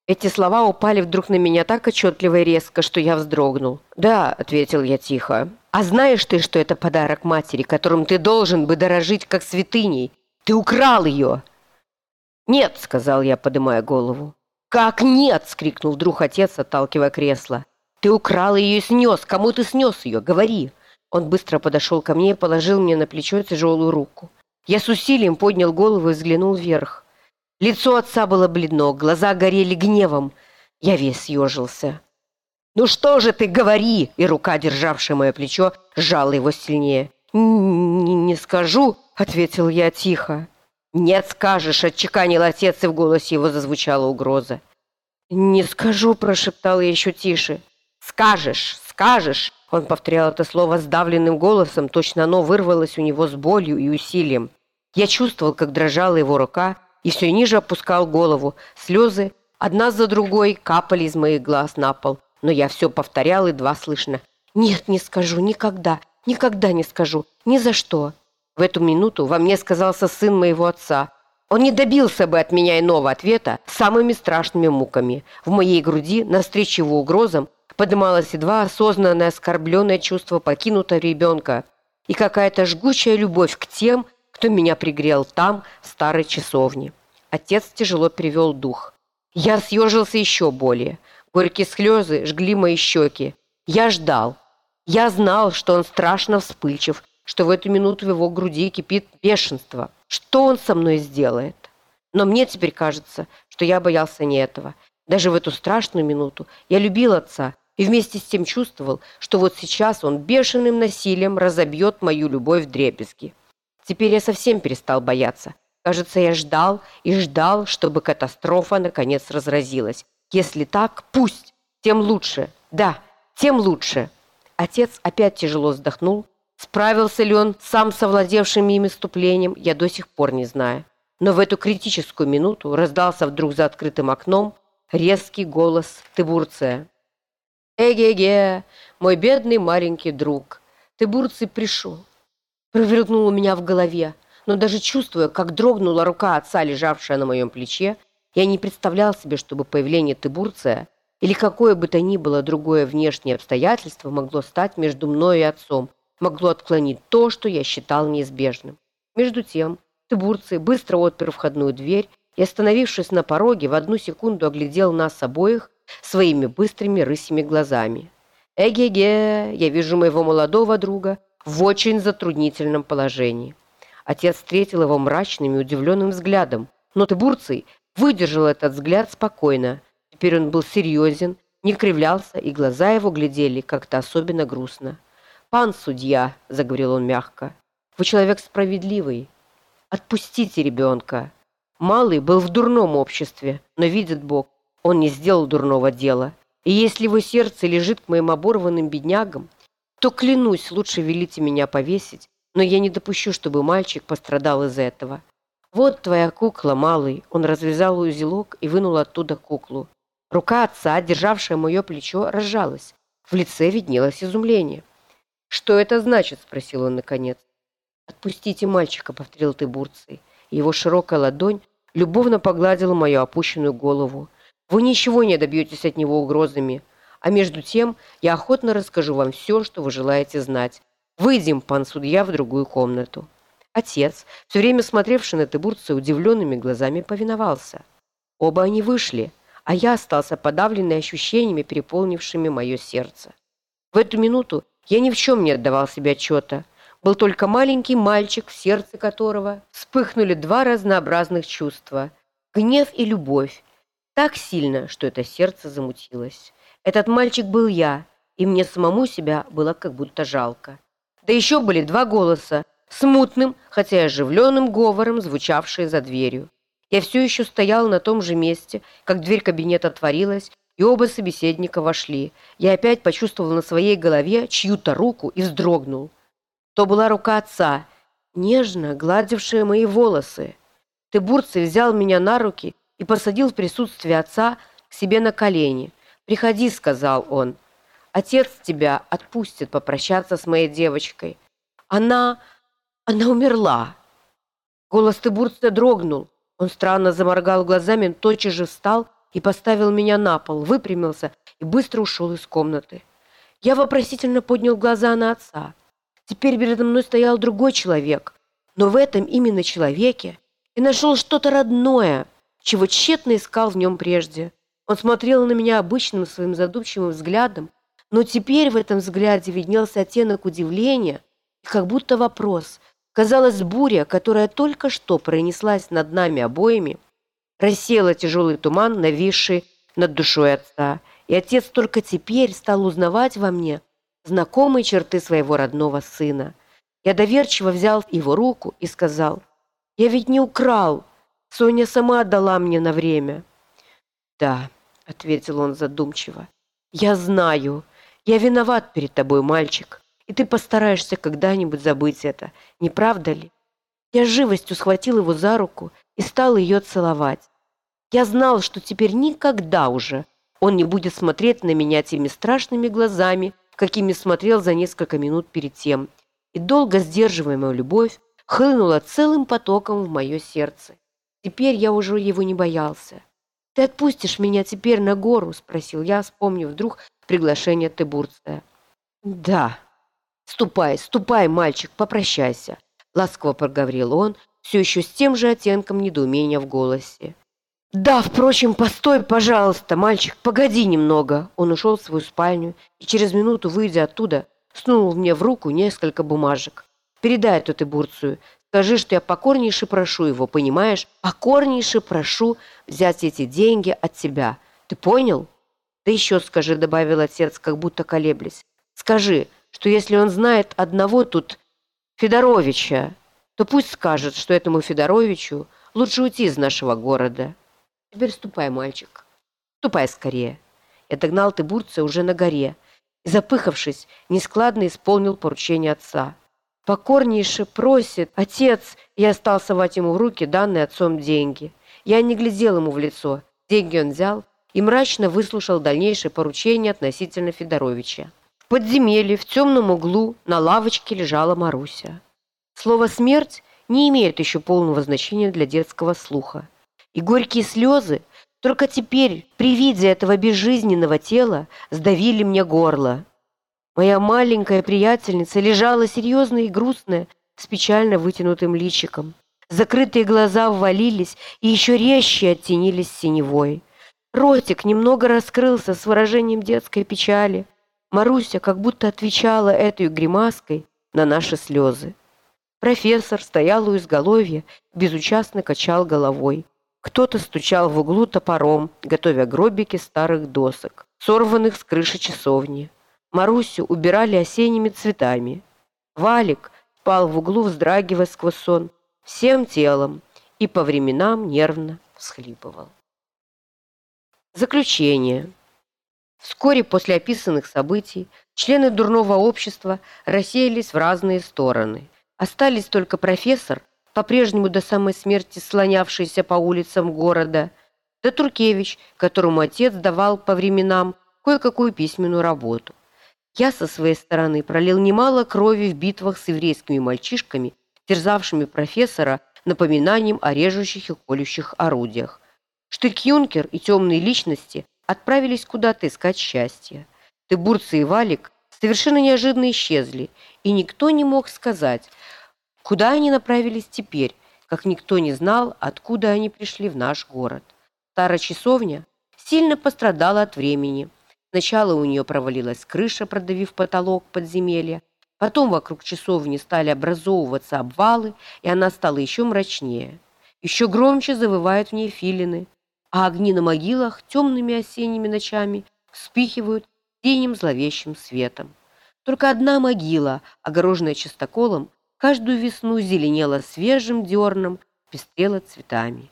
Эти слова упали вдруг на меня так отчетливо и резко, что я вздрогнул. «Да», — ответил я тихо. «А знаешь ты, что это подарок матери, которым ты должен бы дорожить как святыней? Ты украл ее!» «Нет», — сказал я, поднимая голову. «Как нет?» — скрикнул вдруг отец, отталкивая кресло. «Ты украл ее и снес. Кому ты снес ее? Говори!» Он быстро подошел ко мне и положил мне на плечо тяжелую руку. Я с усилием поднял голову и взглянул вверх. Лицо отца было бледно, глаза горели гневом. Я весь съежился. «Ну что же ты, говори!» И рука, державшая мое плечо, сжала его сильнее. «Не, скажу», — ответил я тихо. «Нет, скажешь», — отчеканил отец, и в голосе его зазвучала угроза. «Не скажу», — прошептал я еще тише. «Скажешь, скажешь», — он повторял это слово сдавленным голосом, точно оно вырвалось у него с болью и усилием. Я чувствовал, как дрожала его рука, и все ниже опускал голову. Слезы одна за другой капали из моих глаз на пол, но я все повторял, едва слышно. «Нет, не скажу, никогда, никогда не скажу, ни за что». В эту минуту во мне сказался сын моего отца. Он не добился бы от меня иного ответа самыми страшными муками. В моей груди, навстречу его угрозам, поднималось едва осознанное оскорбленное чувство покинутого ребенка и какая-то жгучая любовь к тем, кто меня пригрел там, в старой часовне. Отец тяжело перевел дух. Я съежился еще более. Горькие слезы жгли мои щеки. Я ждал. Я знал, что он страшно вспыльчив, что в эту минуту в его груди кипит бешенство. Что он со мной сделает? Но мне теперь кажется, что я боялся не этого. Даже в эту страшную минуту я любил отца и вместе с тем чувствовал, что вот сейчас он бешеным насилием разобьет мою любовь в дребезги. Теперь я совсем перестал бояться. Кажется, я ждал и ждал, чтобы катастрофа наконец разразилась. Если так, пусть, тем лучше. Да, тем лучше. Отец опять тяжело вздохнул. Справился ли он сам с овладевшим ими ступлением, я до сих пор не знаю. Но в эту критическую минуту раздался вдруг за открытым окном резкий голос Тыбурция. «Эге-ге, мой бедный маленький друг, Тыбурций пришел». Провернуло меня в голове, но даже чувствуя, как дрогнула рука отца, лежавшая на моем плече, я не представлял себе, чтобы появление Тыбурция или какое бы то ни было другое внешнее обстоятельство могло стать между мной и отцом, могло отклонить то, что я считал неизбежным. Между тем, Тыбурций быстро отпер входную дверь и, остановившись на пороге, в одну секунду оглядел нас обоих своими быстрыми рысими глазами. «Эге-ге, я вижу моего молодого друга в очень затруднительном положении». Отец встретил его мрачным и удивленным взглядом, но Тыбурций выдержал этот взгляд спокойно. Теперь он был серьезен, не кривлялся, и глаза его глядели как-то особенно грустно. «Пан судья», — заговорил он мягко, — «вы человек справедливый. Отпустите ребенка. Малый был в дурном обществе, но видит Бог, он не сделал дурного дела. И если его сердце лежит к моим оборванным беднягам, то, клянусь, лучше велите меня повесить, но я не допущу, чтобы мальчик пострадал из-за этого. Вот твоя кукла, малый. Он развязал узелок и вынул оттуда куклу. Рука отца, державшая мое плечо, разжалась. В лице виднелось изумление. «Что это значит?» – спросил он наконец. «Отпустите мальчика», – повторил ты Бурций. Его широкая ладонь любовно погладила мою опущенную голову. «Вы ничего не добьетесь от него угрозами, а между тем я охотно расскажу вам все, что вы желаете знать. Выйдем, пан судья, в другую комнату». Отец, все время смотревший на Тыбурца удивленными глазами, повиновался. Оба они вышли, а я остался подавленный ощущениями, переполнившими мое сердце. В эту минуту я ни в чем не отдавал себе отчета. Был только маленький мальчик, в сердце которого вспыхнули два разнообразных чувства – гнев и любовь, так сильно, что это сердце замутилось. Этот мальчик был я, и мне самому себя было как будто жалко. Да еще были два голоса, смутным, хотя и оживленным говором, звучавшие за дверью. Я все еще стоял на том же месте, как дверь кабинета отворилась, и оба собеседника вошли. Я опять почувствовал на своей голове чью-то руку и вздрогнул. То была рука отца, нежно гладившая мои волосы. Тыбурций взял меня на руки и посадил в присутствии отца к себе на колени. «Приходи», — сказал он. «Отец тебя отпустит попрощаться с моей девочкой. Она... она умерла». Голос Тыбурца дрогнул. Он странно заморгал глазами, тотчас же встал и поставил меня на пол, выпрямился и быстро ушел из комнаты. Я вопросительно поднял глаза на отца. Теперь передо мной стоял другой человек, но в этом именно человеке и нашел что-то родное, чего тщетно искал в нем прежде. Он смотрел на меня обычным своим задумчивым взглядом, но теперь в этом взгляде виднелся оттенок удивления и как будто вопрос. Казалось, буря, которая только что пронеслась над нами обоими, рассеяла тяжелый туман, нависший над душой отца, и отец только теперь стал узнавать во мне знакомые черты своего родного сына. Я доверчиво взял его руку и сказал, «Я ведь не украл, Соня сама отдала мне на время». «Да», — ответил он задумчиво, «я знаю, я виноват перед тобой, мальчик, и ты постараешься когда-нибудь забыть это, не правда ли?» Я живостью схватил его за руку и стал ее целовать. Я знал, что теперь никогда уже он не будет смотреть на меня теми страшными глазами, какими смотрел за несколько минут перед тем, и долго сдерживаемая любовь хлынула целым потоком в мое сердце. Теперь я уже его не боялся. «Ты отпустишь меня теперь на гору?» – спросил я, вспомнив вдруг приглашение Тыбурция. «Да, ступай, ступай, мальчик, попрощайся», — ласково проговорил он, все еще с тем же оттенком недоумения в голосе. «Да, впрочем, постой, пожалуйста, мальчик, погоди немного». Он ушел в свою спальню и через минуту, выйдя оттуда, сунул мне в руку несколько бумажек. «Передай эту Тыбурцию, скажи, что я покорнейше прошу его, понимаешь? Покорнейше прошу взять эти деньги от тебя. Ты понял?» «Да еще скажи», — добавил отец, как будто колеблясь. «Скажи, что если он знает одного тут Федоровича, то пусть скажет, что этому Федоровичу лучше уйти из нашего города. Теперь ступай, мальчик, ступай скорее». Я догнал Тыбурца уже на горе и, запыхавшись, нескладно исполнил поручение отца. Покорнейше просит отец, я стал совать ему в руки данные отцом деньги. Я не глядел ему в лицо. Деньги он взял и мрачно выслушал дальнейшее поручение относительно Федоровича. В подземелье, в темном углу, на лавочке лежала Маруся. Слово «смерть» не имеет еще полного значения для детского слуха. И горькие слезы только теперь, при виде этого безжизненного тела, сдавили мне горло. Моя маленькая приятельница лежала серьезная и грустная, с печально вытянутым личиком. Закрытые глаза ввалились и еще резче оттенились синевой. Ротик немного раскрылся с выражением детской печали. Маруся как будто отвечала этой гримаской на наши слезы. Профессор стоял у изголовья, безучастно качал головой. Кто-то стучал в углу топором, готовя гробики старых досок, сорванных с крыши часовни. Марусю убирали осенними цветами. Валик спал в углу, вздрагивая сквозь сон, всем телом и по временам нервно всхлипывал. Заключение. Вскоре после описанных событий члены дурного общества рассеялись в разные стороны. Остались только профессор, по-прежнему до самой смерти слонявшийся по улицам города, да Туркевич, которому отец давал по временам кое-какую письменную работу. Я со своей стороны пролил немало крови в битвах с еврейскими мальчишками, терзавшими профессора напоминанием о режущих и колющих орудиях. Штык-юнкер и темные личности отправились куда-то искать счастье. Тыбурцы и Валик совершенно неожиданно исчезли, и никто не мог сказать, куда они направились теперь, как никто не знал, откуда они пришли в наш город. Старая часовня сильно пострадала от времени. Сначала у нее провалилась крыша, продавив потолок подземелья, потом вокруг часовни стали образовываться обвалы, и она стала еще мрачнее. Еще громче завывают в ней филины, а огни на могилах темными осенними ночами вспихивают синим зловещим светом. Только одна могила, огороженная чистоколом, каждую весну зеленела свежим дерном, пестрела цветами.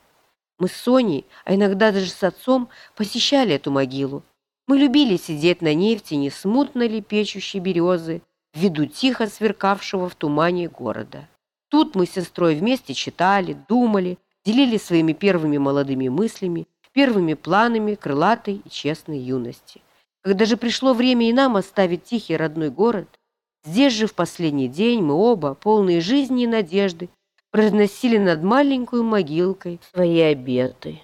Мы с Соней, а иногда даже с отцом, посещали эту могилу. Мы любили сидеть на ней в тени смутно лепечущей березы, в виду тихо сверкавшего в тумане города. Тут мы с сестрой вместе читали, думали, делились своими первыми молодыми мыслями, первыми планами крылатой и честной юности. Когда же пришло время и нам оставить тихий родной город, здесь же в последний день мы оба, полные жизни и надежды, произносили над маленькой могилкой свои обеты.